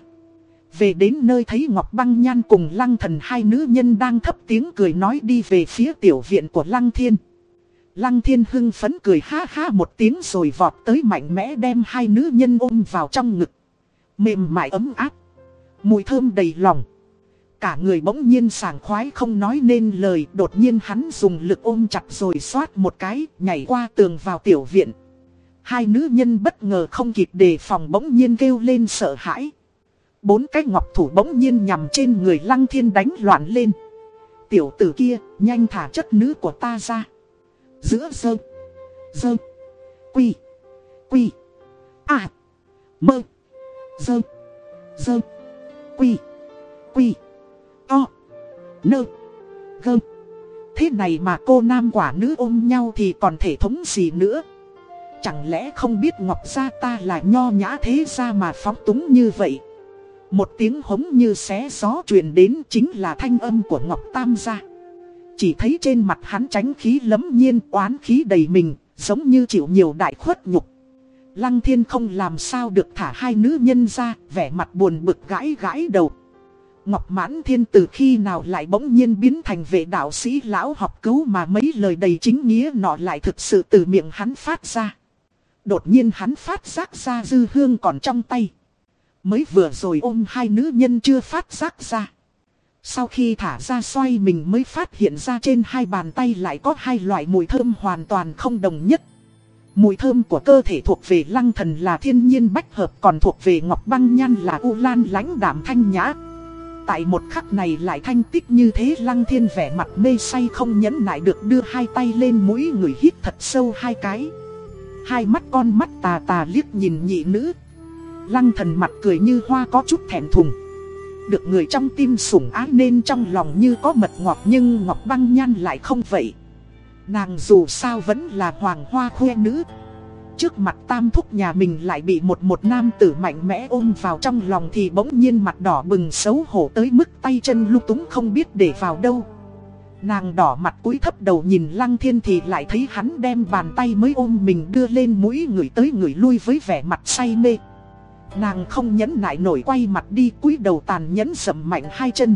về đến nơi thấy Ngọc Băng Nhan cùng Lăng Thần hai nữ nhân đang thấp tiếng cười nói đi về phía tiểu viện của Lăng Thiên. Lăng Thiên hưng phấn cười ha ha một tiếng rồi vọt tới mạnh mẽ đem hai nữ nhân ôm vào trong ngực. Mềm mại ấm áp. Mùi thơm đầy lòng. Cả người bỗng nhiên sảng khoái không nói nên lời, Đột nhiên hắn dùng lực ôm chặt rồi xoát một cái, Nhảy qua tường vào tiểu viện Hai nữ nhân bất ngờ không kịp đề phòng bỗng nhiên kêu lên sợ hãi Bốn cái ngọc thủ bỗng nhiên nhằm trên người lăng thiên đánh loạn lên Tiểu tử kia, nhanh thả chất nữ của ta ra Giữa sơ Sơ, Quy Quy À Mơ Dơ. Dơ. Quy. Quy. o, Nơ. Gơ. Thế này mà cô nam quả nữ ôm nhau thì còn thể thống gì nữa. Chẳng lẽ không biết Ngọc Gia ta là nho nhã thế ra mà phóng túng như vậy. Một tiếng hống như xé gió truyền đến chính là thanh âm của Ngọc Tam gia. Chỉ thấy trên mặt hắn tránh khí lấm nhiên oán khí đầy mình, giống như chịu nhiều đại khuất nhục. Lăng thiên không làm sao được thả hai nữ nhân ra, vẻ mặt buồn bực gãi gãi đầu. Ngọc mãn thiên từ khi nào lại bỗng nhiên biến thành vệ đạo sĩ lão học cứu mà mấy lời đầy chính nghĩa nọ lại thực sự từ miệng hắn phát ra. Đột nhiên hắn phát giác ra dư hương còn trong tay. Mới vừa rồi ôm hai nữ nhân chưa phát giác ra. Sau khi thả ra xoay mình mới phát hiện ra trên hai bàn tay lại có hai loại mùi thơm hoàn toàn không đồng nhất. Mùi thơm của cơ thể thuộc về lăng thần là thiên nhiên bách hợp, còn thuộc về ngọc băng nhan là u lan lãnh đảm thanh nhã. Tại một khắc này lại thanh tích như thế, lăng thiên vẻ mặt mê say không nhẫn nại được đưa hai tay lên mũi người hít thật sâu hai cái. Hai mắt con mắt tà tà liếc nhìn nhị nữ. Lăng thần mặt cười như hoa có chút thẹn thùng. Được người trong tim sủng ái nên trong lòng như có mật ngọt nhưng ngọc băng nhan lại không vậy. Nàng dù sao vẫn là hoàng hoa khuê nữ Trước mặt tam thúc nhà mình lại bị một một nam tử mạnh mẽ ôm vào trong lòng thì bỗng nhiên mặt đỏ bừng xấu hổ tới mức tay chân lúc túng không biết để vào đâu Nàng đỏ mặt cúi thấp đầu nhìn lăng thiên thì lại thấy hắn đem bàn tay mới ôm mình đưa lên mũi người tới người lui với vẻ mặt say mê Nàng không nhẫn nại nổi quay mặt đi cúi đầu tàn nhẫn sầm mạnh hai chân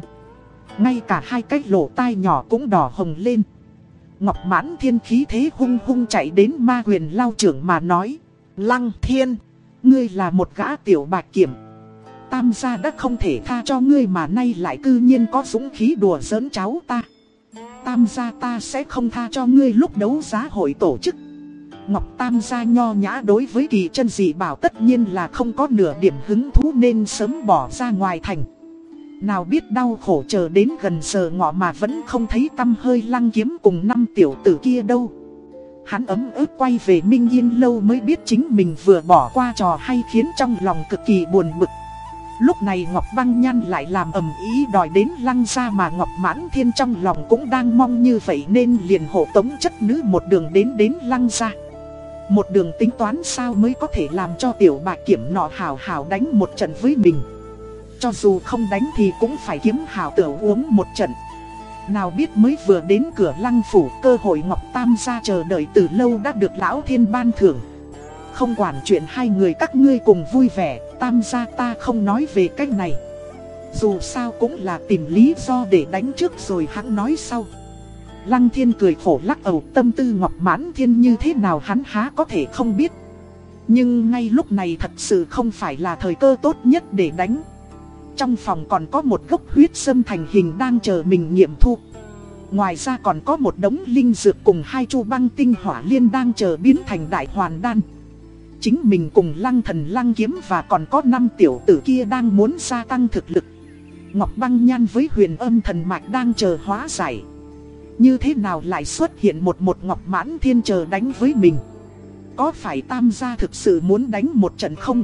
Ngay cả hai cái lỗ tai nhỏ cũng đỏ hồng lên Ngọc mãn thiên khí thế hung hung chạy đến ma quyền lao trưởng mà nói. Lăng thiên, ngươi là một gã tiểu bạc kiểm. tam gia đã không thể tha cho ngươi mà nay lại cư nhiên có dũng khí đùa giỡn cháu ta. Tam gia ta sẽ không tha cho ngươi lúc đấu giá hội tổ chức. Ngọc Tam gia nho nhã đối với kỳ chân dị bảo tất nhiên là không có nửa điểm hứng thú nên sớm bỏ ra ngoài thành. Nào biết đau khổ chờ đến gần giờ ngọ mà vẫn không thấy tâm hơi lăng kiếm cùng năm tiểu tử kia đâu. Hắn ấm ức quay về Minh Yên lâu mới biết chính mình vừa bỏ qua trò hay khiến trong lòng cực kỳ buồn bực. Lúc này Ngọc Băng Nhan lại làm ầm ý đòi đến lăng ra mà Ngọc Mãn Thiên trong lòng cũng đang mong như vậy nên liền hộ tống chất nữ một đường đến đến lăng ra. Một đường tính toán sao mới có thể làm cho tiểu bạc kiểm nọ hào hào đánh một trận với mình. Cho dù không đánh thì cũng phải kiếm hào tử uống một trận. Nào biết mới vừa đến cửa lăng phủ cơ hội Ngọc Tam gia chờ đợi từ lâu đã được lão thiên ban thưởng. Không quản chuyện hai người các ngươi cùng vui vẻ, Tam gia ta không nói về cách này. Dù sao cũng là tìm lý do để đánh trước rồi hắn nói sau. Lăng thiên cười khổ lắc ầu tâm tư Ngọc Mãn Thiên như thế nào hắn há có thể không biết. Nhưng ngay lúc này thật sự không phải là thời cơ tốt nhất để đánh. Trong phòng còn có một gốc huyết sâm thành hình đang chờ mình nghiệm thu. Ngoài ra còn có một đống linh dược cùng hai chu băng tinh hỏa liên đang chờ biến thành đại hoàn đan. Chính mình cùng lăng thần lăng kiếm và còn có năm tiểu tử kia đang muốn gia tăng thực lực. Ngọc băng nhan với huyền âm thần mạch đang chờ hóa giải. Như thế nào lại xuất hiện một một ngọc mãn thiên chờ đánh với mình? Có phải tam gia thực sự muốn đánh một trận không?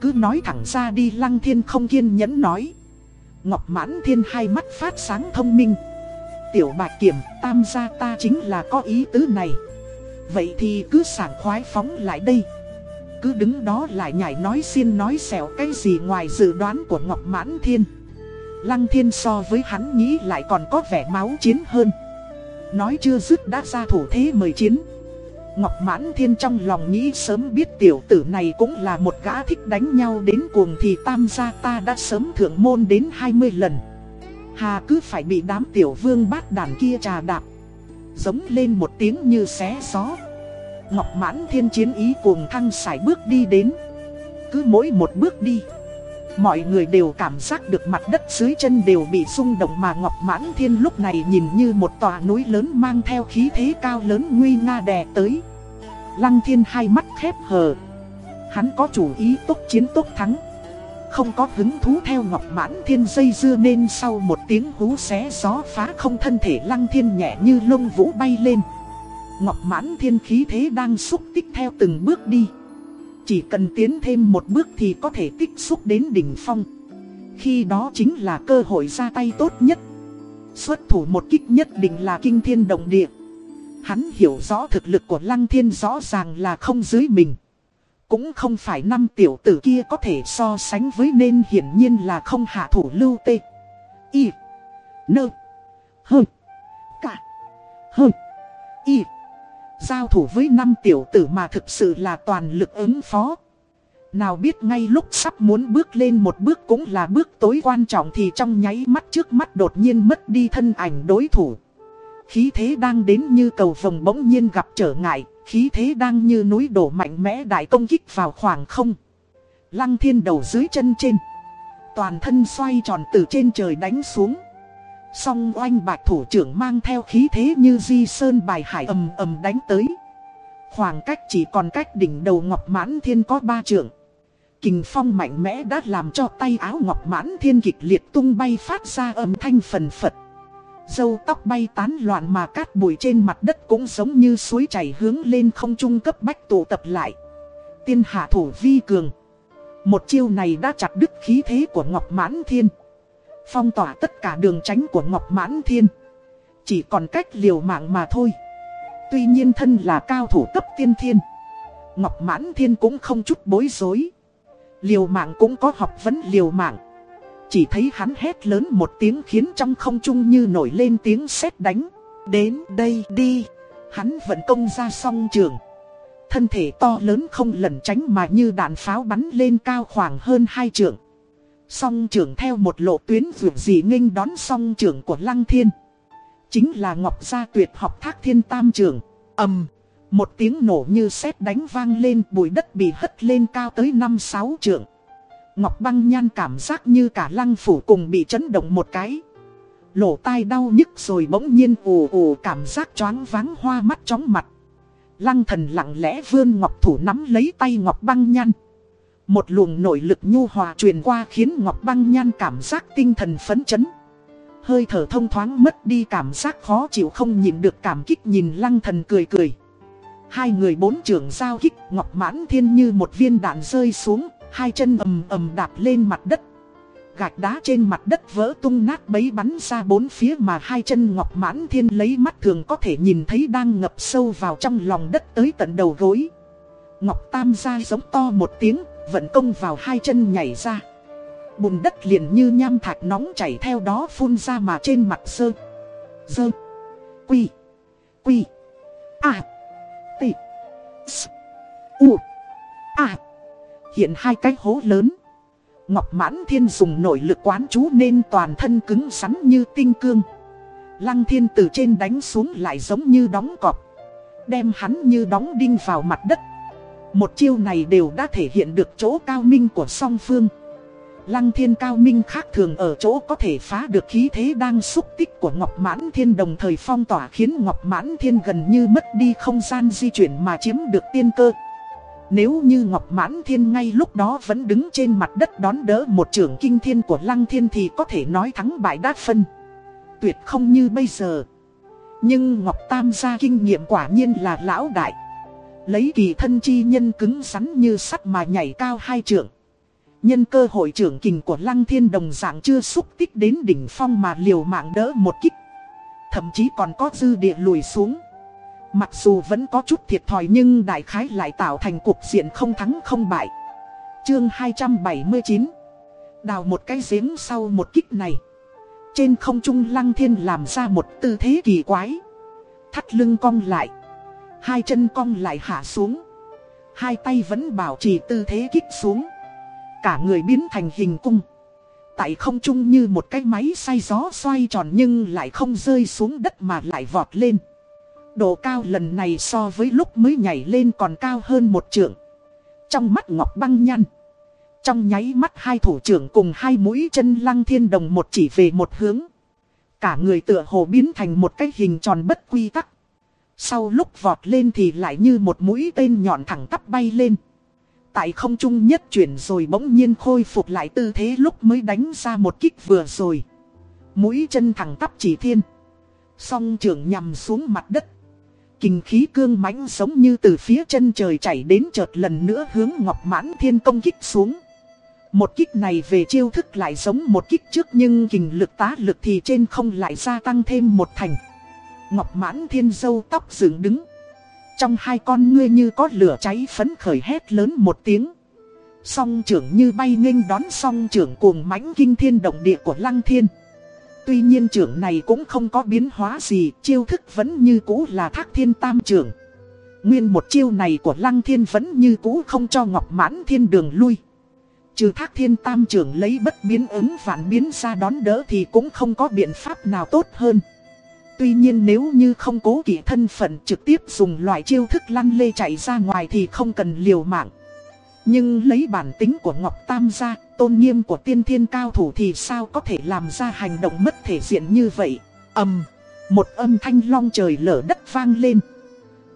Cứ nói thẳng ra đi, lăng thiên không kiên nhẫn nói. Ngọc mãn thiên hai mắt phát sáng thông minh. Tiểu bạch kiểm, tam gia ta chính là có ý tứ này. Vậy thì cứ sảng khoái phóng lại đây. Cứ đứng đó lại nhảy nói xin nói xẻo cái gì ngoài dự đoán của Ngọc Mãn Thiên. Lăng Thiên so với hắn nghĩ lại còn có vẻ máu chiến hơn Nói chưa dứt đã ra thủ thế mời chiến Ngọc Mãn Thiên trong lòng nghĩ sớm biết tiểu tử này cũng là một gã thích đánh nhau đến cuồng thì tam gia ta đã sớm thượng môn đến 20 lần. Hà cứ phải bị đám tiểu vương bát đàn kia trà đạp. Giống lên một tiếng như xé gió. Ngọc Mãn Thiên chiến ý cuồng thăng sải bước đi đến. Cứ mỗi một bước đi. Mọi người đều cảm giác được mặt đất dưới chân đều bị rung động mà Ngọc Mãn Thiên lúc này nhìn như một tòa núi lớn mang theo khí thế cao lớn nguy nga đè tới. Lăng Thiên hai mắt khép hờ. Hắn có chủ ý tốt chiến tốt thắng. Không có hứng thú theo Ngọc Mãn Thiên dây dưa nên sau một tiếng hú xé gió phá không thân thể Lăng Thiên nhẹ như lông vũ bay lên. Ngọc Mãn Thiên khí thế đang xúc tích theo từng bước đi. Chỉ cần tiến thêm một bước thì có thể tích xúc đến đỉnh phong. Khi đó chính là cơ hội ra tay tốt nhất. Xuất thủ một kích nhất định là kinh thiên động địa. Hắn hiểu rõ thực lực của Lăng Thiên rõ ràng là không dưới mình. Cũng không phải năm tiểu tử kia có thể so sánh với nên hiển nhiên là không hạ thủ lưu tê. Y. Nơ. Hơ. Cả. Hơ. Y. Giao thủ với năm tiểu tử mà thực sự là toàn lực ứng phó. Nào biết ngay lúc sắp muốn bước lên một bước cũng là bước tối quan trọng thì trong nháy mắt trước mắt đột nhiên mất đi thân ảnh đối thủ. Khí thế đang đến như cầu vồng bỗng nhiên gặp trở ngại, khí thế đang như núi đổ mạnh mẽ đại công kích vào khoảng không. Lăng thiên đầu dưới chân trên. Toàn thân xoay tròn từ trên trời đánh xuống. Song oanh bạch thủ trưởng mang theo khí thế như di sơn bài hải ầm ầm đánh tới. Khoảng cách chỉ còn cách đỉnh đầu Ngọc Mãn Thiên có ba trượng. Kình phong mạnh mẽ đã làm cho tay áo Ngọc Mãn Thiên kịch liệt tung bay phát ra âm thanh phần phật. Dâu tóc bay tán loạn mà cát bụi trên mặt đất cũng giống như suối chảy hướng lên không trung cấp bách tụ tập lại. Tiên hạ thủ vi cường. Một chiêu này đã chặt đứt khí thế của Ngọc Mãn Thiên. Phong tỏa tất cả đường tránh của Ngọc Mãn Thiên. Chỉ còn cách liều mạng mà thôi. Tuy nhiên thân là cao thủ cấp tiên thiên. Ngọc Mãn Thiên cũng không chút bối rối. Liều mạng cũng có học vấn liều mạng. Chỉ thấy hắn hét lớn một tiếng khiến trong không trung như nổi lên tiếng sét đánh. Đến đây đi. Hắn vận công ra song trường. Thân thể to lớn không lẩn tránh mà như đạn pháo bắn lên cao khoảng hơn hai trượng. Song trưởng theo một lộ tuyến vượt dị nghênh đón song trưởng của Lăng Thiên. Chính là Ngọc Gia tuyệt học thác thiên tam trưởng. ầm, một tiếng nổ như sét đánh vang lên, bụi đất bị hất lên cao tới 5-6 trượng. Ngọc băng nhan cảm giác như cả lăng phủ cùng bị chấn động một cái. Lỗ tai đau nhức rồi bỗng nhiên ù ù cảm giác choáng váng hoa mắt chóng mặt. Lăng thần lặng lẽ vươn ngọc thủ nắm lấy tay ngọc băng nhan. Một luồng nội lực nhu hòa truyền qua khiến ngọc băng nhan cảm giác tinh thần phấn chấn. Hơi thở thông thoáng mất đi cảm giác khó chịu không nhìn được cảm kích nhìn lăng thần cười cười. Hai người bốn trưởng giao kích ngọc mãn thiên như một viên đạn rơi xuống, hai chân ầm ầm đạp lên mặt đất. Gạch đá trên mặt đất vỡ tung nát bấy bắn ra bốn phía mà hai chân ngọc mãn thiên lấy mắt thường có thể nhìn thấy đang ngập sâu vào trong lòng đất tới tận đầu gối. Ngọc tam gia giống to một tiếng, vận công vào hai chân nhảy ra. Bùn đất liền như nham thạch nóng chảy theo đó phun ra mà trên mặt sơ. Dơ. Quy. Quy. À. T S. U. À. Hiện hai cái hố lớn. Ngọc Mãn Thiên dùng nội lực quán chú nên toàn thân cứng rắn như tinh cương. Lăng Thiên từ trên đánh xuống lại giống như đóng cọp. Đem hắn như đóng đinh vào mặt đất. Một chiêu này đều đã thể hiện được chỗ cao minh của song phương. Lăng thiên cao minh khác thường ở chỗ có thể phá được khí thế đang xúc tích của Ngọc Mãn Thiên đồng thời phong tỏa khiến Ngọc Mãn Thiên gần như mất đi không gian di chuyển mà chiếm được tiên cơ. Nếu như Ngọc Mãn Thiên ngay lúc đó vẫn đứng trên mặt đất đón đỡ một trưởng kinh thiên của Lăng Thiên thì có thể nói thắng bại đát phân. Tuyệt không như bây giờ. Nhưng Ngọc Tam gia kinh nghiệm quả nhiên là lão đại. Lấy kỳ thân chi nhân cứng rắn như sắt mà nhảy cao hai trượng. Nhân cơ hội trưởng kình của Lăng Thiên đồng dạng chưa xúc tích đến đỉnh phong mà liều mạng đỡ một kích. Thậm chí còn có dư địa lùi xuống. Mặc dù vẫn có chút thiệt thòi nhưng đại khái lại tạo thành cuộc diện không thắng không bại. Chương 279 Đào một cái giếng sau một kích này. Trên không trung Lăng Thiên làm ra một tư thế kỳ quái. Thắt lưng cong lại. Hai chân cong lại hạ xuống. Hai tay vẫn bảo trì tư thế kích xuống. Cả người biến thành hình cung. Tại không trung như một cái máy xay gió xoay tròn nhưng lại không rơi xuống đất mà lại vọt lên. Độ cao lần này so với lúc mới nhảy lên còn cao hơn một trượng. Trong mắt ngọc băng nhăn. Trong nháy mắt hai thủ trưởng cùng hai mũi chân lăng thiên đồng một chỉ về một hướng. Cả người tựa hồ biến thành một cái hình tròn bất quy tắc. Sau lúc vọt lên thì lại như một mũi tên nhọn thẳng tắp bay lên. Tại không trung nhất chuyển rồi bỗng nhiên khôi phục lại tư thế lúc mới đánh ra một kích vừa rồi. Mũi chân thẳng tắp chỉ thiên. Song trưởng nhằm xuống mặt đất. Kinh khí cương mãnh giống như từ phía chân trời chảy đến chợt lần nữa hướng Ngọc Mãn Thiên công kích xuống. Một kích này về chiêu thức lại giống một kích trước nhưng kình lực tá lực thì trên không lại gia tăng thêm một thành. Ngọc Mãn Thiên dâu tóc dựng đứng. Trong hai con ngươi như có lửa cháy phấn khởi hét lớn một tiếng. Song trưởng như bay nghênh đón song trưởng cuồng mãnh kinh thiên động địa của Lăng Thiên. Tuy nhiên trưởng này cũng không có biến hóa gì, chiêu thức vẫn như cũ là thác thiên tam trưởng. Nguyên một chiêu này của Lăng Thiên vẫn như cũ không cho Ngọc Mãn Thiên đường lui. Trừ thác thiên tam trưởng lấy bất biến ứng vạn biến ra đón đỡ thì cũng không có biện pháp nào tốt hơn. Tuy nhiên nếu như không cố kỵ thân phận trực tiếp dùng loại chiêu thức lăn lê chạy ra ngoài thì không cần liều mạng. Nhưng lấy bản tính của Ngọc Tam ra, tôn nghiêm của tiên thiên cao thủ thì sao có thể làm ra hành động mất thể diện như vậy. ầm một âm thanh long trời lở đất vang lên.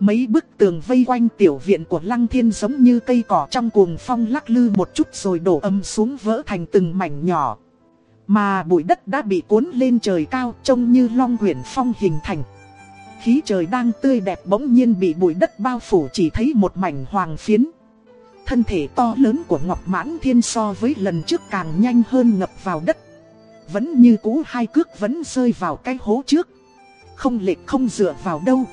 Mấy bức tường vây quanh tiểu viện của Lăng Thiên giống như cây cỏ trong cuồng phong lắc lư một chút rồi đổ âm xuống vỡ thành từng mảnh nhỏ. Mà bụi đất đã bị cuốn lên trời cao trông như long quyển phong hình thành. Khí trời đang tươi đẹp bỗng nhiên bị bụi đất bao phủ chỉ thấy một mảnh hoàng phiến. Thân thể to lớn của Ngọc Mãn Thiên so với lần trước càng nhanh hơn ngập vào đất. Vẫn như cũ hai cước vẫn rơi vào cái hố trước. Không lệch không dựa vào đâu.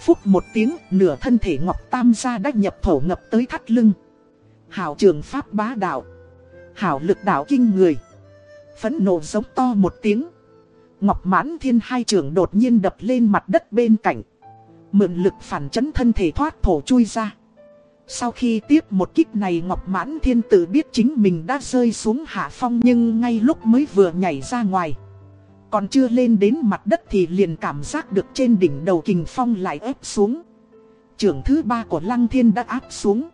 Phút một tiếng, nửa thân thể Ngọc Tam gia đã nhập thổ ngập tới thắt lưng. Hảo trường pháp bá đạo. Hảo lực đạo kinh người phẫn nộ giống to một tiếng. Ngọc mãn thiên hai trường đột nhiên đập lên mặt đất bên cạnh. Mượn lực phản chấn thân thể thoát thổ chui ra. Sau khi tiếp một kích này Ngọc Mãn Thiên tự biết chính mình đã rơi xuống hạ phong nhưng ngay lúc mới vừa nhảy ra ngoài. Còn chưa lên đến mặt đất thì liền cảm giác được trên đỉnh đầu kình phong lại ép xuống. Trưởng thứ ba của Lăng Thiên đã áp xuống.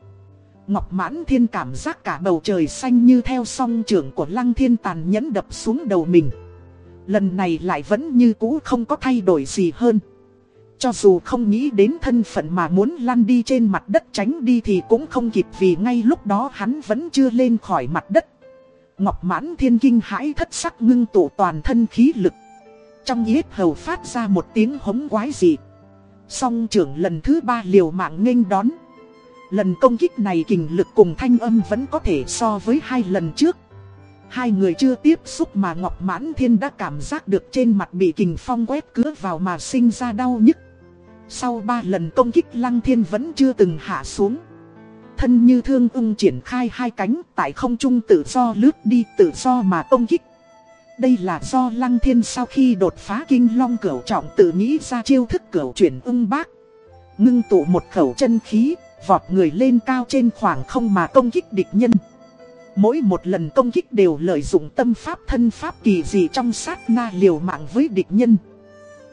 Ngọc Mãn Thiên cảm giác cả bầu trời xanh như theo song trưởng của Lăng Thiên tàn nhẫn đập xuống đầu mình. Lần này lại vẫn như cũ không có thay đổi gì hơn. Cho dù không nghĩ đến thân phận mà muốn lăn đi trên mặt đất tránh đi thì cũng không kịp vì ngay lúc đó hắn vẫn chưa lên khỏi mặt đất. Ngọc mãn thiên kinh hãi thất sắc ngưng tụ toàn thân khí lực. Trong yết hầu phát ra một tiếng hống quái dị. Song trưởng lần thứ ba liều mạng nghênh đón. Lần công kích này kình lực cùng thanh âm vẫn có thể so với hai lần trước. Hai người chưa tiếp xúc mà Ngọc Mãn Thiên đã cảm giác được trên mặt bị kình phong quét cứa vào mà sinh ra đau nhức. Sau ba lần công kích Lăng Thiên vẫn chưa từng hạ xuống. Thân như thương ưng triển khai hai cánh tại không trung tự do lướt đi tự do mà công kích. Đây là do Lăng Thiên sau khi đột phá kinh long cửu trọng tự nghĩ ra chiêu thức cửu chuyển ưng bác. Ngưng tụ một khẩu chân khí, vọt người lên cao trên khoảng không mà công kích địch nhân. Mỗi một lần công kích đều lợi dụng tâm pháp thân pháp kỳ dị trong sát na liều mạng với địch nhân.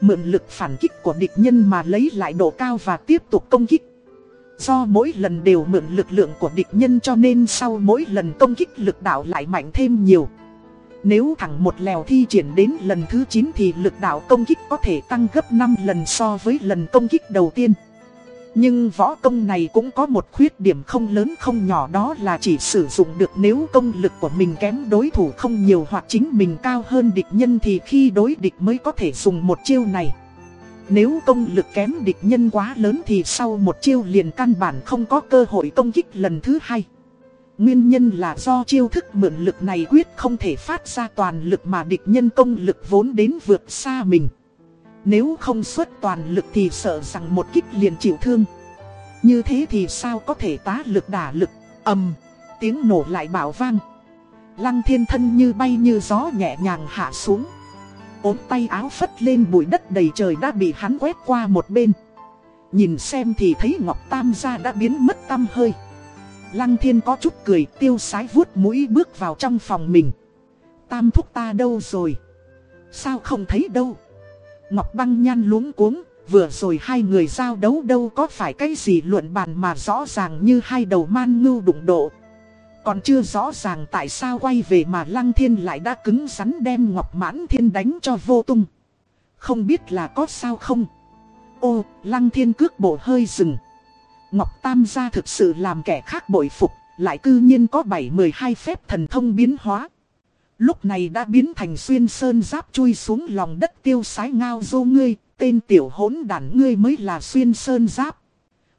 Mượn lực phản kích của địch nhân mà lấy lại độ cao và tiếp tục công kích. Do mỗi lần đều mượn lực lượng của địch nhân cho nên sau mỗi lần công kích lực đạo lại mạnh thêm nhiều. Nếu thẳng một lèo thi triển đến lần thứ 9 thì lực đạo công kích có thể tăng gấp 5 lần so với lần công kích đầu tiên. Nhưng võ công này cũng có một khuyết điểm không lớn không nhỏ đó là chỉ sử dụng được nếu công lực của mình kém đối thủ không nhiều hoặc chính mình cao hơn địch nhân thì khi đối địch mới có thể dùng một chiêu này. Nếu công lực kém địch nhân quá lớn thì sau một chiêu liền căn bản không có cơ hội công kích lần thứ hai. Nguyên nhân là do chiêu thức mượn lực này quyết không thể phát ra toàn lực mà địch nhân công lực vốn đến vượt xa mình. Nếu không xuất toàn lực thì sợ rằng một kích liền chịu thương. Như thế thì sao có thể tá lực đả lực, ầm, tiếng nổ lại bảo vang. Lăng thiên thân như bay như gió nhẹ nhàng hạ xuống. ốm tay áo phất lên bụi đất đầy trời đã bị hắn quét qua một bên. Nhìn xem thì thấy Ngọc Tam gia đã biến mất tâm hơi. Lăng thiên có chút cười tiêu sái vuốt mũi bước vào trong phòng mình. Tam thúc ta đâu rồi? Sao không thấy đâu? Ngọc băng nhan luống cuống, vừa rồi hai người giao đấu đâu có phải cái gì luận bàn mà rõ ràng như hai đầu man ngưu đụng độ. Còn chưa rõ ràng tại sao quay về mà Lăng Thiên lại đã cứng rắn đem Ngọc Mãn Thiên đánh cho vô tung. Không biết là có sao không? Ô, Lăng Thiên cước bộ hơi dừng. Ngọc Tam gia thực sự làm kẻ khác bội phục, lại cư nhiên có 7-12 phép thần thông biến hóa. Lúc này đã biến thành xuyên sơn giáp chui xuống lòng đất tiêu sái ngao dô ngươi, tên tiểu hỗn đản ngươi mới là xuyên sơn giáp.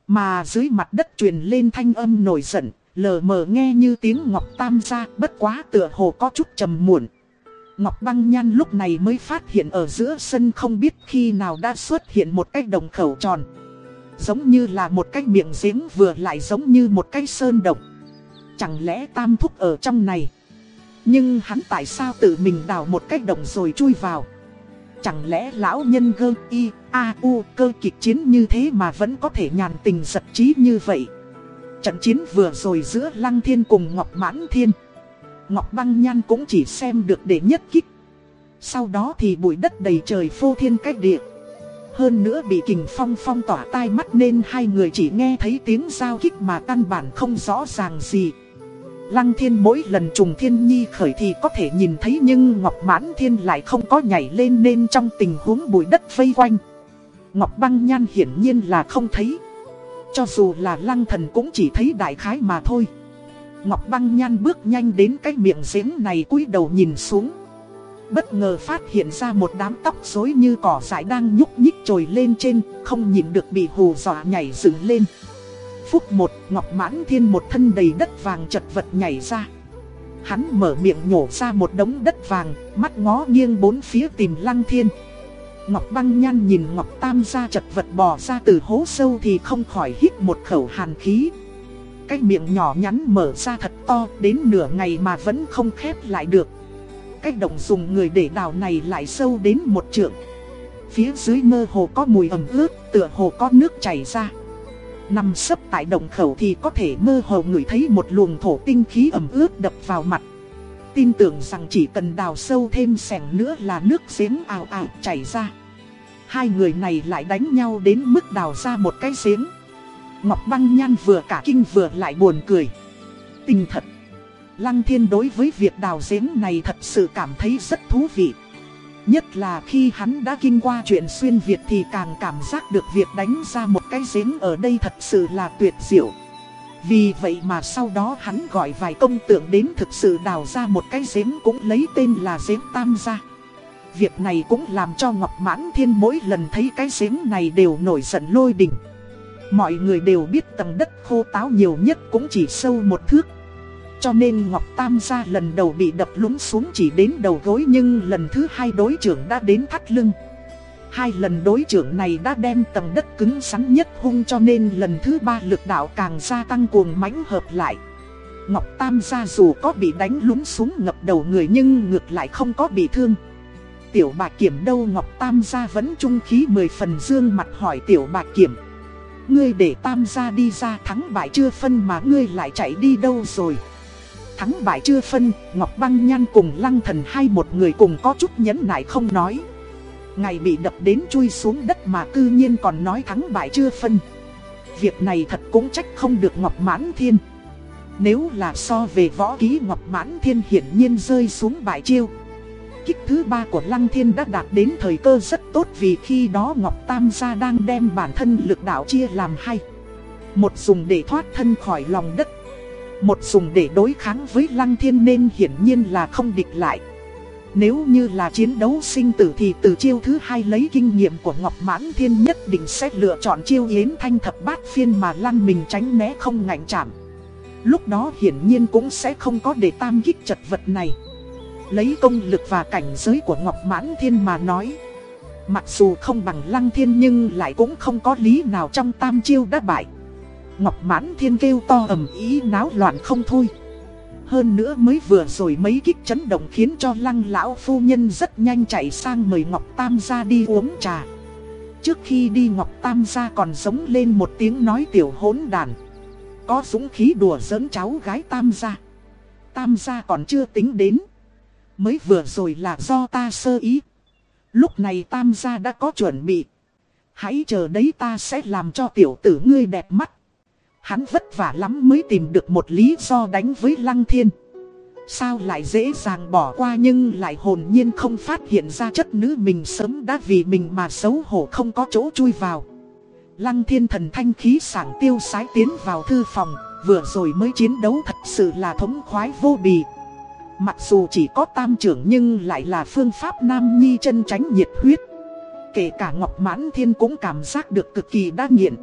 Mà dưới mặt đất truyền lên thanh âm nổi giận, lờ mờ nghe như tiếng Ngọc Tam gia bất quá tựa hồ có chút trầm muộn. Ngọc Băng Nhan lúc này mới phát hiện ở giữa sân không biết khi nào đã xuất hiện một cái đồng khẩu tròn. Giống như là một cái miệng giếng vừa lại giống như một cái sơn động. Chẳng lẽ tam thúc ở trong này? Nhưng hắn tại sao tự mình đào một cái động rồi chui vào? Chẳng lẽ lão nhân gơ y, a, u cơ kịch chiến như thế mà vẫn có thể nhàn tình giật trí như vậy? Trận chiến vừa rồi giữa Lăng Thiên cùng Ngọc Mãn Thiên. Ngọc Băng Nhan cũng chỉ xem được để nhất kích. Sau đó thì bụi đất đầy trời phô thiên cách địa. Hơn nữa bị kình phong phong tỏa tai mắt nên hai người chỉ nghe thấy tiếng giao kích mà căn bản không rõ ràng gì. Lăng thiên mỗi lần trùng thiên nhi khởi thì có thể nhìn thấy nhưng Ngọc Mãn Thiên lại không có nhảy lên nên trong tình huống bụi đất vây quanh. Ngọc Băng Nhan hiển nhiên là không thấy. Cho dù là lăng thần cũng chỉ thấy đại khái mà thôi. Ngọc Băng Nhan bước nhanh đến cái miệng giếng này cúi đầu nhìn xuống. Bất ngờ phát hiện ra một đám tóc rối như cỏ dại đang nhúc nhích trồi lên trên, không nhìn được bị hù dọa nhảy dựng lên. Phút một, Ngọc Mãn Thiên một thân đầy đất vàng chật vật nhảy ra. Hắn mở miệng nhổ ra một đống đất vàng, mắt ngó nghiêng bốn phía tìm Lăng Thiên. Ngọc Băng Nhan nhìn Ngọc Tam gia chật vật bò ra từ hố sâu thì không khỏi hít một khẩu hàn khí. Cái miệng nhỏ nhắn mở ra thật to, đến nửa ngày mà vẫn không khép lại được. Cái động dùng người để đào này lại sâu đến một trượng. Phía dưới mơ hồ có mùi ẩm ướt, tựa hồ có nước chảy ra. Nằm sấp tại động khẩu thì có thể mơ hồ ngửi thấy một luồng thổ tinh khí ẩm ướt đập vào mặt. Tin tưởng rằng chỉ cần đào sâu thêm sẻng nữa là nước giếng ào ào chảy ra. Hai người này lại đánh nhau đến mức đào ra một cái giếng. Ngọc Băng Nhan vừa cả kinh vừa lại buồn cười. Tình thật. Lăng Thiên đối với việc đào giếng này thật sự cảm thấy rất thú vị. Nhất là khi hắn đã kinh qua chuyện xuyên Việt thì càng cảm giác được việc đánh ra một cái giếng ở đây thật sự là tuyệt diệu. Vì vậy mà sau đó hắn gọi vài công tượng đến thực sự đào ra một cái giếng cũng lấy tên là giếng Tam Gia. Việc này cũng làm cho Ngọc Mãn Thiên mỗi lần thấy cái giếng này đều nổi giận lôi đình. Mọi người đều biết tầng đất khô táo nhiều nhất cũng chỉ sâu một thước. Cho nên Ngọc Tam gia lần đầu bị đập lún xuống chỉ đến đầu gối nhưng lần thứ hai đối trưởng đã đến thắt lưng. Hai lần đối trưởng này đã đem tầng đất cứng rắn nhất hung cho nên lần thứ ba lực đạo càng gia tăng cuồng mãnh hợp lại. Ngọc Tam gia dù có bị đánh lún xuống ngập đầu người nhưng ngược lại không có bị thương. Tiểu bà kiểm đâu Ngọc Tam gia vẫn trung khí mười phần dương mặt hỏi tiểu bà kiểm. Ngươi để Tam gia đi ra thắng bại chưa phân mà ngươi lại chạy đi đâu rồi. Thắng bại chưa phân, Ngọc Băng Nhan cùng Lăng Thần hai một người cùng có chút nhẫn nại không nói. Ngày bị đập đến chui xuống đất mà cư nhiên còn nói thắng bại chưa phân. Việc này thật cũng trách không được Ngọc Mãn Thiên. Nếu là so về võ ký Ngọc Mãn Thiên hiển nhiên rơi xuống bại chiêu. Kích thứ ba của Lăng Thiên đã đạt đến thời cơ rất tốt vì khi đó Ngọc Tam gia đang đem bản thân lực đạo chia làm hai. Một dùng để thoát thân khỏi lòng đất một dùng để đối kháng với Lăng Thiên nên hiển nhiên là không địch lại. Nếu như là chiến đấu sinh tử thì từ chiêu thứ hai lấy kinh nghiệm của Ngọc Mãn Thiên nhất định sẽ lựa chọn chiêu yến thanh thập bát phiên mà lăng mình tránh né không ngạnh chạm. Lúc đó hiển nhiên cũng sẽ không có để tam kích chật vật này. Lấy công lực và cảnh giới của Ngọc Mãn Thiên mà nói. Mặc dù không bằng Lăng Thiên nhưng lại cũng không có lý nào trong tam chiêu đã bại. Ngọc Mãn Thiên kêu to ầm ý náo loạn không thôi. Hơn nữa mới vừa rồi mấy kích chấn động khiến cho lăng lão phu nhân rất nhanh chạy sang mời Ngọc Tam gia đi uống trà. Trước khi đi Ngọc Tam gia còn giống lên một tiếng nói tiểu hỗn đàn. Có dũng khí đùa giỡn cháu gái Tam gia. Tam gia còn chưa tính đến. Mới vừa rồi là do ta sơ ý. Lúc này Tam gia đã có chuẩn bị. Hãy chờ đấy ta sẽ làm cho tiểu tử ngươi đẹp mắt. Hắn vất vả lắm mới tìm được một lý do đánh với Lăng Thiên. Sao lại dễ dàng bỏ qua nhưng lại hồn nhiên không phát hiện ra chất nữ mình sớm đã vì mình mà xấu hổ không có chỗ chui vào. Lăng thiên thần thanh khí sảng tiêu sái tiến vào thư phòng, vừa rồi mới chiến đấu thật sự là thống khoái vô bì. Mặc dù chỉ có tam trưởng nhưng lại là phương pháp nam nhi chân tránh nhiệt huyết. Kể cả Ngọc Mãn Thiên cũng cảm giác được cực kỳ đa nghiện.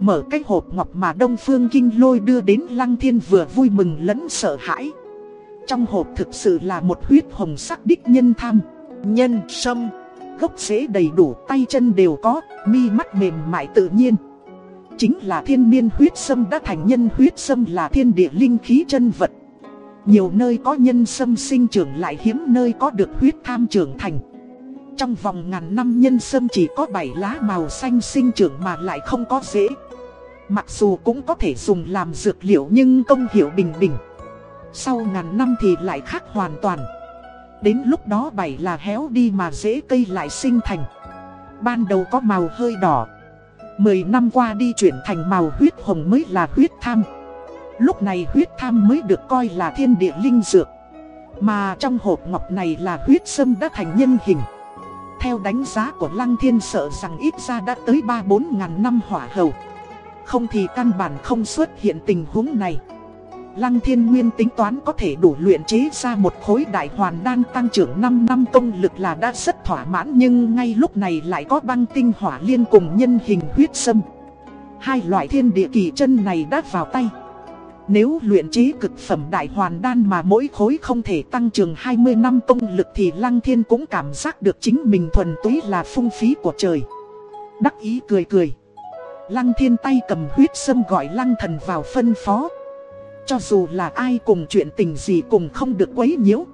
Mở cái hộp ngọc mà Đông Phương Kinh Lôi đưa đến Lăng Thiên vừa vui mừng lẫn sợ hãi. Trong hộp thực sự là một huyết hồng sắc đích nhân tham, nhân sâm, gốc rễ đầy đủ tay chân đều có, mi mắt mềm mại tự nhiên. Chính là thiên niên huyết sâm đã thành nhân huyết sâm là thiên địa linh khí chân vật. Nhiều nơi có nhân sâm sinh trưởng lại hiếm nơi có được huyết tham trưởng thành. Trong vòng ngàn năm nhân sâm chỉ có 7 lá màu xanh sinh trưởng mà lại không có rễ. Mặc dù cũng có thể dùng làm dược liệu nhưng công hiệu bình bình. Sau ngàn năm thì lại khác hoàn toàn. Đến lúc đó bảy là héo đi mà dễ cây lại sinh thành. Ban đầu có màu hơi đỏ. Mười năm qua đi chuyển thành màu huyết hồng mới là huyết tham. Lúc này huyết tham mới được coi là thiên địa linh dược. Mà trong hộp ngọc này là huyết sâm đã thành nhân hình. Theo đánh giá của Lăng Thiên sợ rằng ít ra đã tới 3-4 ngàn năm hỏa hầu không thì căn bản không xuất hiện tình huống này. Lăng thiên nguyên tính toán có thể đủ luyện chế ra một khối đại hoàn đan tăng trưởng 5 năm, công lực là đã rất thỏa mãn Nhưng ngay lúc này lại có băng tinh hỏa liên cùng nhân hình huyết sâm. Hai loại thiên địa kỳ chân này đã vào tay. Nếu luyện chế cực phẩm đại hoàn đan mà mỗi khối không thể tăng trưởng 20 năm, công lực Thì Lăng Thiên cũng cảm giác được chính mình thuần túy là phung phí của trời. Đắc ý cười cười. Lăng thiên tay cầm huyết sâm gọi lăng thần vào phân phó. Cho dù là ai cùng chuyện tình gì cùng không được quấy nhiễu.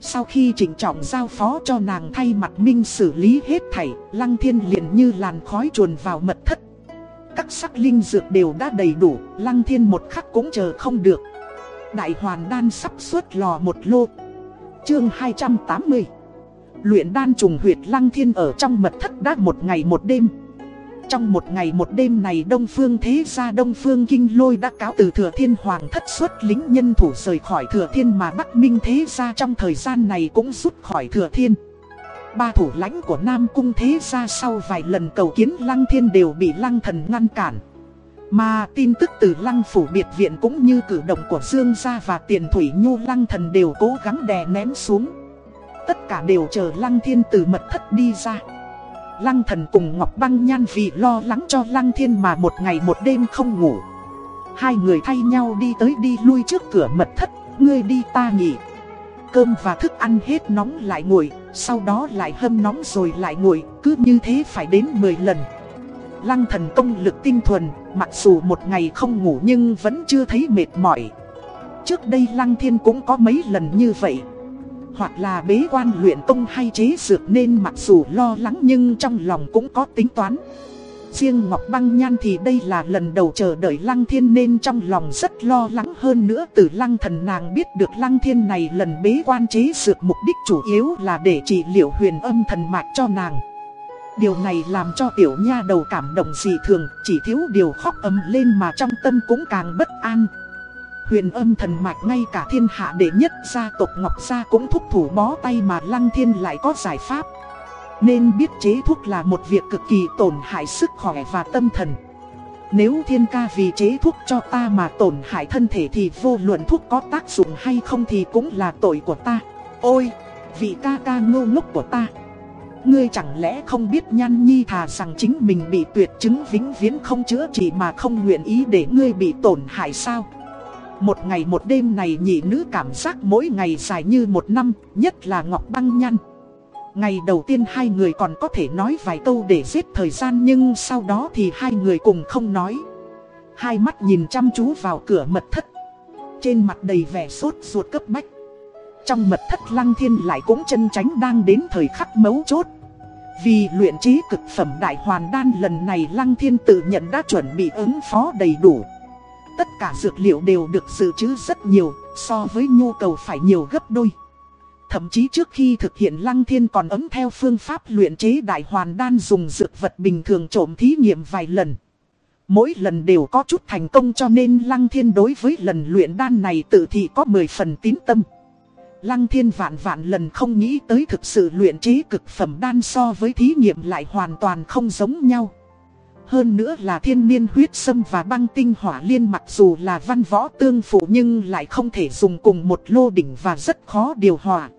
Sau khi chỉnh trọng giao phó cho nàng thay mặt minh xử lý hết thảy, Lăng thiên liền như làn khói chuồn vào mật thất. Các sắc linh dược đều đã đầy đủ, Lăng thiên một khắc cũng chờ không được. Đại hoàn đan sắp xuất lò một lô. Chương 280 Luyện đan trùng huyệt lăng thiên ở trong mật thất đã một ngày một đêm. Trong một ngày một đêm này Đông Phương Thế Gia, Đông Phương Kinh Lôi đã cáo từ Thừa Thiên Hoàng thất xuất lính nhân thủ rời khỏi Thừa Thiên mà Bắc Minh Thế Gia trong thời gian này cũng rút khỏi Thừa Thiên. Ba thủ lãnh của Nam Cung Thế Gia sau vài lần cầu kiến Lăng Thiên đều bị Lăng Thần ngăn cản. Mà tin tức từ Lăng Phủ Biệt Viện cũng như cử động của Dương Gia và Tiền Thủy Nhu, Lăng Thần đều cố gắng đè nén xuống. Tất cả đều chờ Lăng Thiên từ mật thất đi ra. Lăng thần cùng Ngọc Băng Nhan vì lo lắng cho Lăng Thiên mà một ngày một đêm không ngủ. Hai người thay nhau đi tới đi lui trước cửa mật thất, ngươi đi ta nghỉ. Cơm và thức ăn hết nóng lại nguội, sau đó lại hâm nóng rồi lại nguội, cứ như thế phải đến 10 lần. Lăng thần công lực tinh thuần, mặc dù một ngày không ngủ nhưng vẫn chưa thấy mệt mỏi. Trước đây Lăng Thiên cũng có mấy lần như vậy, hoặc là bế quan luyện công hay chế dược nên mặc dù lo lắng nhưng trong lòng cũng có tính toán. Riêng Ngọc Băng Nhan thì đây là lần đầu chờ đợi Lăng Thiên nên trong lòng rất lo lắng hơn nữa từ Lăng Thần nàng biết được Lăng Thiên này lần bế quan chế dược mục đích chủ yếu là để trị liệu huyền âm thần mạch cho nàng. Điều này làm cho tiểu nha đầu cảm động dị thường, chỉ thiếu điều khóc ấm lên mà trong tâm cũng càng bất an. Huyền âm thần mạch ngay cả thiên hạ đệ nhất gia tộc Ngọc Gia cũng thúc thủ bó tay mà Lăng Thiên lại có giải pháp. Nên biết chế thuốc là một việc cực kỳ tổn hại sức khỏe và tâm thần. Nếu thiên ca vì chế thuốc cho ta mà tổn hại thân thể thì vô luận thuốc có tác dụng hay không thì cũng là tội của ta. Ôi, vị ca ca ngô ngốc của ta. Ngươi chẳng lẽ không biết nhan nhi thà rằng chính mình bị tuyệt chứng vĩnh viễn không chữa trị mà không nguyện ý để ngươi bị tổn hại sao? Một ngày một đêm này nhị nữ cảm giác mỗi ngày dài như một năm, nhất là Ngọc Băng Nhăn. Ngày đầu tiên hai người còn có thể nói vài câu để giết thời gian nhưng sau đó thì hai người cùng không nói. Hai mắt nhìn chăm chú vào cửa mật thất. Trên mặt đầy vẻ sốt ruột cấp bách. Trong mật thất Lăng Thiên lại cũng chân tránh đang đến thời khắc mấu chốt. Vì luyện trí cực phẩm đại hoàn đan lần này Lăng Thiên tự nhận đã chuẩn bị ứng phó đầy đủ. Tất cả dược liệu đều được dự trữ rất nhiều, so với nhu cầu phải nhiều gấp đôi. Thậm chí trước khi thực hiện Lăng Thiên còn ấm theo phương pháp luyện chế đại hoàn đan dùng dược vật bình thường trộm thí nghiệm vài lần. Mỗi lần đều có chút thành công cho nên Lăng Thiên đối với lần luyện đan này tự thị có 10 phần tín tâm. Lăng Thiên vạn vạn lần không nghĩ tới thực sự luyện chế cực phẩm đan so với thí nghiệm lại hoàn toàn không giống nhau. Hơn nữa là thiên niên huyết sâm và băng tinh hỏa liên mặc dù là văn võ tương phụ nhưng lại không thể dùng cùng một lô đỉnh và rất khó điều hòa.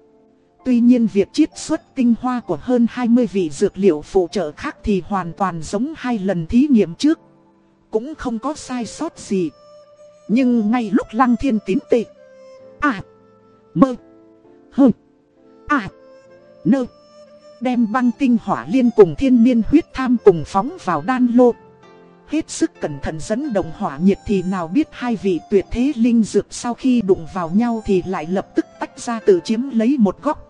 Tuy nhiên việc chiết xuất tinh hoa của hơn 20 vị dược liệu phụ trợ khác thì hoàn toàn giống hai lần thí nghiệm trước. Cũng không có sai sót gì. Nhưng ngay lúc lăng thiên tín tệ. À. Mơ. Hơ. À. Nơ đem băng tinh hỏa liên cùng thiên miên huyết tham cùng phóng vào đan lô. Hết sức cẩn thận dẫn động hỏa nhiệt thì nào biết hai vị tuyệt thế linh dược sau khi đụng vào nhau thì lại lập tức tách ra tự chiếm lấy một góc.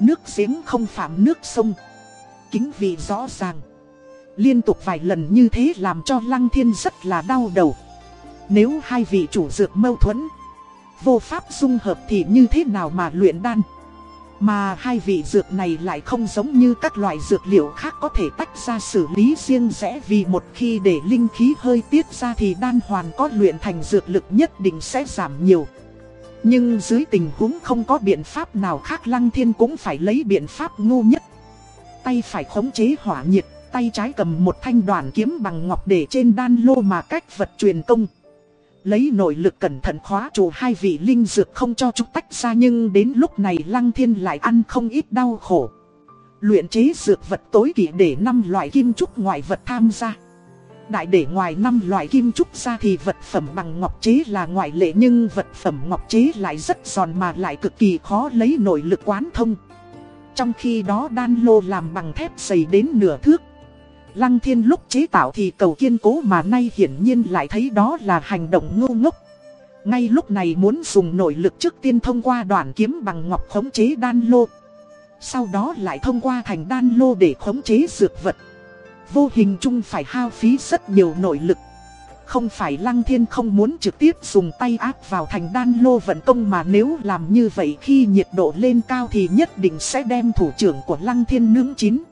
Nước giếng không phạm nước sông. Kính vị rõ ràng. Liên tục vài lần như thế làm cho Lăng Thiên rất là đau đầu. Nếu hai vị chủ dược mâu thuẫn, vô pháp dung hợp thì như thế nào mà luyện đan? Mà hai vị dược này lại không giống như các loại dược liệu khác có thể tách ra xử lý riêng rẽ vì một khi để linh khí hơi tiết ra thì đan hoàn có luyện thành dược lực nhất định sẽ giảm nhiều. Nhưng dưới tình huống không có biện pháp nào khác Lăng Thiên cũng phải lấy biện pháp ngu nhất. Tay phải khống chế hỏa nhiệt, tay trái cầm một thanh đoàn kiếm bằng ngọc để trên đan lô mà cách vật truyền công. Lấy nội lực cẩn thận khóa trụ hai vị linh dược không cho chúng tách ra nhưng đến lúc này Lăng Thiên lại ăn không ít đau khổ. Luyện chế dược vật tối kỵ để năm loại kim trúc ngoại vật tham gia. Đại để ngoài năm loại kim trúc ra thì vật phẩm bằng ngọc chế là ngoại lệ nhưng vật phẩm ngọc chế lại rất giòn mà lại cực kỳ khó lấy nội lực quán thông. Trong khi đó đan lô làm bằng thép dày đến nửa thước. Lăng thiên lúc chế tạo thì cầu kiên cố mà nay hiển nhiên lại thấy đó là hành động ngu ngốc. Ngay lúc này muốn dùng nội lực trước tiên thông qua đoạn kiếm bằng ngọc khống chế đan lô. Sau đó lại thông qua thành đan lô để khống chế dược vật. Vô hình chung phải hao phí rất nhiều nội lực. Không phải Lăng Thiên không muốn trực tiếp dùng tay áp vào thành đan lô vận công mà nếu làm như vậy khi nhiệt độ lên cao thì nhất định sẽ đem thủ trưởng của Lăng Thiên nướng chín.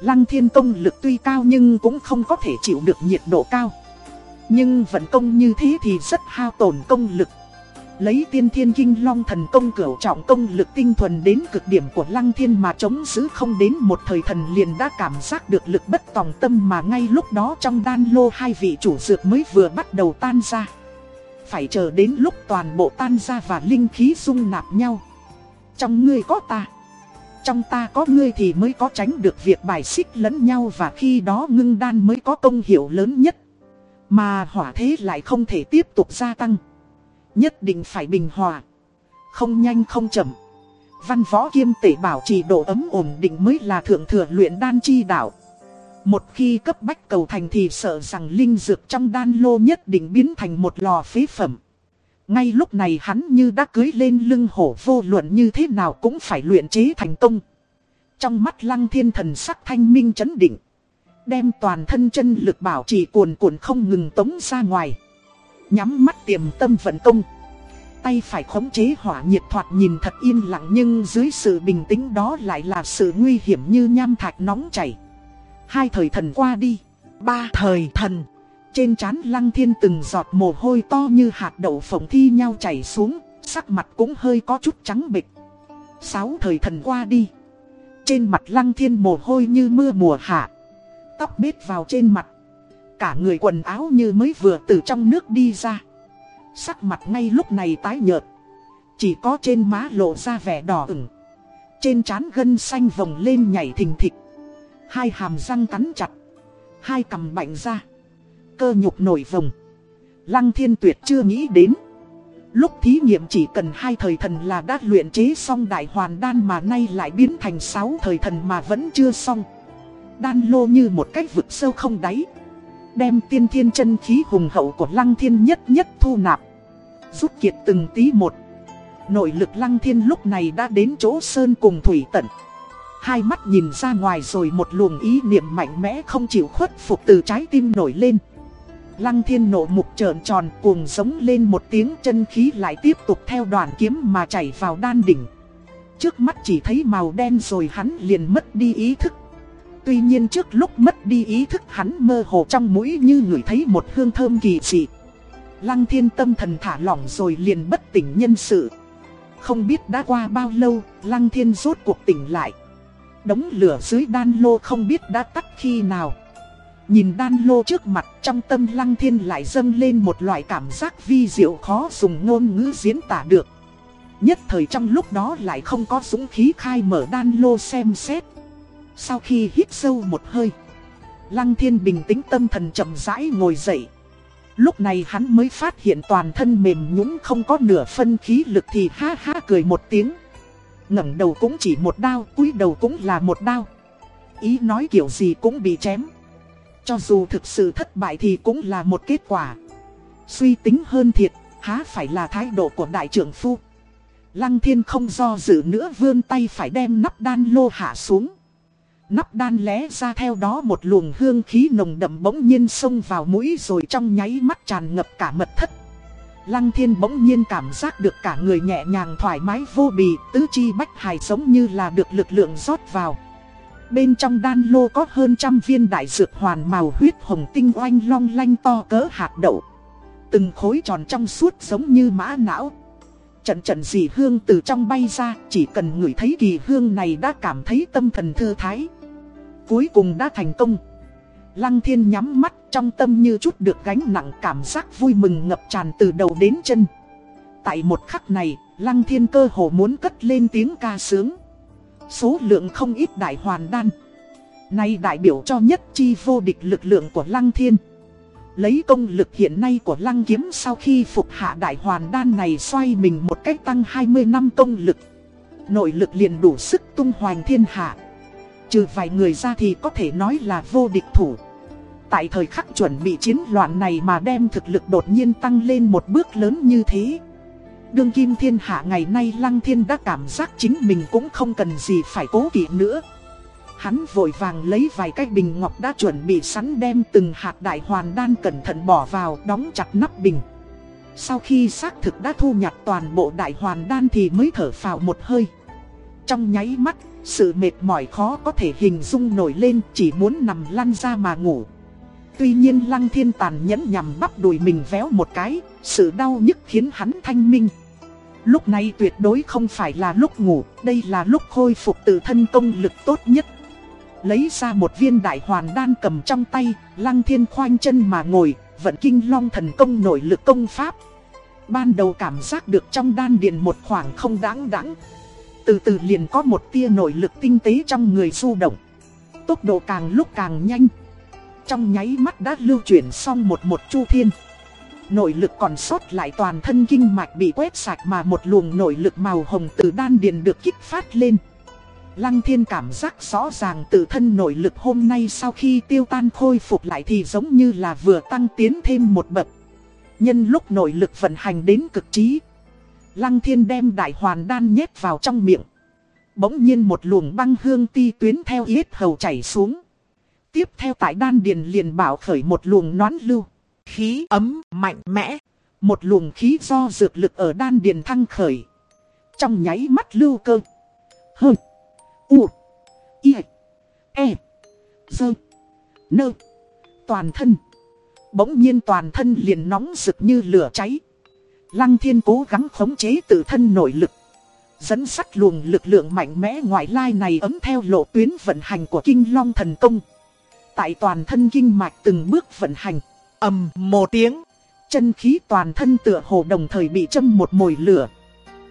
Lăng thiên công lực tuy cao nhưng cũng không có thể chịu được nhiệt độ cao. Nhưng vận công như thế thì rất hao tổn công lực. Lấy tiên thiên kinh long thần công cửu trọng công lực tinh thuần đến cực điểm của lăng thiên mà chống giữ không đến một thời thần liền đã cảm giác được lực bất tòng tâm mà ngay lúc đó trong đan lô hai vị chủ dược mới vừa bắt đầu tan ra. Phải chờ đến lúc toàn bộ tan ra và linh khí dung nạp nhau. Trong ngươi có ta. Trong ta có ngươi thì mới có tránh được việc bài xích lẫn nhau và khi đó ngưng đan mới có công hiệu lớn nhất. Mà hỏa thế lại không thể tiếp tục gia tăng. Nhất định phải bình hòa. Không nhanh không chậm. Văn võ kiêm tể bảo trì độ ấm ổn định mới là thượng thừa luyện đan chi đạo. Một khi cấp bách cầu thành thì sợ rằng linh dược trong đan lô nhất định biến thành một lò phế phẩm. Ngay lúc này hắn như đã cưới lên lưng hổ vô luận như thế nào cũng phải luyện chế thành công. Trong mắt lăng thiên thần sắc thanh minh chấn định. Đem toàn thân chân lực bảo trì cuồn cuộn không ngừng tống ra ngoài. Nhắm mắt tiềm tâm vận công. Tay phải khống chế hỏa nhiệt thoạt nhìn thật yên lặng nhưng dưới sự bình tĩnh đó lại là sự nguy hiểm như nham thạch nóng chảy. Hai thời thần qua đi. Ba thời thần. Trên trán lăng thiên từng giọt mồ hôi to như hạt đậu phồng thi nhau chảy xuống, sắc mặt cũng hơi có chút trắng bịch. Sáu thời thần qua đi. Trên mặt lăng thiên mồ hôi như mưa mùa hạ. Tóc bết vào trên mặt. Cả người quần áo như mới vừa từ trong nước đi ra. Sắc mặt ngay lúc này tái nhợt. Chỉ có trên má lộ ra vẻ đỏ ửng. Trên trán gân xanh vồng lên nhảy thình thịch. Hai hàm răng cắn chặt. Hai cầm bạnh ra cơ nhục nổi vồng. Lăng thiên tuyệt chưa nghĩ đến. Lúc thí nghiệm chỉ cần hai thời thần là đã luyện chế xong đại hoàn đan mà nay lại biến thành sáu thời thần mà vẫn chưa xong. Đan lô như một cách vực sâu không đáy. Đem tiên thiên chân khí hùng hậu của lăng thiên nhất nhất thu nạp. Rút kiệt từng tí một. Nội lực lăng thiên lúc này đã đến chỗ sơn cùng thủy tận. Hai mắt nhìn ra ngoài rồi một luồng ý niệm mạnh mẽ không chịu khuất phục từ trái tim nổi lên. Lăng thiên nộ mục trợn tròn cuồng giống lên một tiếng chân khí lại tiếp tục theo đoàn kiếm mà chảy vào đan đỉnh. Trước mắt chỉ thấy màu đen rồi hắn liền mất đi ý thức. Tuy nhiên trước lúc mất đi ý thức hắn mơ hồ trong mũi như ngửi thấy một hương thơm kỳ dị. Lăng thiên tâm thần thả lỏng rồi liền bất tỉnh nhân sự. Không biết đã qua bao lâu, lăng thiên rốt cuộc tỉnh lại. Đống lửa dưới đan lô không biết đã tắt khi nào. Nhìn đan lô trước mặt trong tâm lăng thiên lại dâng lên một loại cảm giác vi diệu khó dùng ngôn ngữ diễn tả được. Nhất thời trong lúc đó lại không có dũng khí khai mở đan lô xem xét. Sau khi hít sâu một hơi, lăng thiên bình tĩnh tâm thần chậm rãi ngồi dậy. Lúc này hắn mới phát hiện toàn thân mềm nhũn không có nửa phân khí lực thì ha ha cười một tiếng. ngẩng đầu cũng chỉ một đao, cúi đầu cũng là một đao. Ý nói kiểu gì cũng bị chém. Cho dù thực sự thất bại thì cũng là một kết quả. Suy tính hơn thiệt, há phải là thái độ của đại trưởng phu. Lăng thiên không do dự nữa vươn tay phải đem nắp đan lô hạ xuống. Nắp đan lé ra theo đó một luồng hương khí nồng đậm bỗng nhiên xông vào mũi rồi trong nháy mắt tràn ngập cả mật thất. Lăng thiên bỗng nhiên cảm giác được cả người nhẹ nhàng thoải mái vô bì, tứ chi bách hài giống như là được lực lượng rót vào. Bên trong đan lô có hơn trăm viên đại dược hoàn màu huyết hồng tinh oanh long lanh to cỡ hạt đậu. Từng khối tròn trong suốt giống như mã não. Trận trận dị hương từ trong bay ra, chỉ cần ngửi thấy kỳ hương này đã cảm thấy tâm thần thư thái. Cuối cùng đã thành công. Lăng thiên nhắm mắt trong tâm như chút được gánh nặng cảm giác vui mừng ngập tràn từ đầu đến chân. Tại một khắc này, Lăng thiên cơ hồ muốn cất lên tiếng ca sướng. Số lượng không ít đại hoàn đan. Nay đại biểu cho nhất chi vô địch lực lượng của Lăng Thiên. Lấy công lực hiện nay của Lăng Kiếm sau khi phục hạ đại hoàn đan này xoay mình một cách tăng 20 năm công lực. Nội lực liền đủ sức tung hoành thiên hạ. Trừ vài người ra thì có thể nói là vô địch thủ. Tại thời khắc chuẩn bị chiến loạn này mà đem thực lực đột nhiên tăng lên một bước lớn như thế Đương kim thiên hạ ngày nay lăng thiên đã cảm giác chính mình cũng không cần gì phải cố kỵ nữa. Hắn vội vàng lấy vài cái bình ngọc đã chuẩn bị sẵn đem từng hạt đại hoàn đan cẩn thận bỏ vào đóng chặt nắp bình. Sau khi xác thực đã thu nhặt toàn bộ đại hoàn đan thì mới thở phào một hơi. Trong nháy mắt, sự mệt mỏi khó có thể hình dung nổi lên chỉ muốn nằm lăn ra mà ngủ. Tuy nhiên lăng thiên tàn nhẫn nhằm bắp đùi mình véo một cái, sự đau nhức khiến hắn thanh minh. Lúc này tuyệt đối không phải là lúc ngủ, đây là lúc khôi phục tự thân công lực tốt nhất. Lấy ra một viên đại hoàn đan cầm trong tay, lăng thiên khoanh chân mà ngồi, vận kinh long thần công nội lực công pháp. Ban đầu cảm giác được trong đan điền một khoảng không đáng đáng. Từ từ liền có một tia nội lực tinh tế trong người du động. Tốc độ càng lúc càng nhanh. Trong nháy mắt đã lưu chuyển xong một một chu thiên. Nội lực còn sót lại toàn thân kinh mạch bị quét sạch mà một luồng nội lực màu hồng từ đan điền được kích phát lên. Lăng thiên cảm giác rõ ràng tự thân nội lực hôm nay sau khi tiêu tan khôi phục lại thì giống như là vừa tăng tiến thêm một bậc. Nhân lúc nội lực vận hành đến cực trí. Lăng thiên đem đại hoàn đan nhét vào trong miệng. Bỗng nhiên một luồng băng hương ti tuyến theo yết hầu chảy xuống. Tiếp theo tại đan điền liền bảo khởi một luồng nón lưu. Khí ấm mạnh mẽ. Một luồng khí do dược lực ở đan điền thăng khởi. Trong nháy mắt lưu cơ. Hơ. U. y E. Dơ. Nơ. Toàn thân. Bỗng nhiên toàn thân liền nóng rực như lửa cháy. Lăng thiên cố gắng khống chế tự thân nội lực. Dẫn sắt luồng lực lượng mạnh mẽ ngoại lai này ấm theo lộ tuyến vận hành của kinh long thần công. Tại toàn thân kinh mạch từng bước vận hành ầm một tiếng. Chân khí toàn thân tựa hồ đồng thời bị châm một mồi lửa.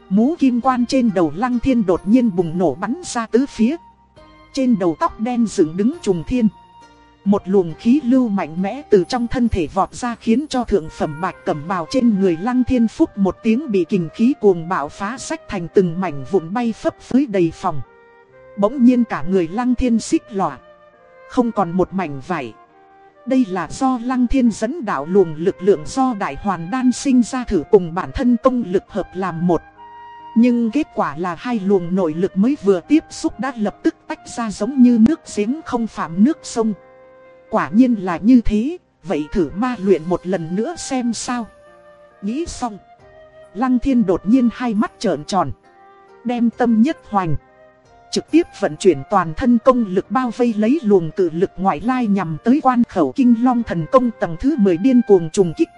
Mũ kim quan trên đầu lăng thiên đột nhiên bùng nổ bắn ra tứ phía. Trên đầu tóc đen dựng đứng trùng thiên. Một luồng khí lưu mạnh mẽ từ trong thân thể vọt ra khiến cho thượng phẩm bạch cẩm bào trên người lăng thiên phúc một tiếng bị kình khí cuồng bạo phá sách thành từng mảnh vụn bay phấp phới đầy phòng. Bỗng nhiên cả người lăng thiên xích lọa. Không còn một mảnh vải. Đây là do lăng thiên dẫn đạo luồng lực lượng do đại hoàn đan sinh ra thử cùng bản thân công lực hợp làm một. Nhưng kết quả là hai luồng nội lực mới vừa tiếp xúc đã lập tức tách ra giống như nước giếng không phạm nước sông. Quả nhiên là như thế, vậy thử ma luyện một lần nữa xem sao. Nghĩ xong, Lăng Thiên đột nhiên hai mắt trợn tròn, đem tâm nhất hoành. Trực tiếp vận chuyển toàn thân công lực bao vây lấy luồng cử lực ngoại lai nhằm tới quan khẩu kinh long thần công tầng thứ 10 điên cuồng trùng kích.